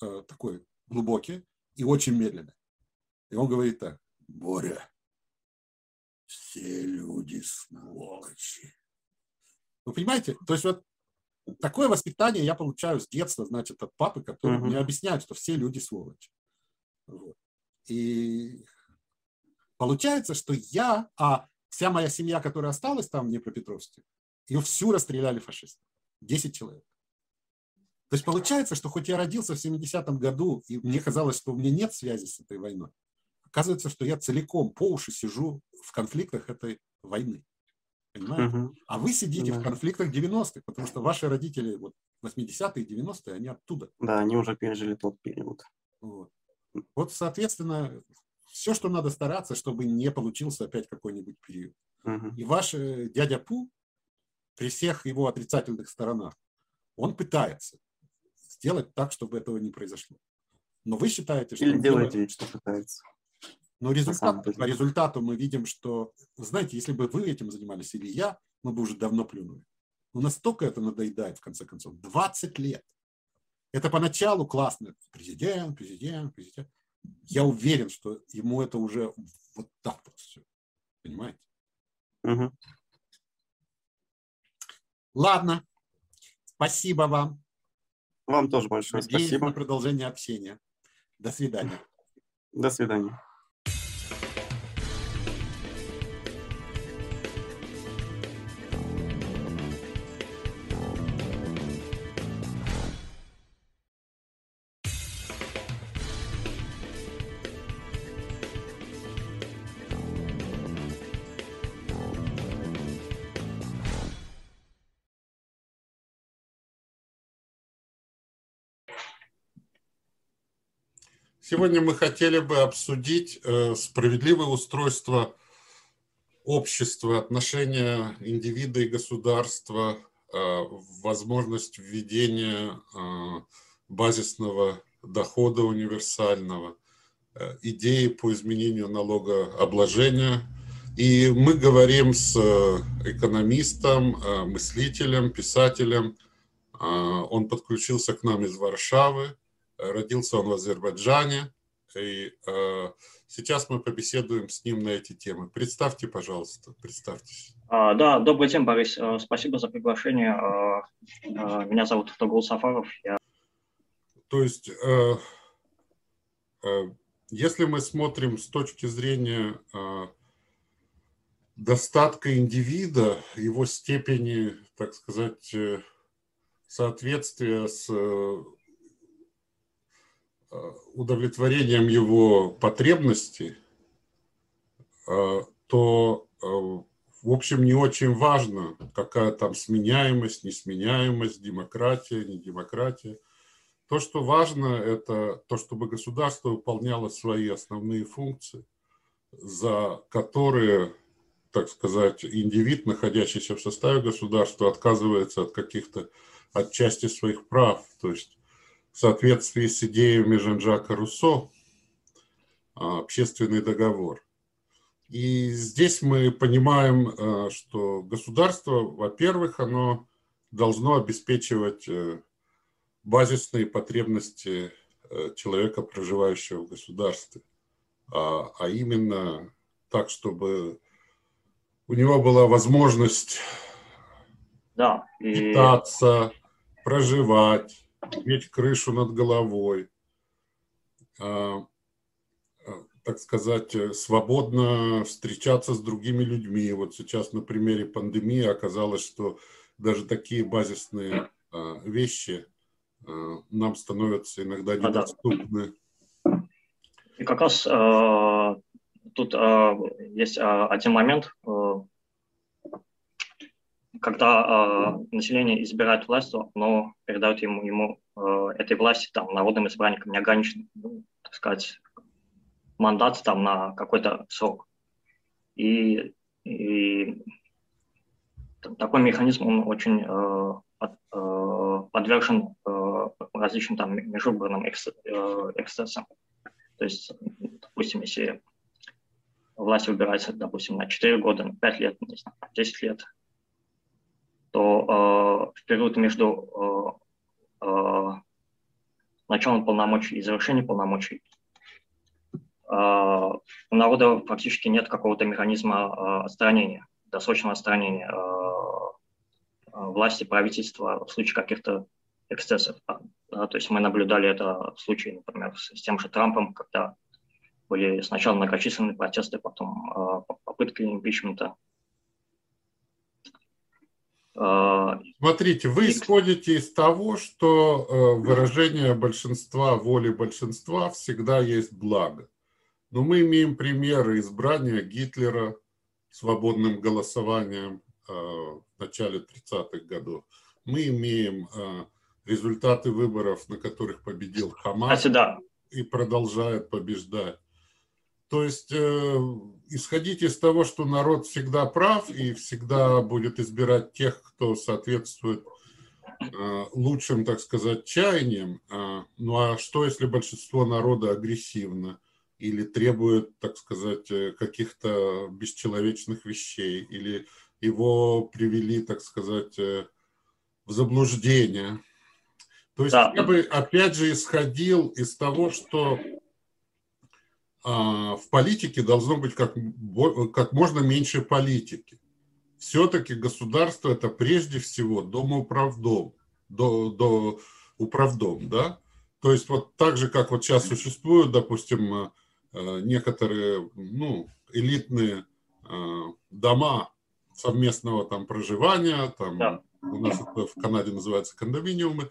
Э, такой глубокий и очень медленный. И он говорит так, Боря, все люди сволочи. Вы понимаете? То есть вот такое воспитание я получаю с детства, значит, от папы, который uh-huh. мне объясняет, что все люди сволочи. Вот. И получается, что я, а вся моя семья, которая осталась там в Днепропетровске, ее всю расстреляли фашисты. Десять человек. То есть получается, что хоть я родился в 70-м году, и мне казалось, что у меня нет связи с этой войной, оказывается, что я целиком по уши сижу в конфликтах этой войны. Понимаете? Угу. А вы сидите да. в конфликтах 90-х, потому что ваши родители вот 80-е, 90-е, они оттуда. Да, они уже пережили тот период. Вот. вот, соответственно, все, что надо стараться, чтобы не получился опять какой-нибудь период. Угу. И ваш э, дядя Пу при всех его отрицательных сторонах, он пытается сделать так, чтобы этого не произошло. Но вы считаете, что... Или делаете вид, что пытается. Но результат, по результату мы видим, что, знаете, если бы вы этим занимались или я, мы бы уже давно плюнули. Но настолько это надоедает, в конце концов. 20 лет. Это поначалу классно. Президент, президент, президент. Я уверен, что ему это уже вот так вот все. Понимаете? Угу. Ладно. Спасибо вам. Вам тоже большое Надеюсь спасибо. на продолжение общения. До свидания. До свидания. Сегодня мы хотели бы обсудить э, справедливое устройство общества, отношения индивида и государства, э, возможность введения э, базисного дохода универсального, идеи по изменению налогообложения. И мы говорим с экономистом, мыслителем, писателем. Он подключился к нам из Варшавы. Родился он в Азербайджане, и э, сейчас мы побеседуем с ним на эти темы. Представьте, пожалуйста, представьтесь. А, да, добрый день, Борис. Э, спасибо за приглашение. А, а, меня зовут Автогул Сафаров. Я... То есть, э, э, если мы смотрим с точки зрения э, достатка индивида, его степени, так сказать, э, соответствия с Э, удовлетворением его потребностей, э, то, э, в общем, не очень важно, какая там сменяемость, несменяемость, демократия, не демократия. То, что важно, это то, чтобы государство выполняло свои основные функции, за которые, так сказать, индивид, находящийся в составе государства, отказывается от каких-то отчасти своих прав. То есть в соответствии с идеями Жан-Жака Руссо а, общественный договор. И здесь мы понимаем, а, что государство, во-первых, оно должно обеспечивать э, базисные потребности э, человека, проживающего в государстве, а, а именно так, чтобы у него была возможность да, и... питаться, проживать, иметь крышу над головой, а, а, так сказать, свободно встречаться с другими людьми. Вот сейчас на примере пандемии оказалось, что даже такие базисные а, вещи нам становятся иногда недоступны. И как раз э, тут э, есть э, один момент, э, когда э, население избирает власть, оно передает ему, ему э, этой власти там, народным избранникам неограниченный, ну, так сказать, мандат там, на какой-то срок. И, и такой механизм, он очень э, под, э, подвержен э, различным там, межвыборным экс, э, эксцессам. То есть, допустим, если власть выбирается, допустим, на 4 года, на 5 лет, на 10 лет, то э, в период между э, э, началом полномочий и завершением полномочий у народа фактически нет какого-то механизма отстранения, досрочного отстранения власти, правительства в случае каких-то эксцессов. Да, то есть мы наблюдали это в случае, например, с, с тем же Трампом, когда были сначала многочисленные протесты, потом э, попытки импичмента, а, Смотрите, вы исходите из того, что э, выражение большинства, воли большинства всегда есть благо. Но мы имеем примеры избрания Гитлера свободным голосованием э, в начале 30-х годов. Мы имеем э, результаты выборов, на которых победил Хамас и продолжает побеждать. То есть э, исходить из того, что народ всегда прав и всегда будет избирать тех, кто соответствует э, лучшим, так сказать, чаяниям. Э, ну а что, если большинство народа агрессивно или требует, так сказать, э, каких-то бесчеловечных вещей, или его привели, так сказать, э, в заблуждение? То есть да. я бы опять же исходил из того, что в политике должно быть как, как можно меньше политики. Все-таки государство это прежде всего домоуправдом, до, до управдом, да? То есть вот так же, как вот сейчас существуют, допустим, некоторые ну, элитные дома совместного там проживания, там да. у нас это в Канаде называется кондоминиумы.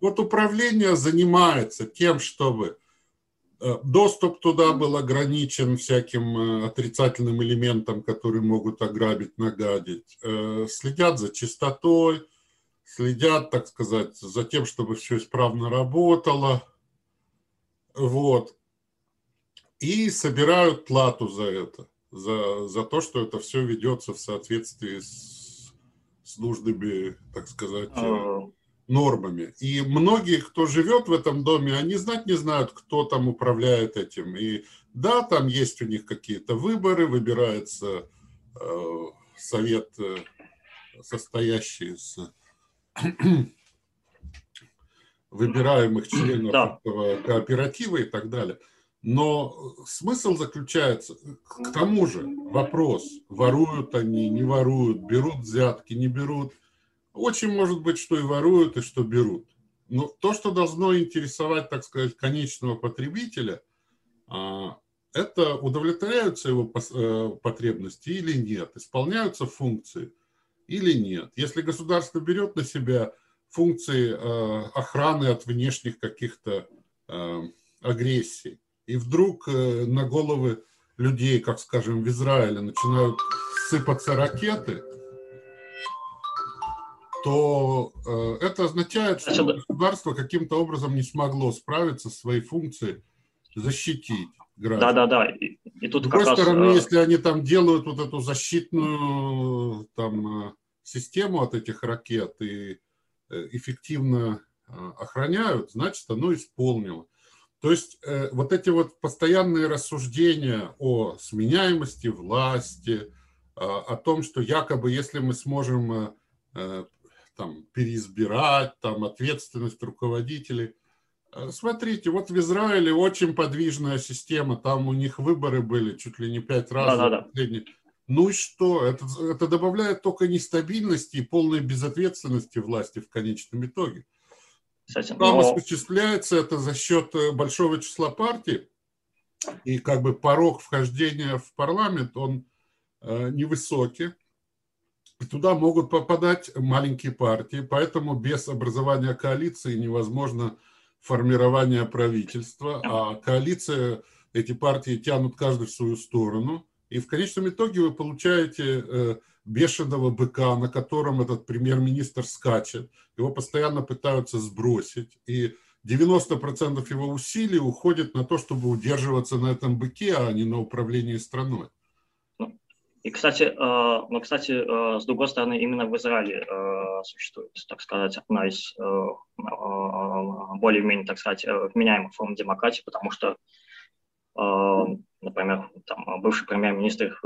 Вот управление занимается тем, чтобы доступ туда был ограничен всяким э, отрицательным элементам, которые могут ограбить, нагадить. Э, следят за чистотой, следят, так сказать, за тем, чтобы все исправно работало. Вот. И собирают плату за это, за, за то, что это все ведется в соответствии с, с нужными, так сказать, а, нормами. И многие, кто живет в этом доме, они знать не знают, кто там управляет этим. И да, там есть у них какие-то выборы, выбирается э, совет, э, состоящий из выбираемых членов да. этого кооператива и так далее. Но смысл заключается, к тому же вопрос, воруют они, не воруют, берут взятки, не берут – очень может быть, что и воруют, и что берут. Но то, что должно интересовать, так сказать, конечного потребителя, а, это удовлетворяются его э, потребности или нет, исполняются функции или нет. Если государство берет на себя функции э, охраны от внешних каких-то э, агрессий, и вдруг на головы людей, как скажем, в Израиле начинают сыпаться ракеты – то э, это означает, что государство каким-то образом не смогло справиться с своей функцией защитить граждан. Да, да, да. И, и тут с другой стороны, раз, э, если они там делают вот эту защитную там, э, систему от этих ракет и эффективно охраняют, значит, оно исполнило. То есть э, вот эти вот постоянные рассуждения о сменяемости власти, э, о том, что якобы если мы сможем э, там, переизбирать, там, ответственность руководителей. Э, смотрите, вот в Израиле очень подвижная система, там у них выборы были чуть ли не пять раз. Да, да, да. Ну и что? Это, это добавляет только нестабильности и полной безответственности власти в конечном итоге. Кстати, Там но... осуществляется это за счет э, большого числа партий, и как бы порог вхождения в парламент, он э, невысокий. Туда могут попадать маленькие партии, поэтому без образования коалиции невозможно формирование правительства, а коалиция, эти партии тянут каждый в свою сторону, и в конечном итоге вы получаете э, бешеного быка, на котором этот премьер-министр скачет, его постоянно пытаются сбросить, и 90% его усилий уходит на то, чтобы удерживаться на этом быке, а не на управлении страной. И, кстати, э, но, кстати, э, с другой стороны, именно в Израиле э, существует, так сказать, одна из более-менее, так сказать, вменяемых форм демократии, потому что, например, там, бывший премьер-министр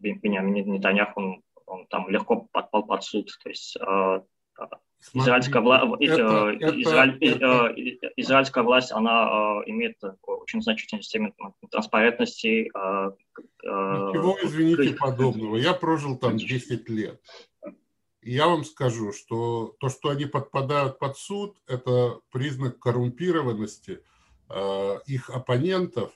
Бенjamin Нетаньяху, он, он там легко подпал под суд, то есть Израильская, вла... это, Израиль... это... Израильская власть, она имеет очень значительную систему транспарентности. Ничего, извините, подобного. Я прожил там 10 лет. И я вам скажу, что то, что они подпадают под суд, это признак коррумпированности их оппонентов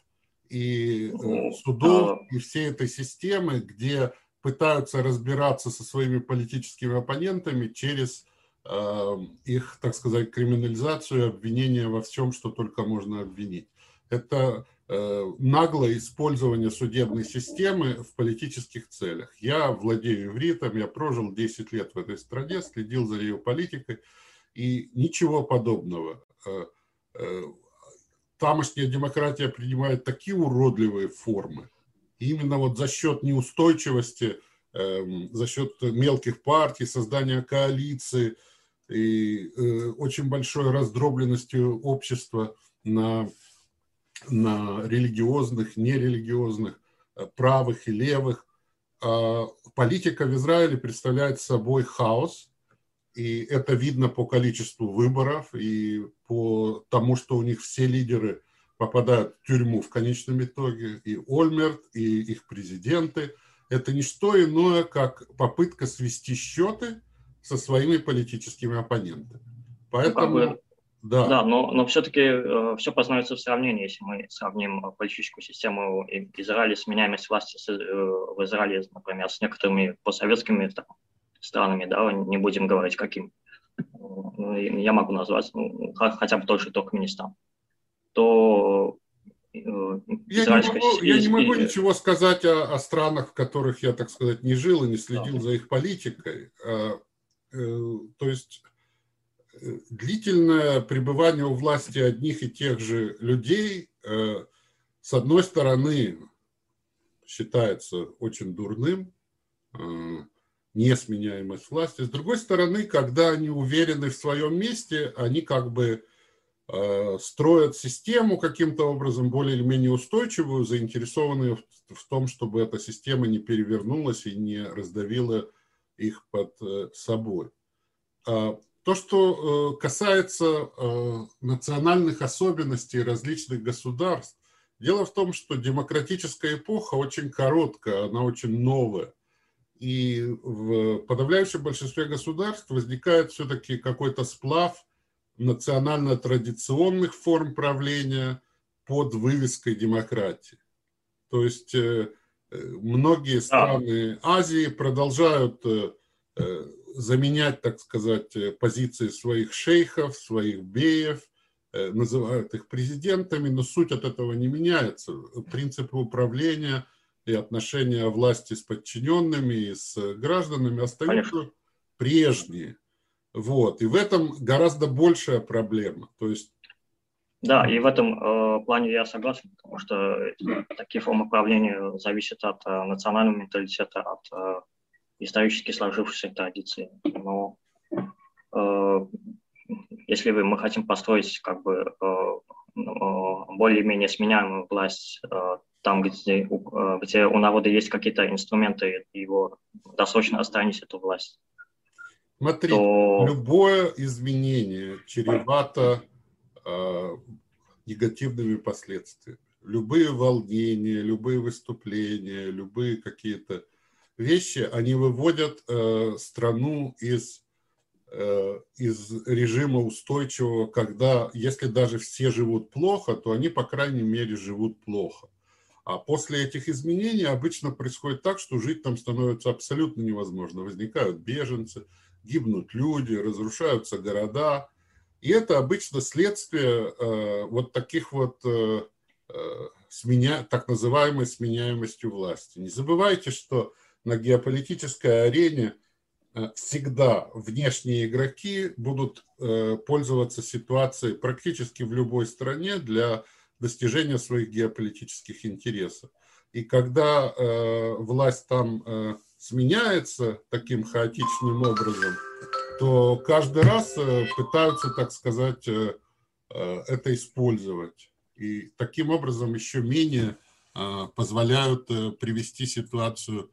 и э, судов, и всей этой системы, где пытаются разбираться со своими политическими оппонентами через их, так сказать, криминализацию, обвинения во всем, что только можно обвинить. Это э, наглое использование судебной системы в политических целях. Я владею ивритом, я прожил 10 лет в этой стране, следил за ее политикой, и ничего подобного. Э, э, тамошняя демократия принимает такие уродливые формы. И именно вот за счет неустойчивости, эм, за счет мелких партий, создания коалиции – и э, очень большой раздробленностью общества на, на религиозных, нерелигиозных, э, правых и левых. А политика в Израиле представляет собой хаос, и это видно по количеству выборов и по тому, что у них все лидеры попадают в тюрьму в конечном итоге, и Ольмерт, и их президенты. Это не что иное, как попытка свести счеты – со своими политическими оппонентами. Поэтому, ну, как бы... Да, да но, но все-таки э, все познается в сравнении. Если мы сравним политическую систему Израиля с меняемость власти с, э, в Израиле, например, с некоторыми постсоветскими там, странами, да, не будем говорить каким, ну, я могу назвать, ну, хотя бы тот же Туркменистан, то э, я не, могу, я не могу ничего сказать о, о странах, в которых я, так сказать, не жил и не следил да. за их политикой. Э, то есть э, длительное пребывание у власти одних и тех же людей, э, с одной стороны, считается очень дурным, несменяемость власти. С другой стороны, когда они уверены в своем месте, они как бы строят систему каким-то образом более или менее устойчивую, заинтересованные в, в том, чтобы эта система не перевернулась и не раздавила их под э, собой. А то, что э, касается э, национальных особенностей различных государств, дело в том, что демократическая эпоха очень короткая, она очень новая и в подавляющем большинстве государств возникает все-таки какой-то сплав национально-традиционных форм правления под вывеской демократии. То есть многие страны Азии продолжают э, э, заменять, так сказать, позиции своих шейхов, своих беев, называют их президентами, но суть от этого не меняется. Принципы управления – и отношения власти с подчиненными, и с гражданами остаются Конечно. прежние. Вот. И в этом гораздо большая проблема. То есть да, и в этом э, плане я согласен, потому что такие формы правления зависят от э, национального менталитета, от э, исторически сложившейся традиции. Но э, если вы, мы хотим построить как бы э, э более-менее сменяемую власть э, там, где, э, где у народа есть какие-то инструменты его досрочно останется эту власть. Смотри, то... любое изменение чревато э, негативными последствиями. Любые волнения, любые выступления, любые какие-то вещи, они выводят э, страну из, э, из режима устойчивого, когда, если даже все живут плохо, то они, по крайней мере, живут плохо. А после этих изменений обычно происходит так, что жить там становится абсолютно невозможно. Возникают беженцы, гибнут люди, разрушаются города. И это обычно следствие э, вот таких вот э, э, сменя, так называемой сменяемостью власти. Не забывайте, что на геополитической арене всегда внешние игроки будут пользоваться ситуацией практически в любой стране для достижения своих геополитических интересов. И когда э, власть там э, сменяется таким хаотичным образом, то каждый раз э, пытаются, так сказать, э, э, это использовать. И таким образом еще менее позволяют привести ситуацию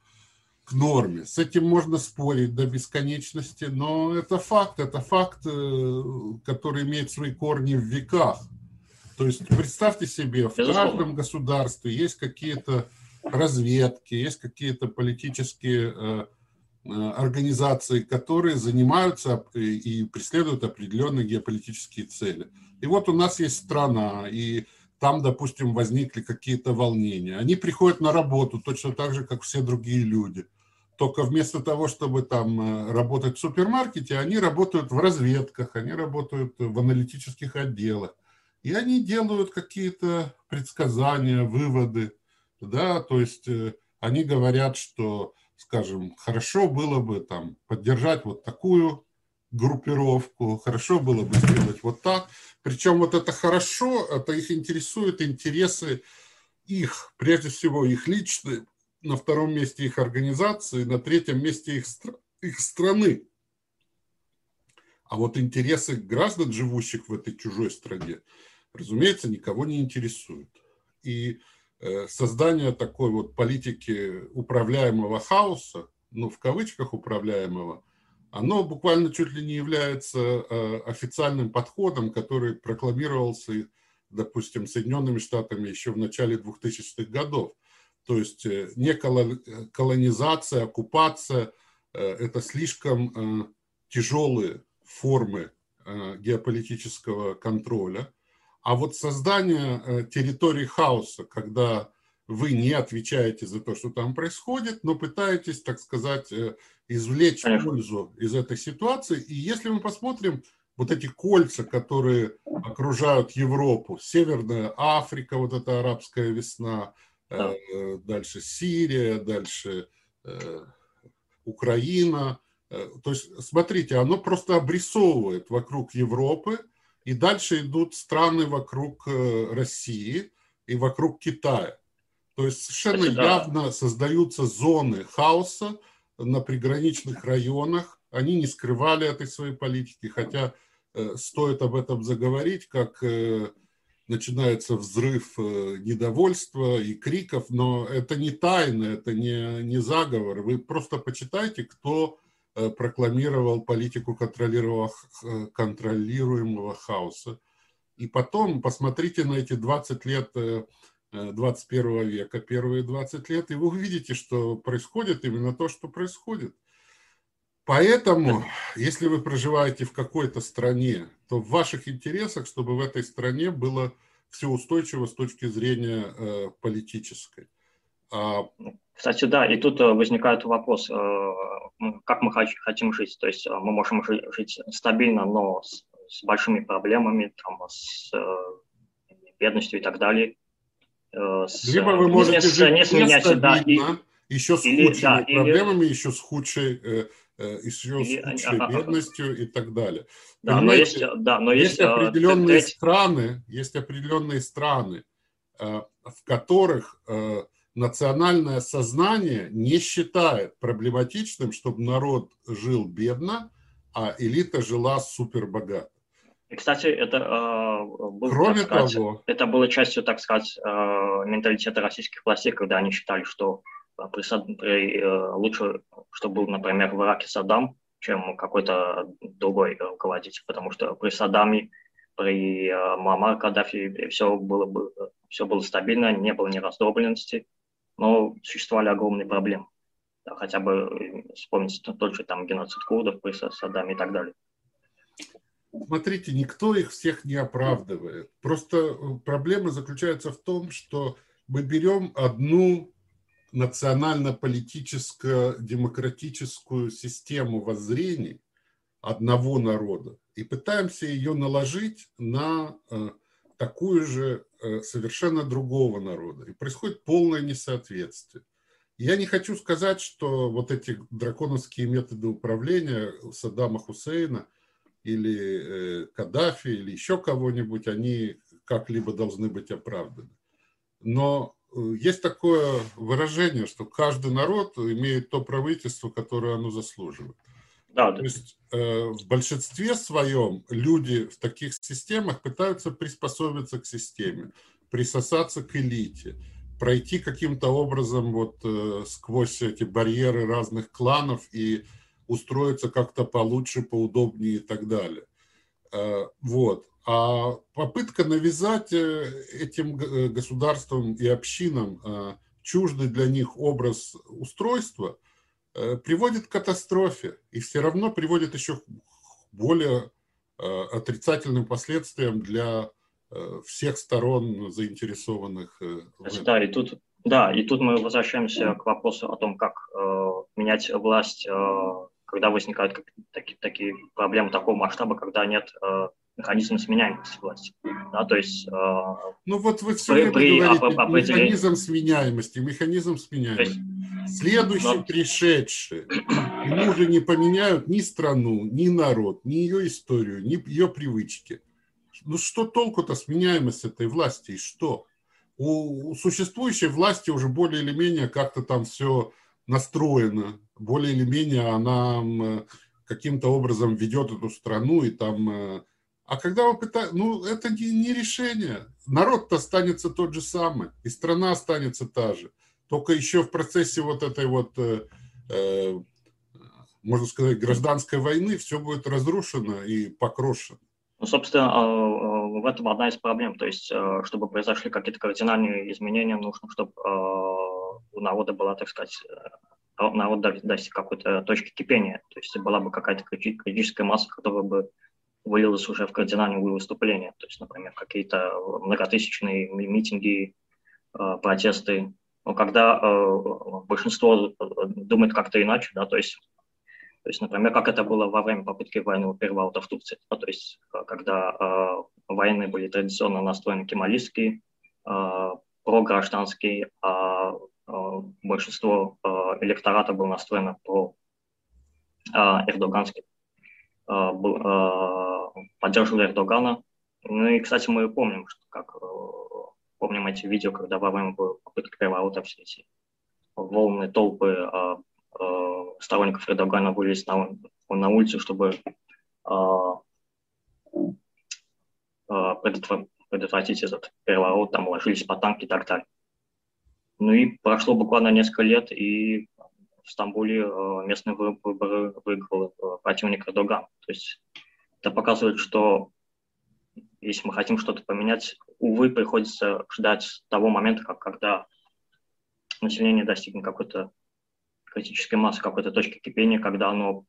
к норме. С этим можно спорить до бесконечности, но это факт, это факт, который имеет свои корни в веках. То есть представьте себе, в каждом государстве есть какие-то разведки, есть какие-то политические организации, которые занимаются и преследуют определенные геополитические цели. И вот у нас есть страна, и там, допустим, возникли какие-то волнения. Они приходят на работу точно так же, как все другие люди. Только вместо того, чтобы там э, работать в супермаркете, они работают в разведках, они работают в аналитических отделах. И они делают какие-то предсказания, выводы, да, то есть э, они говорят, что, скажем, хорошо было бы там поддержать вот такую группировку, хорошо было бы сделать вот так. Причем вот это хорошо, это их интересует интересы их, прежде всего их личные, на втором месте их организации, на третьем месте их, их страны. А вот интересы граждан, живущих в этой чужой стране, разумеется, никого не интересует. И создание такой вот политики управляемого хаоса, ну, в кавычках управляемого, оно буквально чуть ли не является э, официальным подходом, который прокламировался, допустим, Соединенными Штатами еще в начале 2000-х годов. То есть э, не колонизация, оккупация – это слишком тяжелые формы геополитического контроля. А вот создание территории хаоса, когда вы не отвечаете за то, что там происходит, но пытаетесь, так сказать, извлечь пользу из этой ситуации. И если мы посмотрим вот эти кольца, которые окружают Европу, Северная Африка, вот эта арабская весна, да. э, дальше Сирия, дальше э, Украина. Э, то есть, смотрите, оно просто обрисовывает вокруг Европы, и дальше идут страны вокруг э, России и вокруг Китая. То есть совершенно Кстати, явно да. создаются зоны хаоса на приграничных районах. Они не скрывали этой своей политики, хотя Э, стоит об этом заговорить, как э, начинается взрыв э, недовольства и криков, но это не тайна, это не, не заговор. Вы просто почитайте, кто прокламировал политику контролируемого, контролируемого хаоса. И потом посмотрите на эти 20 лет 21 века, первые 20 лет, и вы увидите, что происходит именно то, что происходит – Поэтому, если вы проживаете в какой-то стране, то в ваших интересах, чтобы в этой стране было все устойчиво с точки зрения э, политической. А... Кстати, да, и тут э, возникает вопрос, э, как мы хотим жить. То есть э, мы можем жить стабильно, но с, с большими проблемами, там, с бедностью и так далее. С, Либо вы можете не, жить не, стабильно, да, и, еще с или, худшими да, проблемами, или... еще с худшей и с ее худшей бедностью и так далее. Да, Понимаете, но есть, да, но есть, есть а, определенные треть... страны, есть определенные страны, в которых национальное сознание не считает проблематичным, чтобы народ жил бедно, а элита жила супербогато. И, кстати, это э, был, Кроме сказать, того, это было частью, так сказать, э, менталитета российских властей, когда они считали, что при, при, э, лучше, чтобы был, например, в Ираке Саддам, чем какой-то другой руководитель, потому что при Саддаме, при э, Муаммар Каддафи все было, бы, все было стабильно, не было ни раздробленности, но существовали огромные проблемы. Да, хотя бы э, вспомнить тот же там геноцид курдов при Саддаме и так далее. Смотрите, никто их всех не оправдывает. Просто проблема заключается в том, что мы берем одну национально-политическо-демократическую систему воззрений одного народа и пытаемся ее наложить на э, такую же э, совершенно другого народа. И происходит полное несоответствие. Я не хочу сказать, что вот эти драконовские методы управления Саддама Хусейна или э, Каддафи или еще кого-нибудь, они как-либо должны быть оправданы. Но Э, есть такое выражение, что каждый народ имеет то правительство, которое оно заслуживает. Да, то есть э, в большинстве своем люди в таких системах пытаются приспособиться к системе, присосаться к элите, пройти каким-то образом вот э, сквозь эти барьеры разных кланов и устроиться как-то получше, поудобнее и так далее. Э, вот. А попытка навязать э, этим э, государствам и общинам э, чуждый для них образ устройства приводит к катастрофе и все равно приводит еще более отрицательным последствиям для всех сторон заинтересованных. Да, и тут, да, и тут мы возвращаемся к вопросу о том, как э, менять власть, э, когда возникают такие, такие проблемы такого масштаба, когда нет э, механизм сменяемости власти. Да, то есть, э, ну вот вы все время при, говорите, об, механизм сменяемости, механизм сменяемости. Есть, Следующий но... пришедший, ему уже не поменяют ни страну, ни народ, ни ее историю, ни ее привычки. Ну что толку-то сменяемость этой власти и что? У, у существующей власти уже более или менее как-то там все настроено, более или менее она каким-то образом ведет эту страну и там э, а когда вы пытаетесь, ну, это не, не решение. Народ-то останется тот же самый, и страна останется та же. Только еще в процессе вот этой вот, э, э, можно сказать, гражданской войны все будет разрушено и покрошено. Ну, собственно, а, а, в этом одна из проблем. То есть, э, чтобы произошли какие-то кардинальные изменения, нужно, чтобы э, у народа была, так сказать, э, народ достиг какой-то точки кипения. То есть была бы какая-то критическая масса, которая бы вылилось уже в кардинальные выступления. То есть, например, какие-то многотысячные митинги, протесты. Но когда большинство думает как-то иначе, да, то есть то есть, например, как это было во время попытки военного переворота в Турции. Да, то есть, когда э, военные были традиционно настроены кемалистские, э, програжданские, а э, большинство э, электората было настроено про э. Э, э, поддерживали Эрдогана. Ну и, кстати, мы помним, что как э, помним эти видео, когда во время попытки переворота все эти волны, толпы э, э, сторонников Эрдогана вылезть на, на улицу, чтобы э, э, предотвратить этот переворот, там ложились по танки и так далее. Ну и прошло буквально несколько лет, и в Стамбуле э, местные выборы выиграл противник Эрдоган. То есть это показывает, что если мы хотим что-то поменять, увы, приходится ждать того момента, как, когда население достигнет какой-то критической массы, какой-то точки кипения, когда оно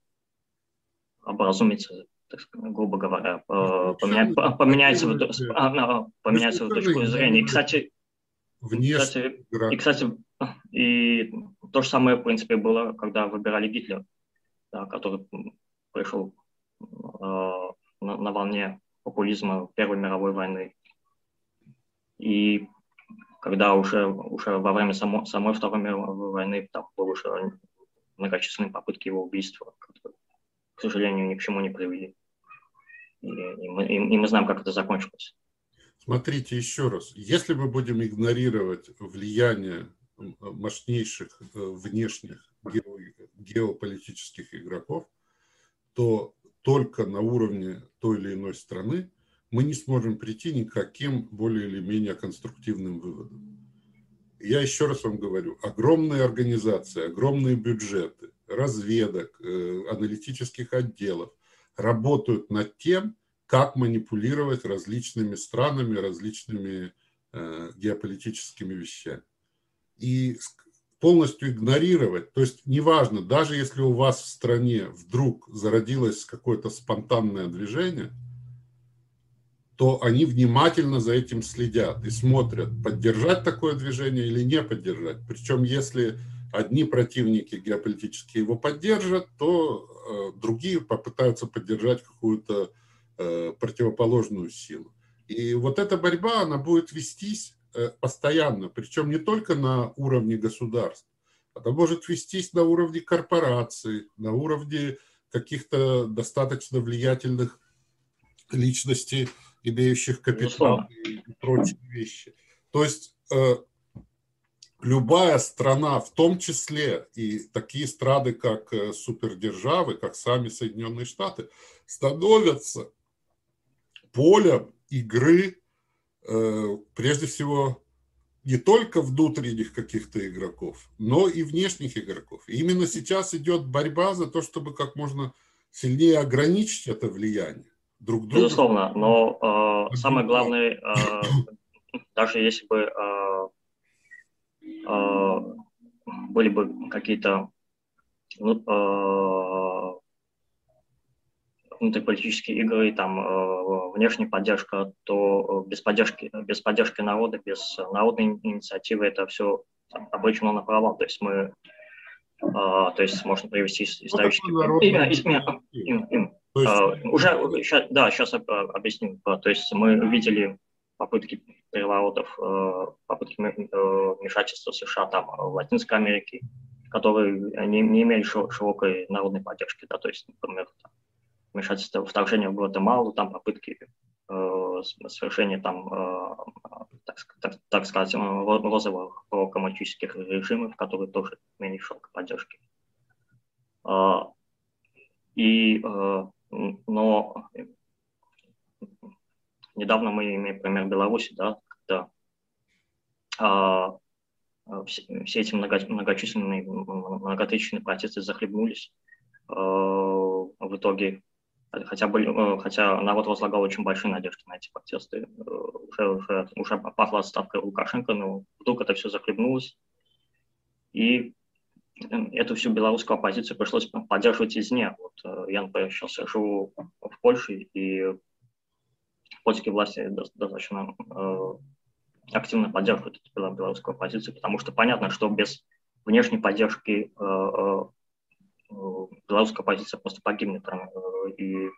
образумится, так сказать, грубо говоря, ну, поменя, поменяется, а, поменяется в точку зрения. И, кстати, кстати, и, кстати, и то же самое, в принципе, было, когда выбирали Гитлера, да, который пришел э, на, на волне популизма Первой мировой войны. И когда уже, уже во время само, самой Второй мировой войны там были уже многочисленные попытки его убийства, которые, к сожалению, ни к чему не привели. И, и, мы, и, и мы знаем, как это закончилось. Смотрите еще раз. Если мы будем игнорировать влияние мощнейших э, внешних геополитических игроков, то только на уровне той или иной страны мы не сможем прийти ни к каким более или менее конструктивным выводам. Я еще раз вам говорю, огромные организации, огромные бюджеты, разведок, э, аналитических отделов работают над тем, как манипулировать различными странами, различными э, геополитическими вещами. И полностью игнорировать, то есть неважно, даже если у вас в стране вдруг зародилось какое-то спонтанное движение – то они внимательно за этим следят и смотрят, поддержать такое движение или не поддержать. Причем, если одни противники геополитические его поддержат, то э, другие попытаются поддержать какую-то э, противоположную силу. И вот эта борьба, она будет вестись постоянно, причем не только на уровне государств, она может вестись на уровне корпораций, на уровне каких-то достаточно влиятельных личностей имеющих капитал и, и прочие вещи. То есть э, любая страна, в том числе и такие страны, как э, супердержавы, как сами Соединенные Штаты, становятся полем игры, э, прежде всего, не только внутренних каких-то игроков, но и внешних игроков. И именно сейчас идет борьба за то, чтобы как можно сильнее ограничить это влияние друг друга. Безусловно, но э, самое главное, э, даже если бы э, э, были бы какие-то ну, э, внутриполитические игры, там э, внешняя поддержка, то без поддержки, без поддержки народа, без народной инициативы это все обречено на провал. То есть мы, э, то есть можно привести исторические... Именно, именно, именно, есть... Uh, уже, сейчас, да, сейчас объясню. То есть мы видели попытки переворотов, э, попытки э, вмешательства США там, в Латинской Америке, которые не, не имели широкой народной поддержки. Да, то есть, например, там, вмешательство, вторжение в Гватемалу, там попытки э, совершения там, э, так, так, так сказать, розовых прокоммунистических режимов, которые тоже имели широкой поддержки. Э, и э, но недавно мы имеем пример Беларуси, да, когда а, все, все эти много, многочисленные, многотысячные протесты захлебнулись. А, в итоге, хотя, были, хотя народ возлагал очень большие надежды на эти протесты, уже, уже, уже пахла отставка Лукашенко, но вдруг это все захлебнулось. И эту всю белорусскую оппозицию пришлось поддерживать извне. Вот э, я, например, сейчас живу в Польше, и польские власти достаточно э, активно поддерживают эту белорусскую оппозицию, потому что понятно, что без внешней поддержки э, белорусская оппозиция просто погибнет. И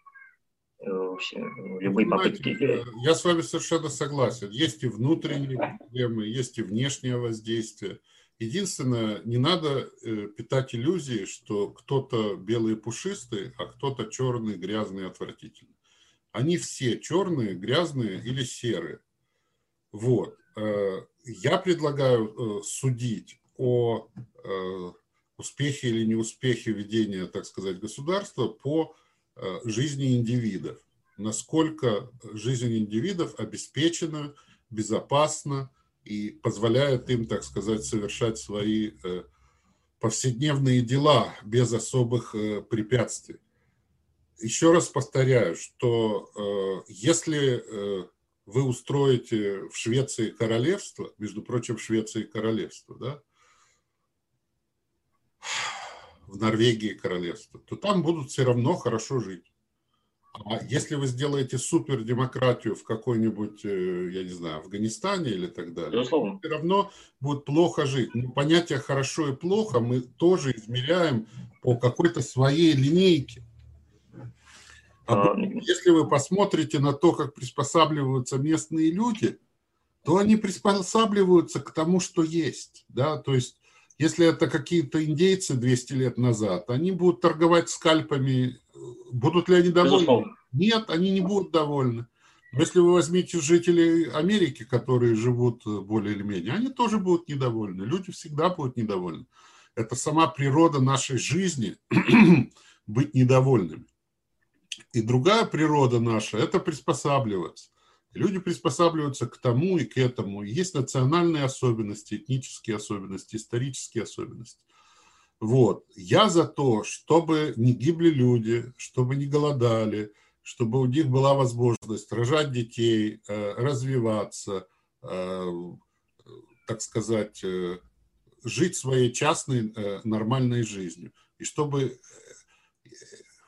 любые попытки. Я с вами совершенно согласен. Есть и внутренние проблемы, есть и внешнее воздействие. Единственное, не надо э, питать иллюзии, что кто-то белый пушистый, а кто-то черный, грязный, отвратительный. Они все черные, грязные или серые. Вот. Э, я предлагаю э, судить о успехе или неуспехе ведения, так сказать, государства по жизни индивидов. Насколько жизнь индивидов обеспечена, безопасна, и позволяет им, так сказать, совершать свои э, повседневные дела без особых э, препятствий. Еще раз повторяю, что э, если вы устроите в Швеции королевство, между прочим, в Швеции королевство, да, в Норвегии королевство, то там будут все равно хорошо жить. А если вы сделаете супердемократию в какой-нибудь, э, я не знаю, Афганистане или так далее, Безусловно. все равно будет плохо жить. Но понятие «хорошо» и «плохо» мы тоже измеряем по какой-то своей линейке. А, а если вы посмотрите на то, как приспосабливаются местные люди, то они приспосабливаются к тому, что есть. Да? То есть, если это какие-то индейцы 200 лет назад, они будут торговать скальпами Будут ли они довольны? Безусловно. Нет, они не будут довольны. Но если вы возьмете жителей Америки, которые живут более или менее, они тоже будут недовольны. Люди всегда будут недовольны. Это сама природа нашей жизни быть недовольными. И другая природа наша – это приспосабливаться. Люди приспосабливаются к тому и к этому. Есть национальные особенности, этнические особенности, исторические особенности. Вот. Я за то, чтобы не гибли люди, чтобы не голодали, чтобы у них была возможность рожать детей, э, развиваться, э, так сказать, э, жить своей частной нормальной жизнью. И чтобы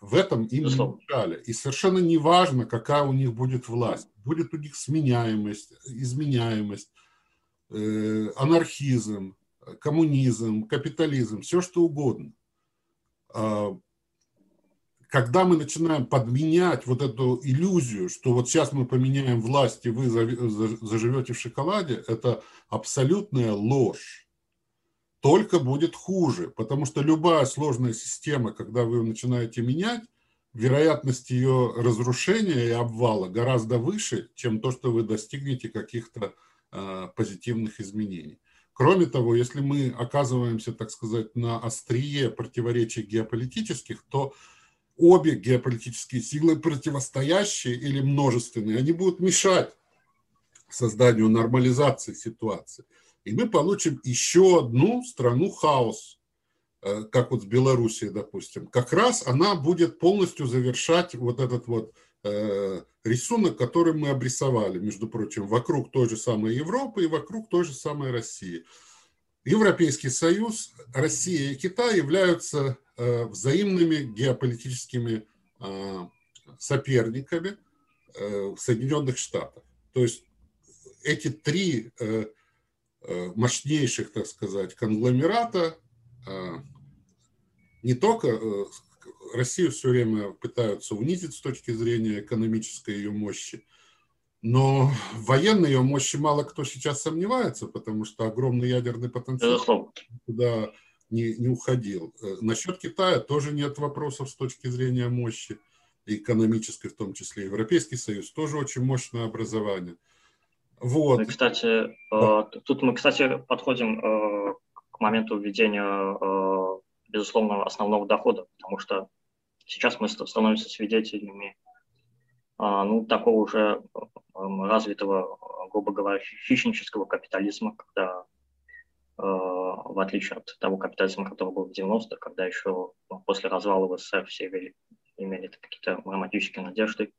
в этом им не мешали. И совершенно не важно, какая у них будет власть. Будет у них сменяемость, изменяемость, анархизм, коммунизм, капитализм, все что угодно. А, когда мы начинаем подменять вот эту иллюзию, что вот сейчас мы поменяем власть, и вы заживете в шоколаде, это абсолютная ложь. Только будет хуже, потому что любая сложная система, когда вы начинаете менять, вероятность ее разрушения и обвала гораздо выше, чем то, что вы достигнете каких-то э, позитивных изменений. Кроме того, если мы оказываемся, так сказать, на острие противоречий геополитических, то обе геополитические силы противостоящие или множественные, они будут мешать созданию нормализации ситуации. И мы получим еще одну страну хаос, как вот с Белоруссией, допустим. Как раз она будет полностью завершать вот этот вот Э, рисунок, который мы обрисовали, между прочим, вокруг той же самой Европы и вокруг той же самой России. Европейский Союз, Россия и Китай являются э, взаимными геополитическими э, соперниками Соединенных Штатов. То есть эти три мощнейших, так сказать, конгломерата не только Россию все время пытаются унизить с точки зрения экономической ее мощи. Но военной ее мощи мало кто сейчас сомневается, потому что огромный ядерный потенциал туда не, не уходил. Э, насчет Китая тоже нет вопросов с точки зрения мощи, экономической в том числе. Европейский Союз тоже очень мощное образование. Вот. И, ну кстати, э, да. тут мы, кстати, подходим э, к моменту введения, безусловно, основного дохода, потому что сейчас мы становимся свидетелями а, ну, такого уже развитого, грубо говоря, хищнического капитализма, когда а, в отличие от того капитализма, который был в 90-х, когда еще ну, после развала СССР все имели, имели какие-то романтические надежды,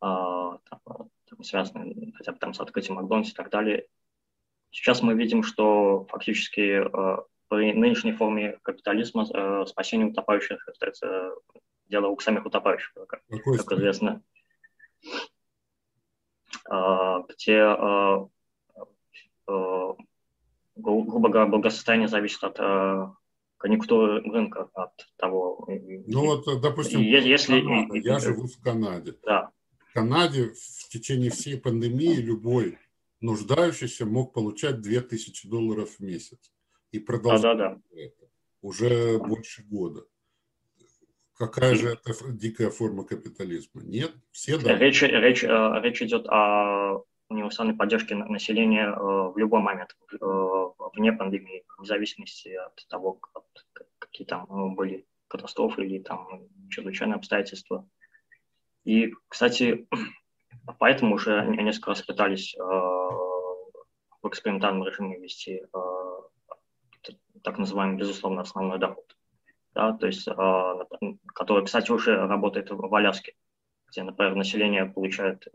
а, там, связанные хотя бы там с открытием Макдональдса и так далее. Сейчас мы видим, что фактически при нынешней форме капитализма э, спасение утопающих это дело у самих утопающих, как, как известно. Э, где, э, э, грубо говоря, благосостояние зависит от э, конъюнктуры рынка, от того. Ну вот, допустим, если Канада. я живу в Канаде. Да. В Канаде в течение всей пандемии любой нуждающийся мог получать 2000 долларов в месяц. И продолжать да, да, да. это уже больше года. Какая же это дикая форма капитализма? Нет, все да. Речь, речь, э, речь идет о универсальной поддержке населения э, в любой момент, э, вне пандемии, в зависимости от того, какие там были катастрофы или там чрезвычайные обстоятельства. И, кстати, Поэтому уже несколько раз пытались в экспериментальном режиме ввести э, так называемый, безусловно, основной доход. Да, то есть, э, который, кстати, уже работает в Аляске, где, например, население получает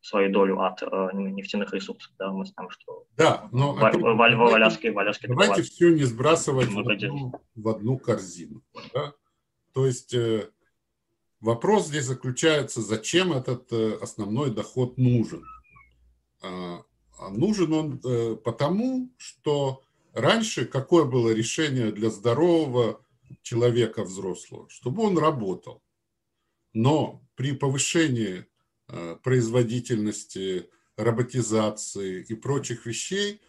свою долю от нефтяных ресурсов. Да, мы знаем, что да, но в, в, в, в Аляске, в Аляске давайте все не сбрасывать в одну, в одну корзину. Да? То есть Вопрос здесь заключается, зачем этот э, основной доход нужен. А, а нужен он э, потому, что раньше какое было решение для здорового человека взрослого? Чтобы он работал. Но при повышении э, производительности, роботизации и прочих вещей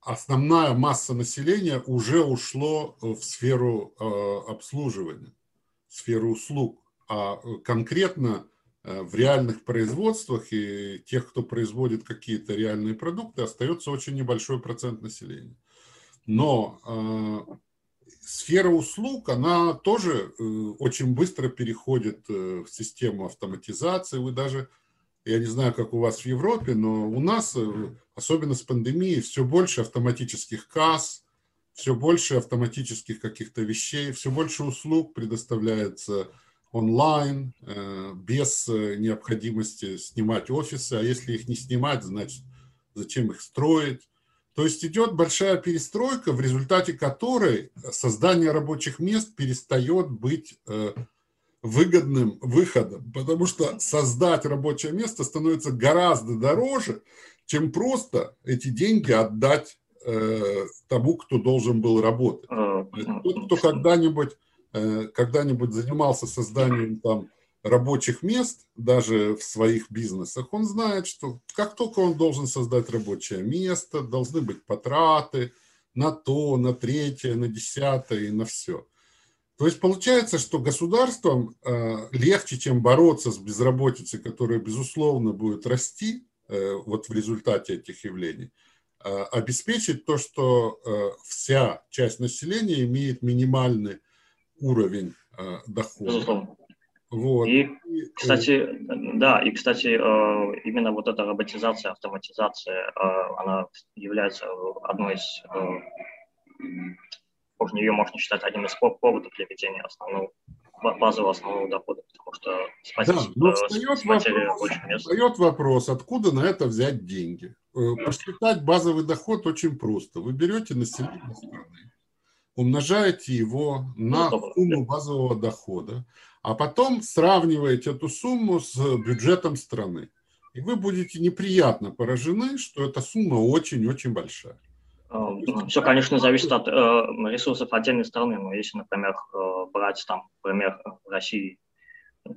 основная масса населения уже ушло в сферу обслуживания, в сферу услуг а э, конкретно э, в реальных производствах и тех, кто производит какие-то реальные продукты, остается очень небольшой процент населения. Но э, сфера услуг, она тоже э, очень быстро переходит э, в систему автоматизации. Вы даже, я не знаю, как у вас в Европе, но у нас, особенно с пандемией, все больше автоматических касс, все больше автоматических каких-то вещей, все больше услуг предоставляется онлайн, без необходимости снимать офисы, а если их не снимать, значит, зачем их строить? То есть идет большая перестройка, в результате которой создание рабочих мест перестает быть э, выгодным выходом, потому что создать рабочее место становится гораздо дороже, чем просто эти деньги отдать тому, кто должен был работать. Тот, кто когда-нибудь Э, когда-нибудь занимался созданием там рабочих мест, даже в своих бизнесах, он знает, что как только он должен создать рабочее место, должны быть потраты на то, на третье, на десятое и на все. То есть получается, что государством э, легче, чем бороться с безработицей, которая, безусловно, будет расти э, вот в результате этих явлений, обеспечить то, что вся часть населения имеет минимальный уровень э, дохода. Вот. И, кстати, да, и, кстати, э, именно вот эта роботизация, автоматизация, э, она является одной из, можно ее можно считать одним из поводов для ведения основного, базового основного дохода, потому что спасти, да, но встает вопрос, встает вопрос, откуда на это взять деньги. Посчитать базовый доход очень просто. Вы берете население страны, умножаете его на ну, сумму базового дохода, а потом сравниваете эту сумму с бюджетом страны. И вы будете неприятно поражены, что эта сумма очень-очень большая. А, Все, конечно, зависит от э, ресурсов отдельной страны. Но если, например, э, брать там пример России,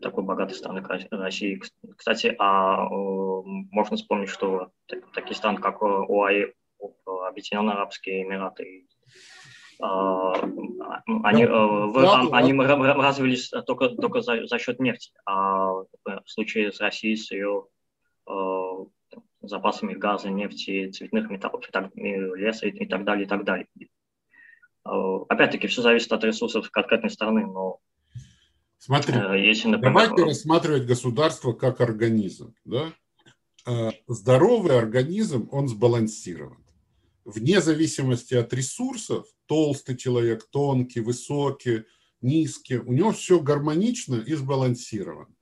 такой богатой страны, России. Кстати, а э, можно вспомнить, что такие страны, как ОАЭ, Объединенные Арабские Эмираты а, они, э, да, они да. развились только, только за, за счет нефти, а в случае с Россией с ее э, запасами газа, нефти, цветных металлов, и так, леса и, и так далее, и так далее. Э, опять-таки, все зависит от ресурсов конкретной страны, но Смотри, если, например, давайте рассматривать государство как организм. Да? Здоровый организм, он сбалансирован вне зависимости от ресурсов, толстый человек, тонкий, высокий, низкий, у него все гармонично и сбалансировано.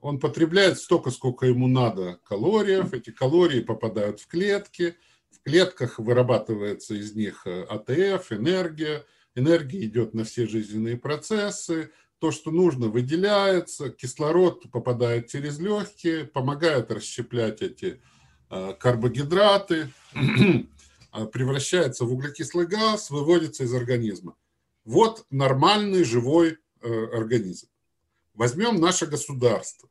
Он потребляет столько, сколько ему надо калориев, эти калории попадают в клетки, В клетках вырабатывается из них АТФ, энергия. Энергия идет на все жизненные процессы. То, что нужно, выделяется. Кислород попадает через легкие, помогает расщеплять эти карбогидраты, превращается в углекислый газ, выводится из организма. Вот нормальный живой организм. Возьмем наше государство.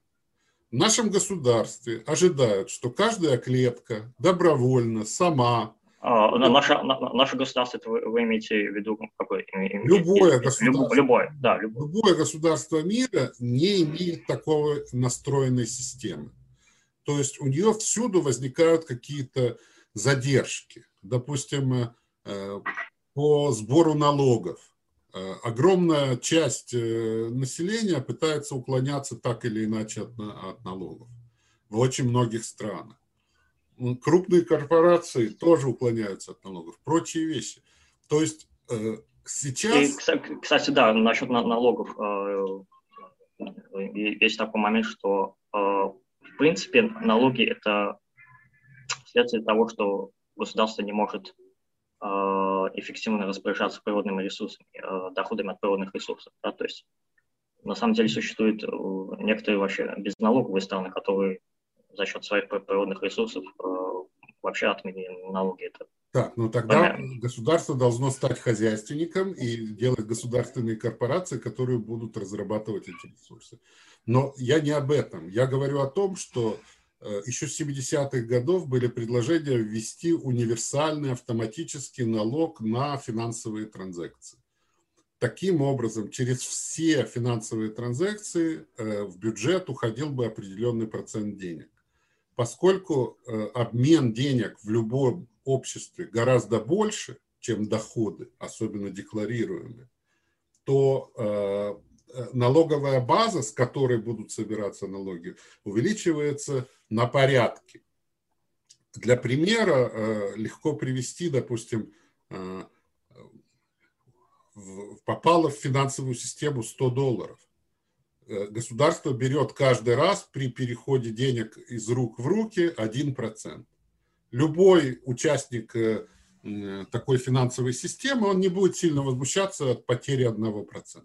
В нашем государстве ожидают, что каждая клетка добровольно, сама... А, наше, наше государство, это вы, вы имеете в виду какое? Любое государство. Любое, да, любое. любое государство мира не имеет такого настроенной системы. То есть у нее всюду возникают какие-то задержки. Допустим, э, по сбору налогов Э, огромная часть э, населения пытается уклоняться так или иначе от, от налогов в очень многих странах. Крупные корпорации тоже уклоняются от налогов, прочие вещи. То есть сейчас... И, кстати, да, насчет налогов. Есть такой момент, что в принципе налоги – это следствие того, что государство не может Э, эффективно распоряжаться природными ресурсами, э, доходами от природных ресурсов. Да? То есть на самом деле существуют э, некоторые вообще безналоговые страны, которые за счет своих природных ресурсов вообще отменили налоги. Это так, ну тогда Понятно. государство должно стать хозяйственником и делать государственные корпорации, которые будут разрабатывать эти ресурсы. Но я не об этом. Я говорю о том, что еще с 70-х годов были предложения ввести универсальный автоматический налог на финансовые транзакции. Таким образом, через все финансовые транзакции э, в бюджет уходил бы определенный процент денег. Поскольку э, обмен денег в любом обществе гораздо больше, чем доходы, особенно декларируемые, то налоговая база, с которой будут собираться налоги, увеличивается на порядке. Для примера э, легко привести, допустим, э, попало в финансовую систему 100 долларов. Э, государство берет каждый раз при переходе денег из рук в руки 1%. Любой участник такой финансовой системы, он не будет сильно возмущаться от потери 1%.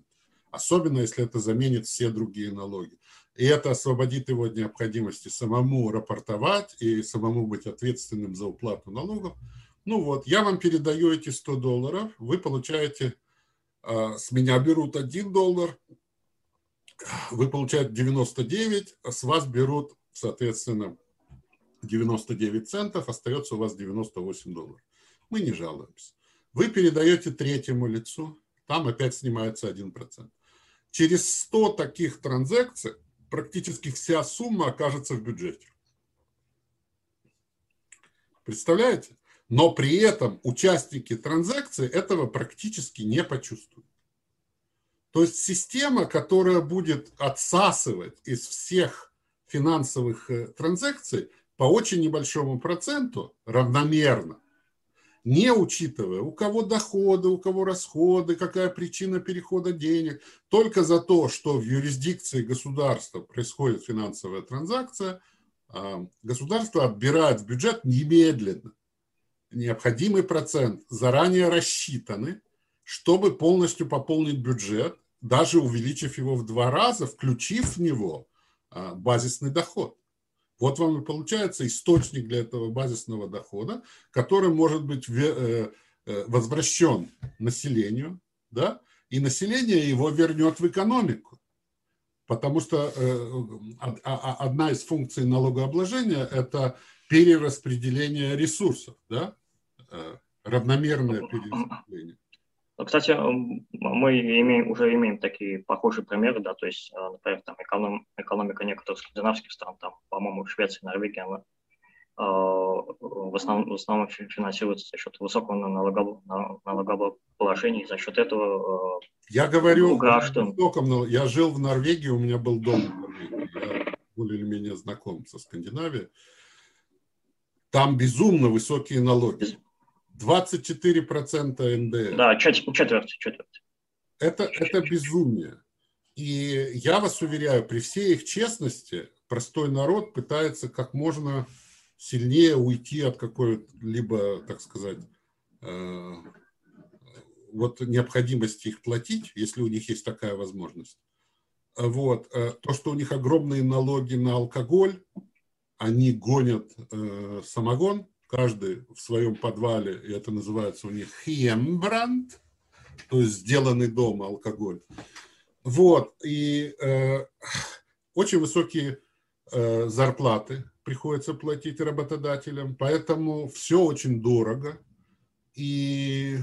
Особенно, если это заменит все другие налоги. И это освободит его от необходимости самому рапортовать и самому быть ответственным за уплату налогов. Ну вот, я вам передаю эти 100 долларов, вы получаете, а, с меня берут 1 доллар, вы получаете 99, а с вас берут, соответственно, 99 центов, остается у вас 98 долларов. Мы не жалуемся. Вы передаете третьему лицу, там опять снимается 1%. Через 100 таких транзакций практически вся сумма окажется в бюджете. Представляете? Но при этом участники транзакции этого практически не почувствуют. То есть система, которая будет отсасывать из всех финансовых э, транзакций по очень небольшому проценту равномерно, не учитывая, у кого доходы, у кого расходы, какая причина перехода денег, только за то, что в юрисдикции государства происходит финансовая транзакция, а, государство отбирает в бюджет немедленно необходимый процент, заранее рассчитанный, чтобы полностью пополнить бюджет, даже увеличив его в два раза, включив в него а, базисный доход. Вот вам и получается источник для этого базисного дохода, который может быть э, э, возвращен населению, да, и население его вернет в экономику. Потому что э, одна из функций налогообложения – это перераспределение ресурсов, да, равномерное перераспределение. Ну, кстати, мы имеем, уже имеем такие похожие примеры, да, то есть, а, например, там эконом, экономика некоторых скандинавских стран, там, по-моему, Швеция, Норвегия, она а, в основном, в основном финансируется за счет высокого налогообложения, и за счет этого а, я говорю, граждан. Высоком, я жил в Норвегии, у меня был дом в Норвегии, я более или менее знаком со Скандинавией. Там безумно высокие налоги. 24% НДС. Да, четверть, четверть. Это, это безумие. И я вас уверяю, при всей их честности, простой народ пытается как можно сильнее уйти от какой-либо, так сказать, э, вот необходимости их платить, если у них есть такая возможность. Вот. Э, то, что у них огромные налоги на алкоголь, они гонят э, самогон, каждый в своем подвале, и это называется у них хембранд, то есть сделанный дома алкоголь. Вот, и э, очень высокие э, зарплаты приходится платить работодателям, поэтому все очень дорого. И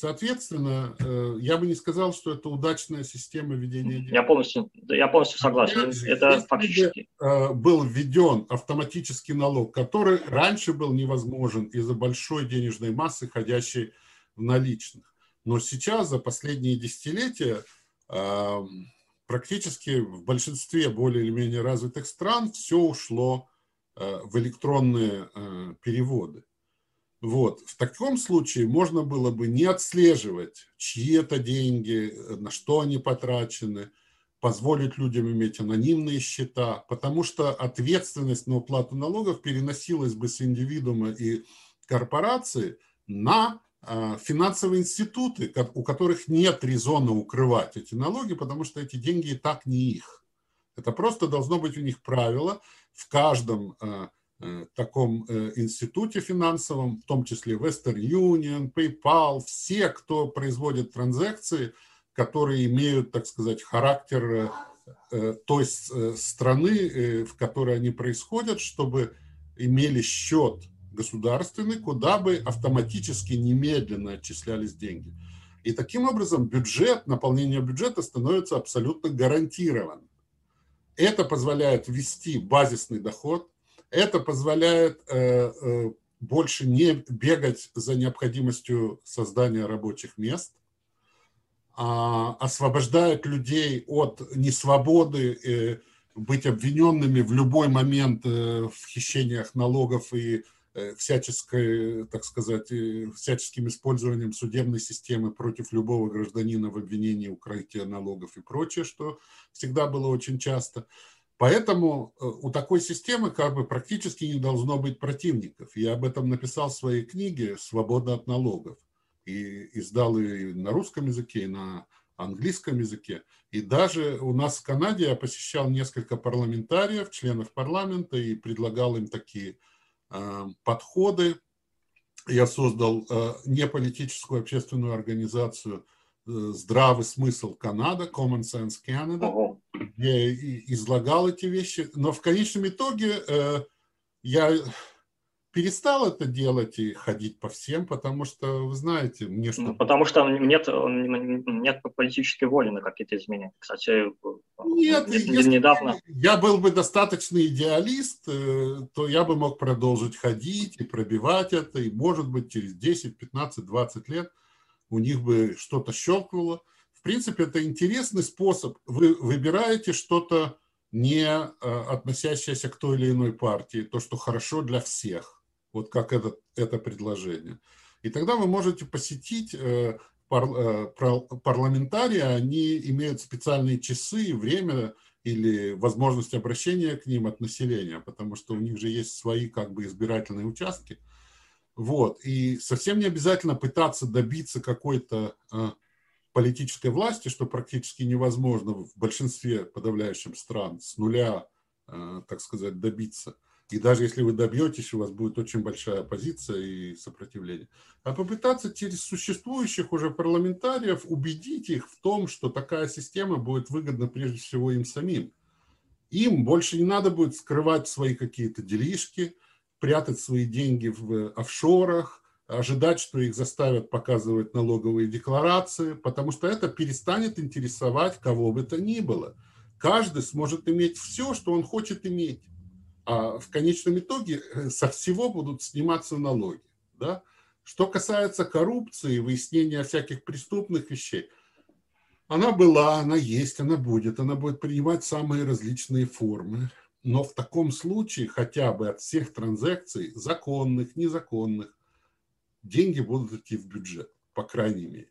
Соответственно, э, я бы не сказал, что это удачная система ведения денег. Я полностью, я полностью согласен. Если, это фактически. Э, был введен автоматический налог, который раньше был невозможен из-за большой денежной массы, ходящей в наличных. Но сейчас, за последние десятилетия, э, практически в большинстве более или менее развитых стран все ушло в электронные переводы. Вот. В таком случае можно было бы не отслеживать, чьи это деньги, на что они потрачены, позволить людям иметь анонимные счета, потому что ответственность на уплату налогов переносилась бы с индивидуума и корпорации на а, финансовые институты, у которых нет резона укрывать эти налоги, потому что эти деньги и так не их. Это просто должно быть у них правило в каждом а, Э, таком э, институте финансовом, в том числе Western Union, PayPal, все, кто производит транзакции, которые имеют, так сказать, характер э, той страны, в которой они происходят, чтобы имели счет государственный, куда бы автоматически немедленно отчислялись деньги. И таким образом бюджет, наполнение бюджета становится абсолютно гарантированным. Это позволяет ввести базисный доход – это позволяет э, э, больше не бегать за необходимостью создания рабочих мест, а освобождает людей от несвободы э, быть обвиненными в любой момент в хищениях налогов и всяческой, так сказать, всяческим использованием судебной системы против любого гражданина в обвинении укрытия налогов и прочее, что всегда было очень часто. Поэтому э, у такой системы как бы практически не должно быть противников. Я об этом написал в своей книге «Свобода от налогов». И издал и на русском языке, и на английском языке. И даже у нас в Канаде я посещал несколько парламентариев, членов парламента, и предлагал им такие э, подходы. Я создал э, неполитическую общественную организацию – здравый смысл Канада, Common Sense Canada, где я излагал эти вещи. Но в конечном итоге э, я перестал это делать и ходить по всем, потому что, вы знаете, мне что... Ну, потому что нет, нет политической воли на какие-то изменения. Кстати, нет, если недавно... я был бы достаточно идеалист, э, то я бы мог продолжить ходить и пробивать это, и, может быть, через 10, 15, 20 лет – у них бы что-то щелкнуло. В принципе, это интересный способ. Вы выбираете что-то не э, относящееся к той или иной партии, то, что хорошо для всех, вот как это, это предложение. И тогда вы можете посетить э, пар, э, парламентария, они имеют специальные часы, время или возможность обращения к ним от населения, потому что у них же есть свои как бы избирательные участки – вот. И совсем не обязательно пытаться добиться какой-то э, политической власти, что практически невозможно в большинстве подавляющих стран с нуля, э, так сказать, добиться. И даже если вы добьетесь, у вас будет очень большая оппозиция и сопротивление. А попытаться через существующих уже парламентариев убедить их в том, что такая система будет выгодна прежде всего им самим. Им больше не надо будет скрывать свои какие-то делишки – прятать свои деньги в офшорах, ожидать, что их заставят показывать налоговые декларации, потому что это перестанет интересовать кого бы то ни было. Каждый сможет иметь все, что он хочет иметь. А в конечном итоге э, со всего будут сниматься налоги. Да? Что касается коррупции, выяснения всяких преступных вещей, она была, она есть, она будет, она будет принимать самые различные формы. Но в таком случае хотя бы от всех транзакций, законных, незаконных, деньги будут идти в бюджет, по крайней мере.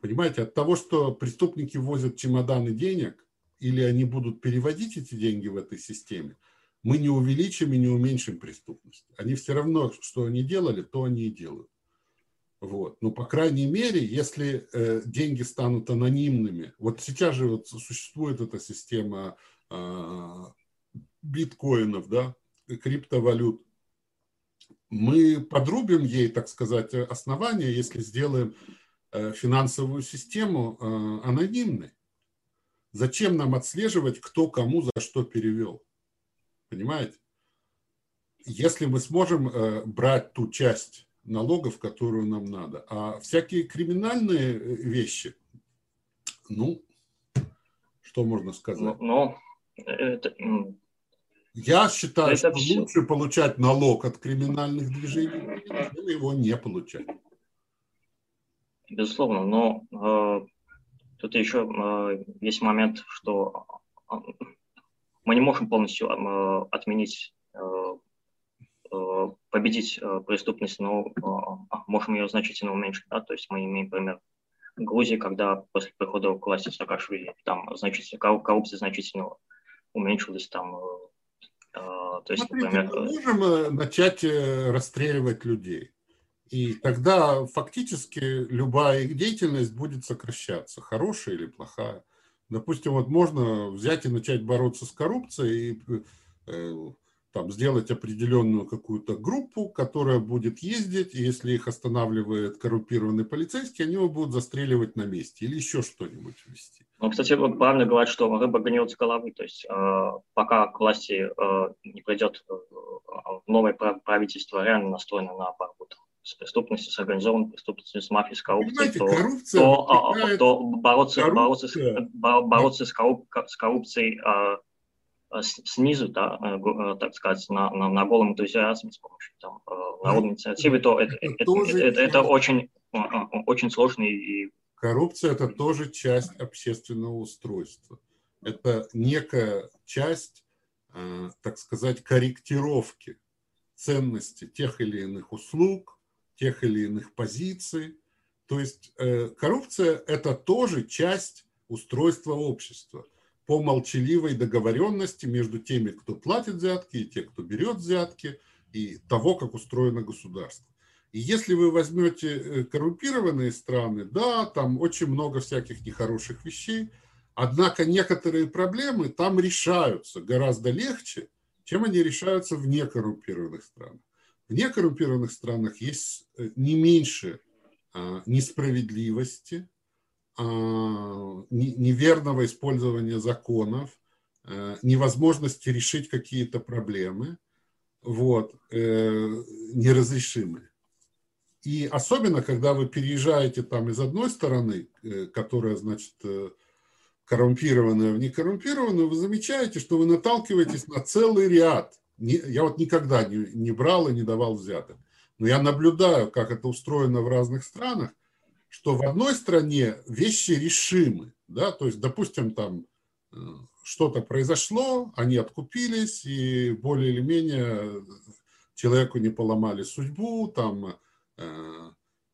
Понимаете, от того, что преступники возят чемоданы денег, или они будут переводить эти деньги в этой системе, мы не увеличим и не уменьшим преступность. Они все равно, что они делали, то они и делают. Вот. Ну, по крайней мере, если э, деньги станут анонимными, вот сейчас же вот существует эта система э, биткоинов, да, криптовалют, мы подрубим ей, так сказать, основания, если сделаем э, финансовую систему э, анонимной. Зачем нам отслеживать, кто кому за что перевел? Понимаете? Если мы сможем э, брать ту часть налогов, которую нам надо, а всякие криминальные вещи, ну, что можно сказать? Ну, это, я считаю, это что все... лучше получать налог от криминальных движений, чем его не получать. Безусловно, но э, тут еще э, есть момент, что э, мы не можем полностью э, отменить, э, э, победить э, преступность, но э, можем ее значительно уменьшить. Да? То есть мы имеем пример Грузии, когда после прихода к власти Саакашвили там значительно, коррупция значительно уменьшилась, там э, то есть, Смотрите, например... мы можем э, начать э, расстреливать людей. И тогда фактически любая их деятельность будет сокращаться, хорошая или плохая. Допустим, вот можно взять и начать бороться с коррупцией и э, там, сделать определенную какую-то группу, которая будет ездить, и если их останавливает коррумпированный полицейский, они его будут застреливать на месте или еще что-нибудь вести. Ну, кстати, правильно говорят, что рыба гниет с головы, то есть э, пока к власти э, не придет э, новое правительство, реально настроено на борьбу с преступностью, с организованной преступностью, с мафией, с коррупцией, то, то, то бороться, бороться, с, бороться с, корруп, с коррупцией э, Э, снизу, да, э, так сказать, на, на, на голом энтузиазме с помощью там, народной инициативы, то это, это, это, это, это очень, очень сложно. И... Коррупция – это тоже часть общественного устройства. Это некая часть, так сказать, корректировки ценности тех или иных услуг, тех или иных позиций. То есть коррупция – это тоже часть устройства общества – по молчаливой договоренности между теми, кто платит взятки, и те, кто берет взятки, и того, как устроено государство. И если вы возьмете э, коррумпированные страны, да, там очень много всяких нехороших вещей, однако некоторые проблемы там решаются гораздо легче, чем они решаются в некоррумпированных странах. В некоррумпированных странах есть э, не меньше а, несправедливости, а, неверного использования законов, э, невозможности решить какие-то проблемы, вот, неразрешимые. И особенно, когда вы переезжаете там из одной стороны, э, которая, значит, коррумпированная в некоррумпированную, вы замечаете, что вы наталкиваетесь на целый ряд. Я вот никогда не, брал и не давал взяток. Но я наблюдаю, как это устроено в разных странах, что в одной стране вещи решимы, да, то есть, допустим, там э, что-то произошло, они откупились, и более или менее человеку не поломали судьбу, там э,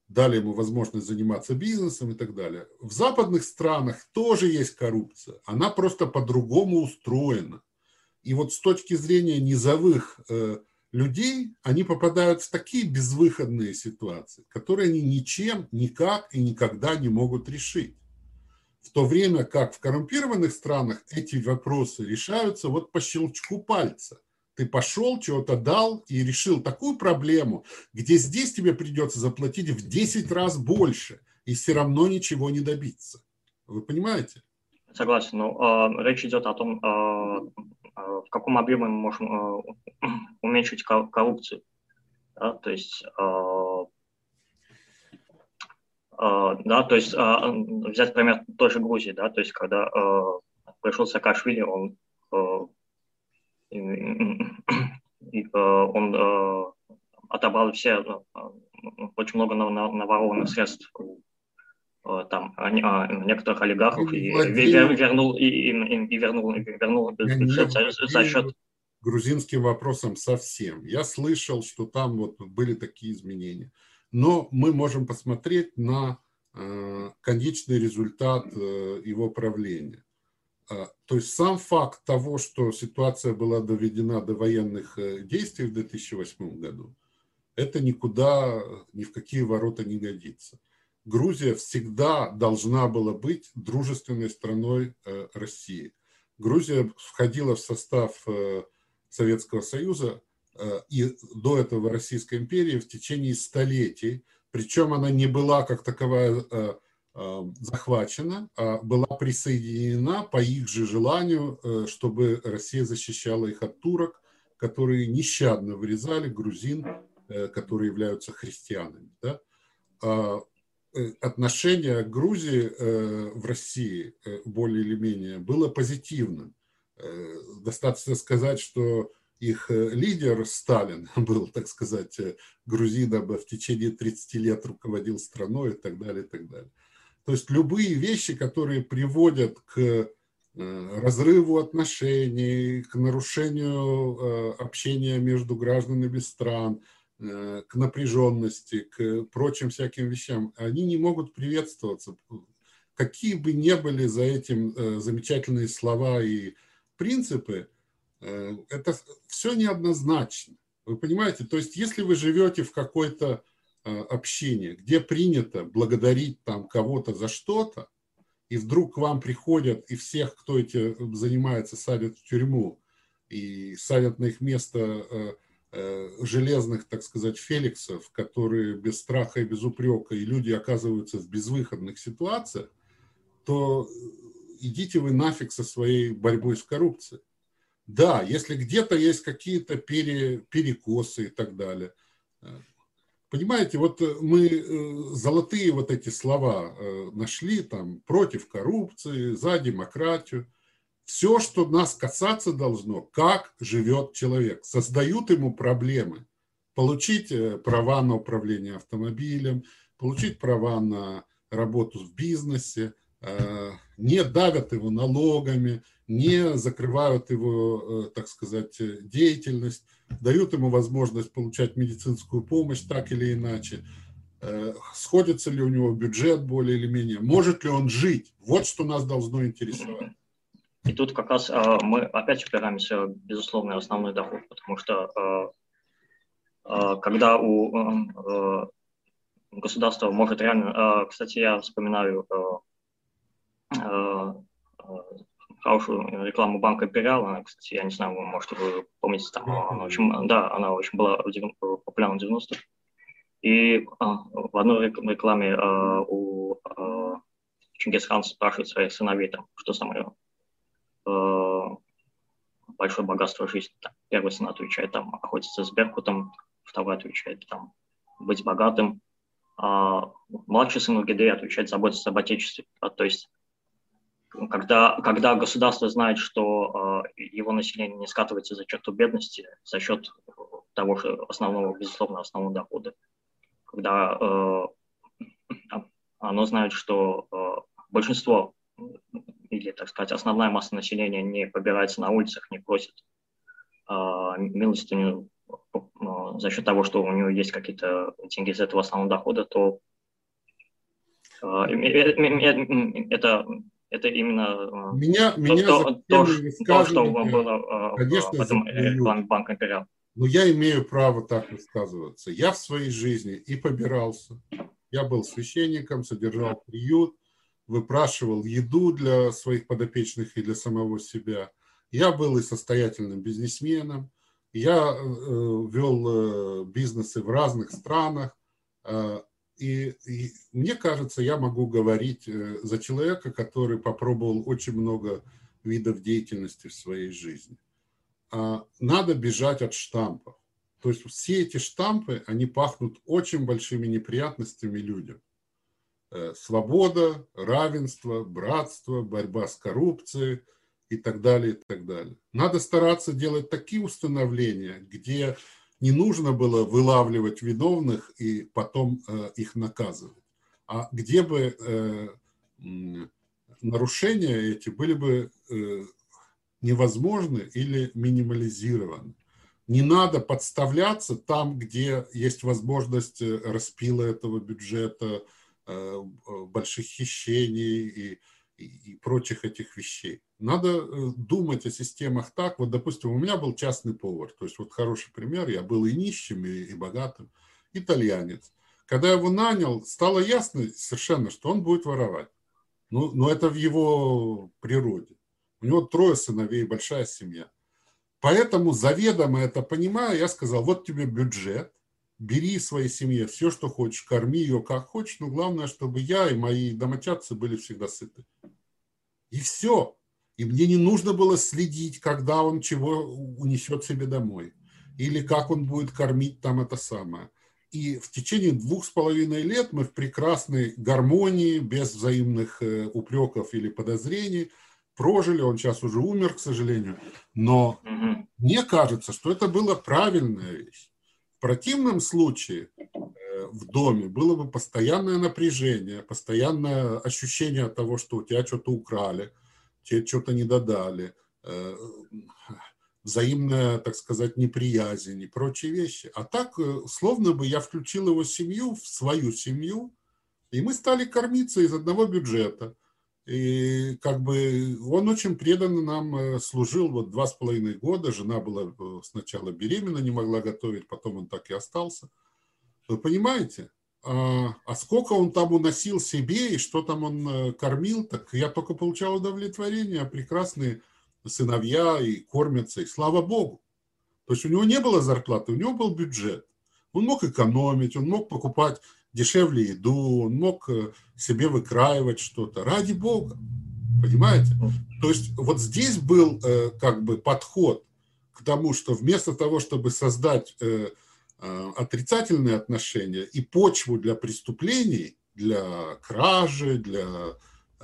дали ему возможность заниматься бизнесом и так далее. В западных странах тоже есть коррупция, она просто по-другому устроена. И вот с точки зрения низовых э, людей, они попадают в такие безвыходные ситуации, которые они ничем, никак и никогда не могут решить. В то время как в коррумпированных странах эти вопросы решаются вот по щелчку пальца. Ты пошел, чего-то дал и решил такую проблему, где здесь тебе придется заплатить в 10 раз больше, и все равно ничего не добиться. Вы понимаете? Согласен. Ну, э, речь идет о том, э, Э, в каком объеме мы можем э, уменьшить коррупцию. Да, то есть, э, да, то есть взять пример той же Грузии, да, то есть когда пришел Саакашвили, он он отобрал все очень много наворованных средств Э, там а, а, некоторых олигархов и, вернул и, и, и вернул, вернул бюджет за, счет грузинским вопросом совсем. Я слышал, что там вот были такие изменения. Но мы можем посмотреть на э, конечный результат э, его правления. А, то есть сам факт того, что ситуация была доведена до военных э, действий в 2008 году, это никуда, ни в какие ворота не годится. Грузия всегда должна была быть дружественной страной э, России. Грузия входила в состав э, Советского Союза и до этого Российской империи в течение столетий. Причем она не была как таковая захвачена, а была присоединена по их же желанию, э, чтобы Россия защищала их от турок, которые нещадно вырезали грузин, э, которые являются христианами. Да? А, отношение к Грузии в России более или менее было позитивным. Достаточно сказать, что их лидер Сталин был, так сказать, грузином, в течение 30 лет руководил страной и так далее, и так далее. То есть любые вещи, которые приводят к э, разрыву отношений, к нарушению э, общения между гражданами стран, э, к напряженности, к прочим всяким вещам, они не могут приветствоваться. Какие бы ни были за этим замечательные слова и принципы, это все неоднозначно. Вы понимаете? То есть если вы живете в какой-то Э, общение, где принято благодарить там кого-то за что-то, и вдруг к вам приходят и всех, кто эти занимается, садят в тюрьму и садят на их место э, э, железных, так сказать, феликсов, которые без страха и без упрека, и люди оказываются в безвыходных ситуациях, то идите вы нафиг со своей борьбой с коррупцией. Да, если где-то есть какие-то пере, перекосы и так далее, Понимаете, вот э, мы э, золотые вот эти слова э, нашли там против коррупции, за демократию. Все, что нас касаться должно, как живет человек. Создают ему проблемы. Получить права на управление автомобилем, получить права на работу в бизнесе, не давят его налогами, не закрывают его, так сказать, деятельность дают ему возможность получать медицинскую помощь так или иначе, э, сходится ли у него бюджет более или менее, может ли он жить. Вот что нас должно интересовать. И тут как раз э, мы опять упираемся, безусловно, в основной доход, потому что э, когда у государства может реально... Кстати, я вспоминаю хорошую рекламу банка Империал. Она, кстати, я не знаю, может, вы помните, там, она очень, да, она очень была популярна в 90-х. И а, в одной рекламе а, у а, Чингисхан спрашивает своих сыновей, там, что самое а, большое богатство жизни. Там, первый сын отвечает, там, охотиться с Беркутом, второй отвечает, там, быть богатым. А младший сын у Гидея отвечает, заботиться об отечестве. А, то есть когда, когда государство знает, что э, его население не скатывается за черту бедности за счет того же основного, безусловно, основного дохода, когда э, оно знает, что э, большинство или, так сказать, основная масса населения не побирается на улицах, не просит милостыню за счет того, что у него есть какие-то деньги из этого основного дохода, то это это именно э, меня, то, меня то, то, то, что было э, конечно, в этом рекламе Банка Империал. Но я имею право так высказываться. Я в своей жизни и побирался. Я был священником, содержал приют, выпрашивал еду для своих подопечных и для самого себя. Я был и состоятельным бизнесменом. Я э, вел э, бизнесы в разных странах. Э, и, и мне кажется, я могу говорить э, за человека, который попробовал очень много видов деятельности в своей жизни. А надо бежать от штампов. То есть все эти штампы, они пахнут очень большими неприятностями людям. Э, свобода, равенство, братство, борьба с коррупцией и так далее, и так далее. Надо стараться делать такие установления, где не нужно было вылавливать виновных и потом э, их наказывать. А где бы э, нарушения эти были бы э, невозможны или минимализированы. Не надо подставляться там, где есть возможность распила этого бюджета, больших хищений и и, прочих этих вещей. Надо э, думать о системах так. Вот, допустим, у меня был частный повар. То есть вот хороший пример. Я был и нищим, и, и богатым. Итальянец. Когда я его нанял, стало ясно совершенно, что он будет воровать. Ну, но это в его природе. У него трое сыновей, большая семья. Поэтому заведомо это понимая, я сказал, вот тебе бюджет, бери своей семье все, что хочешь, корми ее как хочешь, но главное, чтобы я и мои домочадцы были всегда сыты. И все. И мне не нужно было следить, когда он чего унесет себе домой. Или как он будет кормить там это самое. И в течение двух с половиной лет мы в прекрасной гармонии, без взаимных э, упреков или подозрений прожили. Он сейчас уже умер, к сожалению. Но угу. мне кажется, что это была правильная вещь. В противном случае в доме было бы постоянное напряжение, постоянное ощущение того, что у тебя что-то украли, тебе что-то не додали, э, взаимная, так сказать, неприязнь и прочие вещи. А так, э, словно бы я включил его семью в свою семью, и мы стали кормиться из одного бюджета. И как бы он очень преданно нам э, служил вот два с половиной года. Жена была сначала беременна, не могла готовить, потом он так и остался. Вы понимаете? А, а сколько он там уносил себе и что там он кормил, так я только получал удовлетворение, а прекрасные сыновья и кормятся, и слава Богу. То есть у него не было зарплаты, у него был бюджет. Он мог экономить, он мог покупать дешевле еду, он мог э, себе выкраивать что-то. Ради Бога. Понимаете? То есть вот здесь был э, как бы подход к тому, что вместо того, чтобы создать э, отрицательные отношения и почву для преступлений, для кражи, для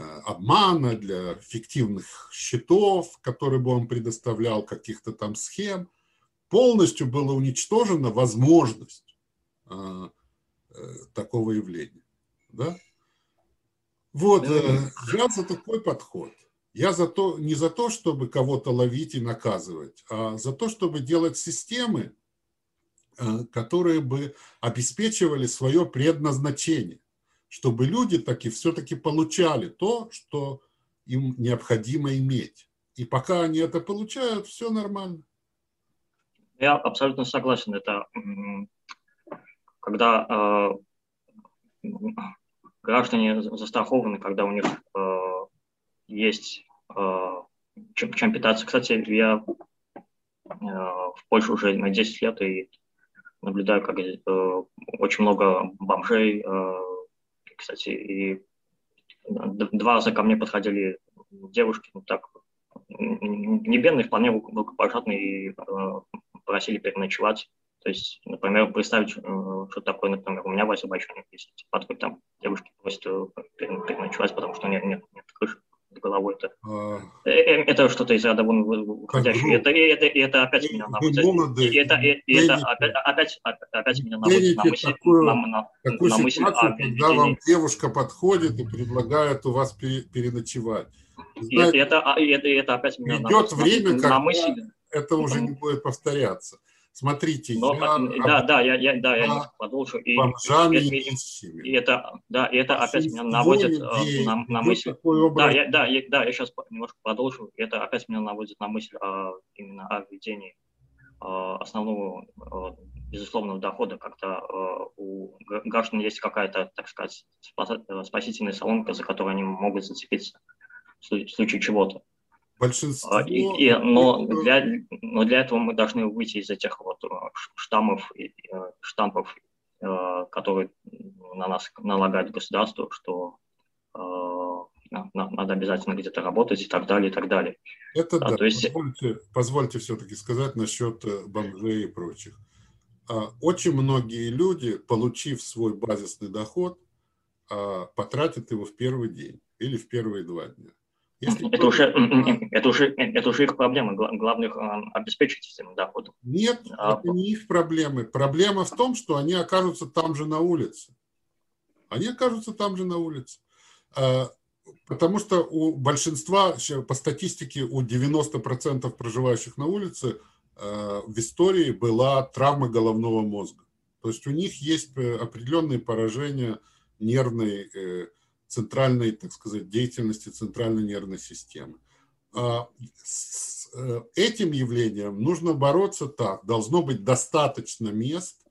Э, обмана, для фиктивных счетов, которые бы он предоставлял, каких-то там схем, полностью была уничтожена возможность э, э, такого явления. Да? Вот, я за такой подход. Я за то, не за то, чтобы кого-то ловить и наказывать, а за то, чтобы делать системы, которые бы обеспечивали свое предназначение чтобы люди таки все-таки получали то, что им необходимо иметь. И пока они это получают, все нормально. Я абсолютно согласен. Это когда э, граждане застрахованы, когда у них э, есть э, чем, чем питаться. Кстати, я э, в Польше уже на 10 лет и наблюдаю, как э, очень много бомжей э, кстати, и два раза ко мне подходили девушки, ну так, не бедные, вполне благопожатные, и э, просили переночевать. То есть, например, представить, э, что такое, например, у меня в Азербайджане есть подходит там девушки просят э, переночевать, потому что нет, нет, нет крыши головой. Это, а... Э, э, это что-то из ряда вон выходящее. Это, это, это опять меня наводит. Это, это опять, опять, опять меня наводит на мысль, такую, на, на, такую на мысль ситуацию, о когда вам девушка подходит и предлагает у вас переночевать. Знаете, это, это, и это опять меня Идет время, на мысль, это уже не будет повторяться. Смотрите, Но, я, да, да, я, я, да, я продолжу. И, и, и, и это, да, и это опять меня наводит э, на, на мысль. Да, я, да, я, да, я сейчас немножко продолжу. И это опять меня наводит на мысль о, именно о введении э, основного э, безусловного дохода, когда у граждан есть какая-то, так сказать, спасительная соломка, за которую они могут зацепиться в случае чего-то. Большинство... А, и, и, но, для, но для этого мы должны выйти из этих вот э, штаммов, э, штампов, э, которые на нас налагает государство, что надо обязательно где-то работать и так далее, и так далее. Это да. То есть... позвольте, позвольте все-таки сказать насчет бомжей и прочих. А, очень многие люди, получив свой базисный доход, а, потратят его в первый день или в первые два дня. Если это, уже, это, уже, это уже их проблема. Главных обеспечить этим доходом. Нет, а, это не их проблемы. Проблема в том, что они окажутся там же на улице. Они окажутся там же на улице. А, потому что у большинства, по статистике, у 90% проживающих на улице а, в истории была травма головного мозга. То есть у них есть э, определенные поражения нервной э, центральной, так сказать, деятельности центральной нервной системы. А, с э, этим явлением нужно бороться так. Должно быть достаточно мест,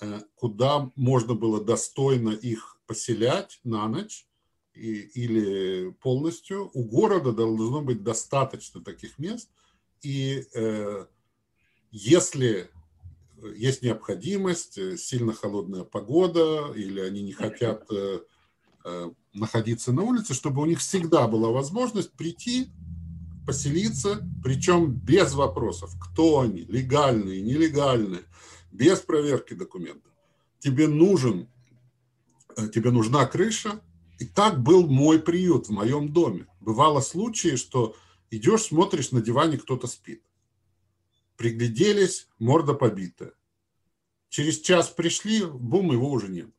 э, куда можно было достойно их поселять на ночь и, или полностью. У города должно быть достаточно таких мест. И э, если есть необходимость, сильно холодная погода, или они не хотят находиться на улице, чтобы у них всегда была возможность прийти, поселиться, причем без вопросов, кто они, легальные, нелегальные, без проверки документов. Тебе нужен, тебе нужна крыша, и так был мой приют в моем доме. Бывало случаи, что идешь, смотришь, на диване кто-то спит пригляделись, морда побитая. Через час пришли, бум, его уже нет.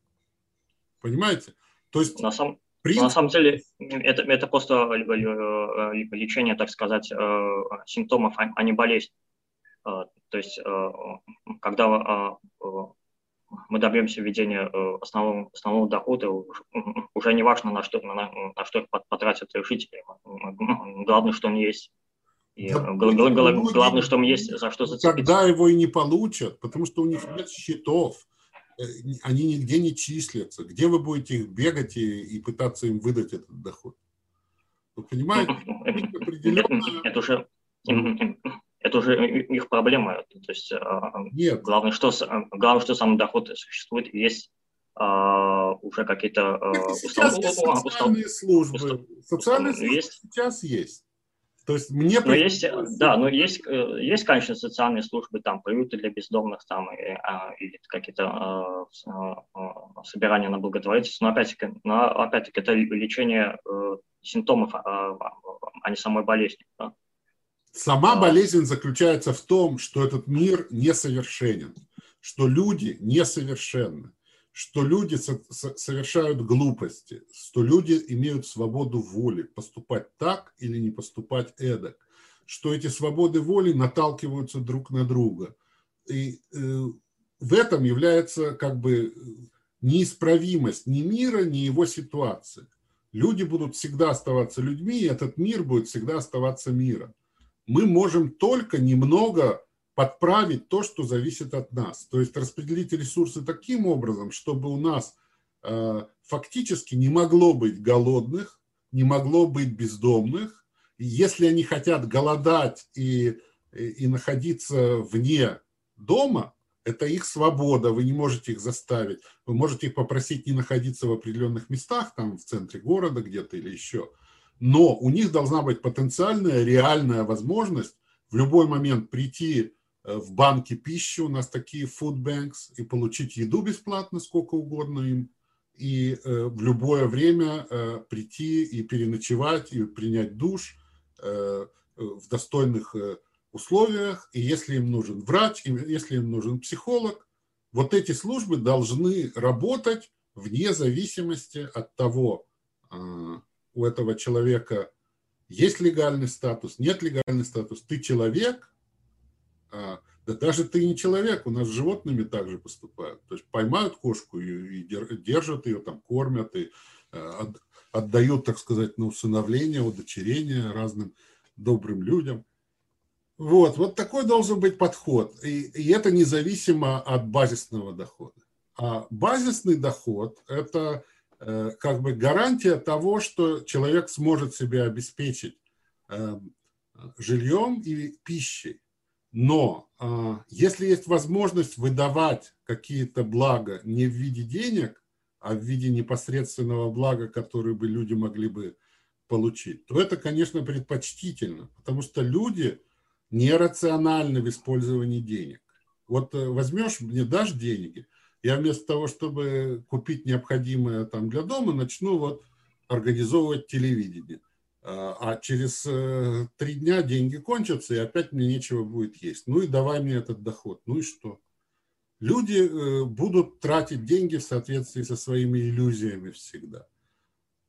Понимаете? То есть... На, сам, принцип... на самом деле это, это просто э, лечение, так сказать, э, симптомов, а, а не болезнь. Э, то есть, когда мы добьемся введения основного, основного дохода, уже не важно, на что, на, на что их потратят жители. Главное, что он есть. И да, главное, что есть за что зацепиться. Тогда его и не получат, потому что у них нет счетов, э, они нигде не числятся. Где вы будете их бегать и, и пытаться им выдать этот доход? Вы понимаете? Это уже, это уже их проблема. То есть а, нет. Главное, что, главное, что сам доход существует, есть а, уже какие-то а, установки. Социальные службы. Социальные службы сейчас есть. То есть мне... Но есть, да, но есть, э, есть, конечно, социальные службы, там, приюты для бездомных, там, и, а, или какие-то э, собирания на благотворительность, но опять-таки, но, опять-таки это лечение э, симптомов, а, а не самой болезни. Да? Сама болезнь заключается в том, что этот мир несовершенен, что люди несовершенны что люди совершают глупости, что люди имеют свободу воли поступать так или не поступать эдак, что эти свободы воли наталкиваются друг на друга. И э, в этом является как бы неисправимость ни мира, ни его ситуации. Люди будут всегда оставаться людьми, и этот мир будет всегда оставаться миром. Мы можем только немного подправить то, что зависит от нас. То есть распределить ресурсы таким образом, чтобы у нас э, фактически не могло быть голодных, не могло быть бездомных. И если они хотят голодать и, и, и находиться вне дома, это их свобода, вы не можете их заставить. Вы можете их попросить не находиться в определенных местах, там в центре города где-то или еще. Но у них должна быть потенциальная, реальная возможность в любой момент прийти в банке пищи, у нас такие food banks, и получить еду бесплатно, сколько угодно им, и э, в любое время э, прийти и переночевать, и принять душ в достойных условиях, и если им нужен врач, и если им нужен психолог, вот эти службы должны работать вне зависимости от того, у этого человека есть легальный статус, нет легальный статус, ты человек – а, да даже ты не человек, у нас с животными также поступают. То есть поймают кошку и, и держат ее, там, кормят и э, отдают, так сказать, на усыновление, удочерение разным добрым людям. Вот, вот такой должен быть подход. И, и это независимо от базисного дохода. А базисный доход – это э, как бы гарантия того, что человек сможет себя обеспечить э, жильем и пищей. Но э, если есть возможность выдавать какие-то блага не в виде денег, а в виде непосредственного блага, которое бы люди могли бы получить, то это, конечно, предпочтительно, потому что люди нерациональны в использовании денег. Вот э, возьмешь, мне дашь деньги, я вместо того, чтобы купить необходимое там для дома, начну вот организовывать телевидение. А, а через э, три дня деньги кончатся, и опять мне нечего будет есть. Ну и давай мне этот доход. Ну и что? Люди э, будут тратить деньги в соответствии со своими иллюзиями всегда.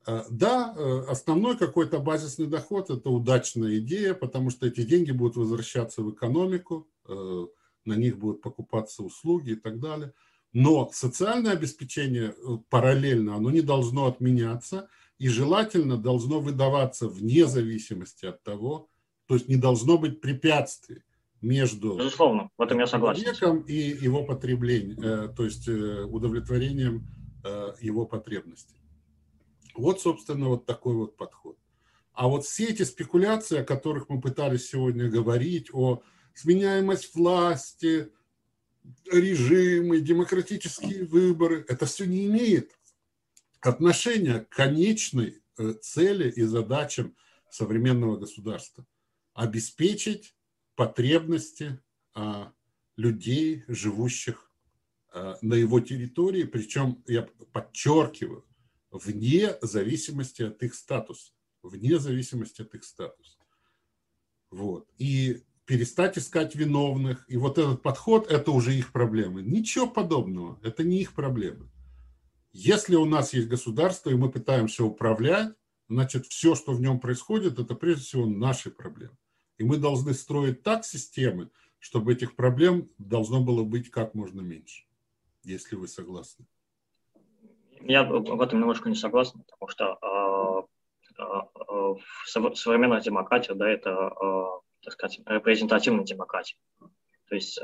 А, да, э, основной какой-то базисный доход – это удачная идея, потому что эти деньги будут возвращаться в экономику, на них будут покупаться услуги и так далее. Но социальное обеспечение параллельно, оно не должно отменяться – и желательно должно выдаваться вне зависимости от того, то есть не должно быть препятствий между Безусловно, в этом я согласен. человеком и его потреблением, э, то есть э, удовлетворением э, его потребностей. Вот, собственно, вот такой вот подход. А вот все эти спекуляции, о которых мы пытались сегодня говорить, о сменяемость власти, режимы, демократические выборы, это все не имеет отношения к конечной цели и задачам современного государства. Обеспечить потребности а, людей, живущих а, на его территории, причем, я подчеркиваю, вне зависимости от их статуса. Вне зависимости от их статуса. Вот. И перестать искать виновных. И вот этот подход – это уже их проблемы. Ничего подобного. Это не их проблемы. Если у нас есть государство, и мы пытаемся управлять, значит, все, что в нем происходит, это прежде всего наши проблемы. И мы должны строить так системы, чтобы этих проблем должно было быть как можно меньше, если вы согласны. Я в этом немножко не согласен, потому что э, э, в современной демократии, да, это, э, так сказать, репрезентативная демократия. То есть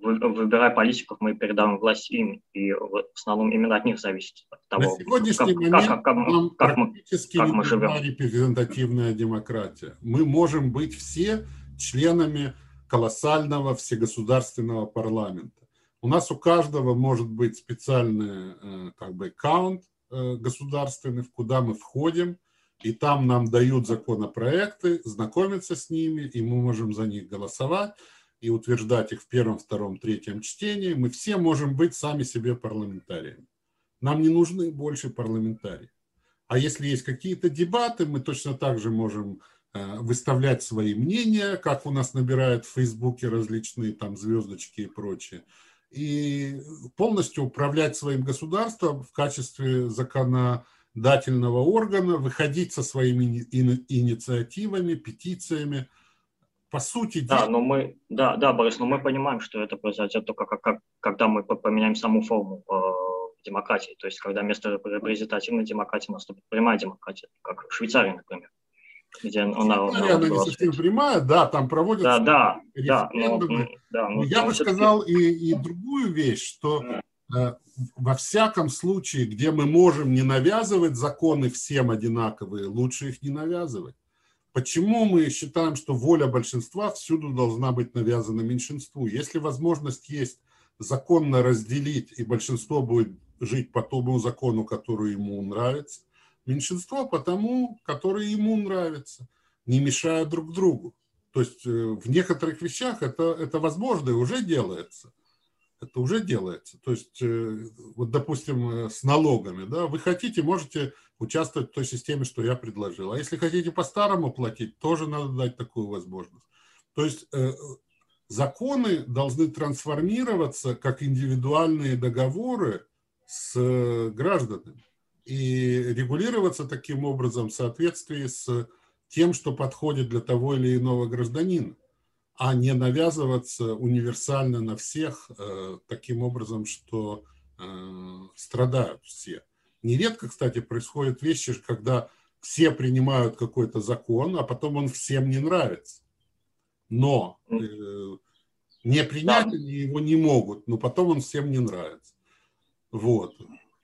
выбирая политиков, мы передаем власть им, и в основном именно от них зависит от того, На сегодняшний как, момент как, как, как, как, мы, как мы живем. репрезентативная демократия. Мы можем быть все членами колоссального всегосударственного парламента. У нас у каждого может быть специальный э, как бы аккаунт э, государственный, куда мы входим, и там нам дают законопроекты, знакомиться с ними, и мы можем за них голосовать и утверждать их в первом, втором, третьем чтении, мы все можем быть сами себе парламентариями. Нам не нужны больше парламентарии. А если есть какие-то дебаты, мы точно так же можем э, выставлять свои мнения, как у нас набирают в Фейсбуке различные там звездочки и прочее, и полностью управлять своим государством в качестве законодательного органа, выходить со своими инициативами, петициями, по сути. Да, но мы, да, да, Борис, но мы понимаем, что это произойдет только как, как, когда мы поменяем саму форму э, демократии. То есть, когда вместо репрезентативной демократии наступит прямая демократия, как в Швейцарии, например. Где она, она, она не совсем прямая, да, там проводятся да, да, да, но, да, но Я бы сказал и, и другую вещь, что э, во всяком случае, где мы можем не навязывать законы всем одинаковые, лучше их не навязывать. Почему мы считаем, что воля большинства всюду должна быть навязана меньшинству? Если возможность есть законно разделить, и большинство будет жить по тому закону, который ему нравится, меньшинство по тому, который ему нравится, не мешая друг другу. То есть э, в некоторых вещах это, это возможно и уже делается это уже делается. То есть, э, вот, допустим, э, с налогами, да, вы хотите, можете участвовать в той системе, что я предложил. А если хотите по-старому платить, тоже надо дать такую возможность. То есть, э, законы должны трансформироваться как индивидуальные договоры с гражданами и регулироваться таким образом в соответствии с тем, что подходит для того или иного гражданина а не навязываться универсально на всех э, таким образом, что э, страдают все. Нередко, кстати, происходят вещи, когда все принимают какой-то закон, а потом он всем не нравится. Но э, не принять они его не могут, но потом он всем не нравится. Вот.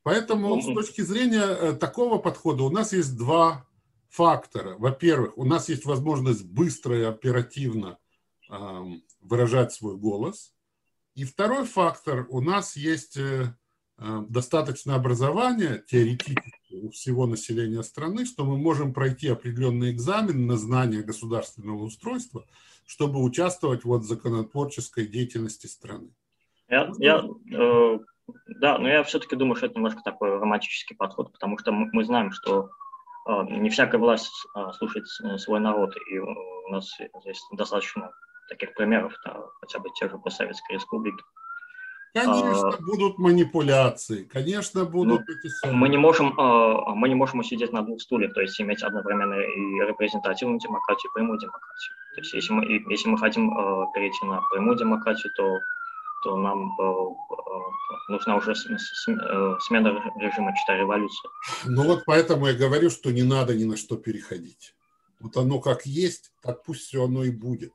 Поэтому с точки зрения такого подхода у нас есть два фактора. Во-первых, у нас есть возможность быстро и оперативно выражать свой голос. И второй фактор, у нас есть э, э, достаточно образования теоретически у всего населения страны, что мы можем пройти определенный экзамен на знание государственного устройства, чтобы участвовать вот в законотворческой деятельности страны. Я, я, э, да, но я все-таки думаю, что это немножко такой романтический подход, потому что мы, мы знаем, что э, не всякая власть э, слушает свой народ, и у нас здесь достаточно таких примеров, да, хотя бы те же постсоветской республики. Конечно, а, будут манипуляции, конечно, будут ну, эти самые. Мы не можем, а, мы не можем сидеть на двух стульях, то есть иметь одновременно и репрезентативную демократию, и прямую демократию. То есть если мы, если мы хотим а, перейти на прямую демократию, то что нам нужна уже смена режима читая революция. Ну вот поэтому я говорю, что не надо ни на что переходить. Вот оно как есть, так пусть все оно и будет.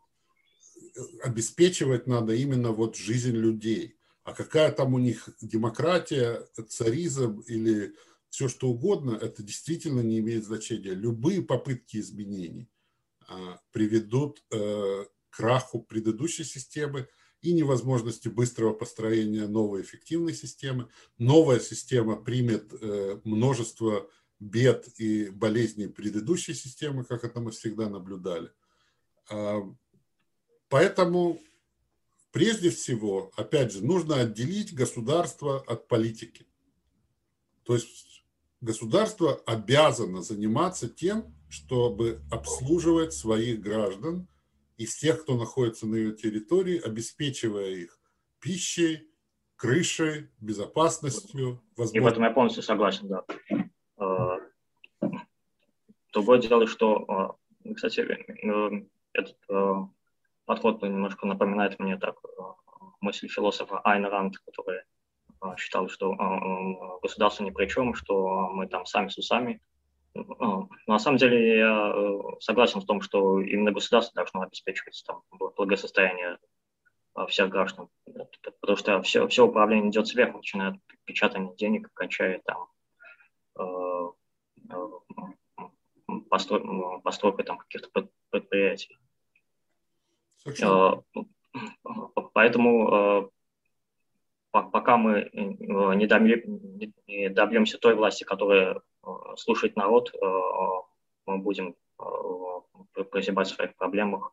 Обеспечивать надо именно вот жизнь людей. А какая там у них демократия, царизм или все что угодно, это действительно не имеет значения. Любые попытки изменений а, приведут э, к краху предыдущей системы и невозможности быстрого построения новой эффективной системы. Новая система примет э, множество бед и болезней предыдущей системы, как это мы всегда наблюдали. Поэтому прежде всего, опять же, нужно отделить государство от политики. То есть государство обязано заниматься тем, чтобы обслуживать своих граждан и всех, кто находится на ее территории, обеспечивая их пищей, крышей, безопасностью. Возможно... И в этом я полностью согласен, да. Другое дело, что, э, кстати, э, этот э, подход немножко напоминает мне так мысль философа Айн Ранд, который считал, что государство ни при чем, что мы там сами с усами. На самом деле я согласен в том, что именно государство должно обеспечивать там, благосостояние всех граждан, потому что все, все управление идет сверху, начиная от печатания денег, кончая там построй, постройкой там каких-то предприятий. Совершенно. Э, поэтому э, пока мы э, не добьемся той власти, которая слушает народ, мы будем прозябать в своих проблемах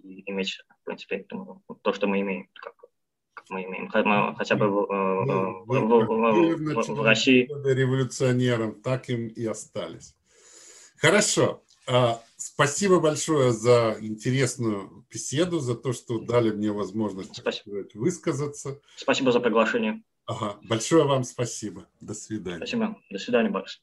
и иметь, в принципе, то, что мы имеем, как, как мы имеем. Хотя бы в, в, в, в, в России. Революционерам так им и остались. Хорошо. А, спасибо большое за интересную беседу, за то, что дали мне возможность спасибо. высказаться. Спасибо за приглашение. Ага. Большое вам спасибо. До свидания. Спасибо. До свидания, Борис.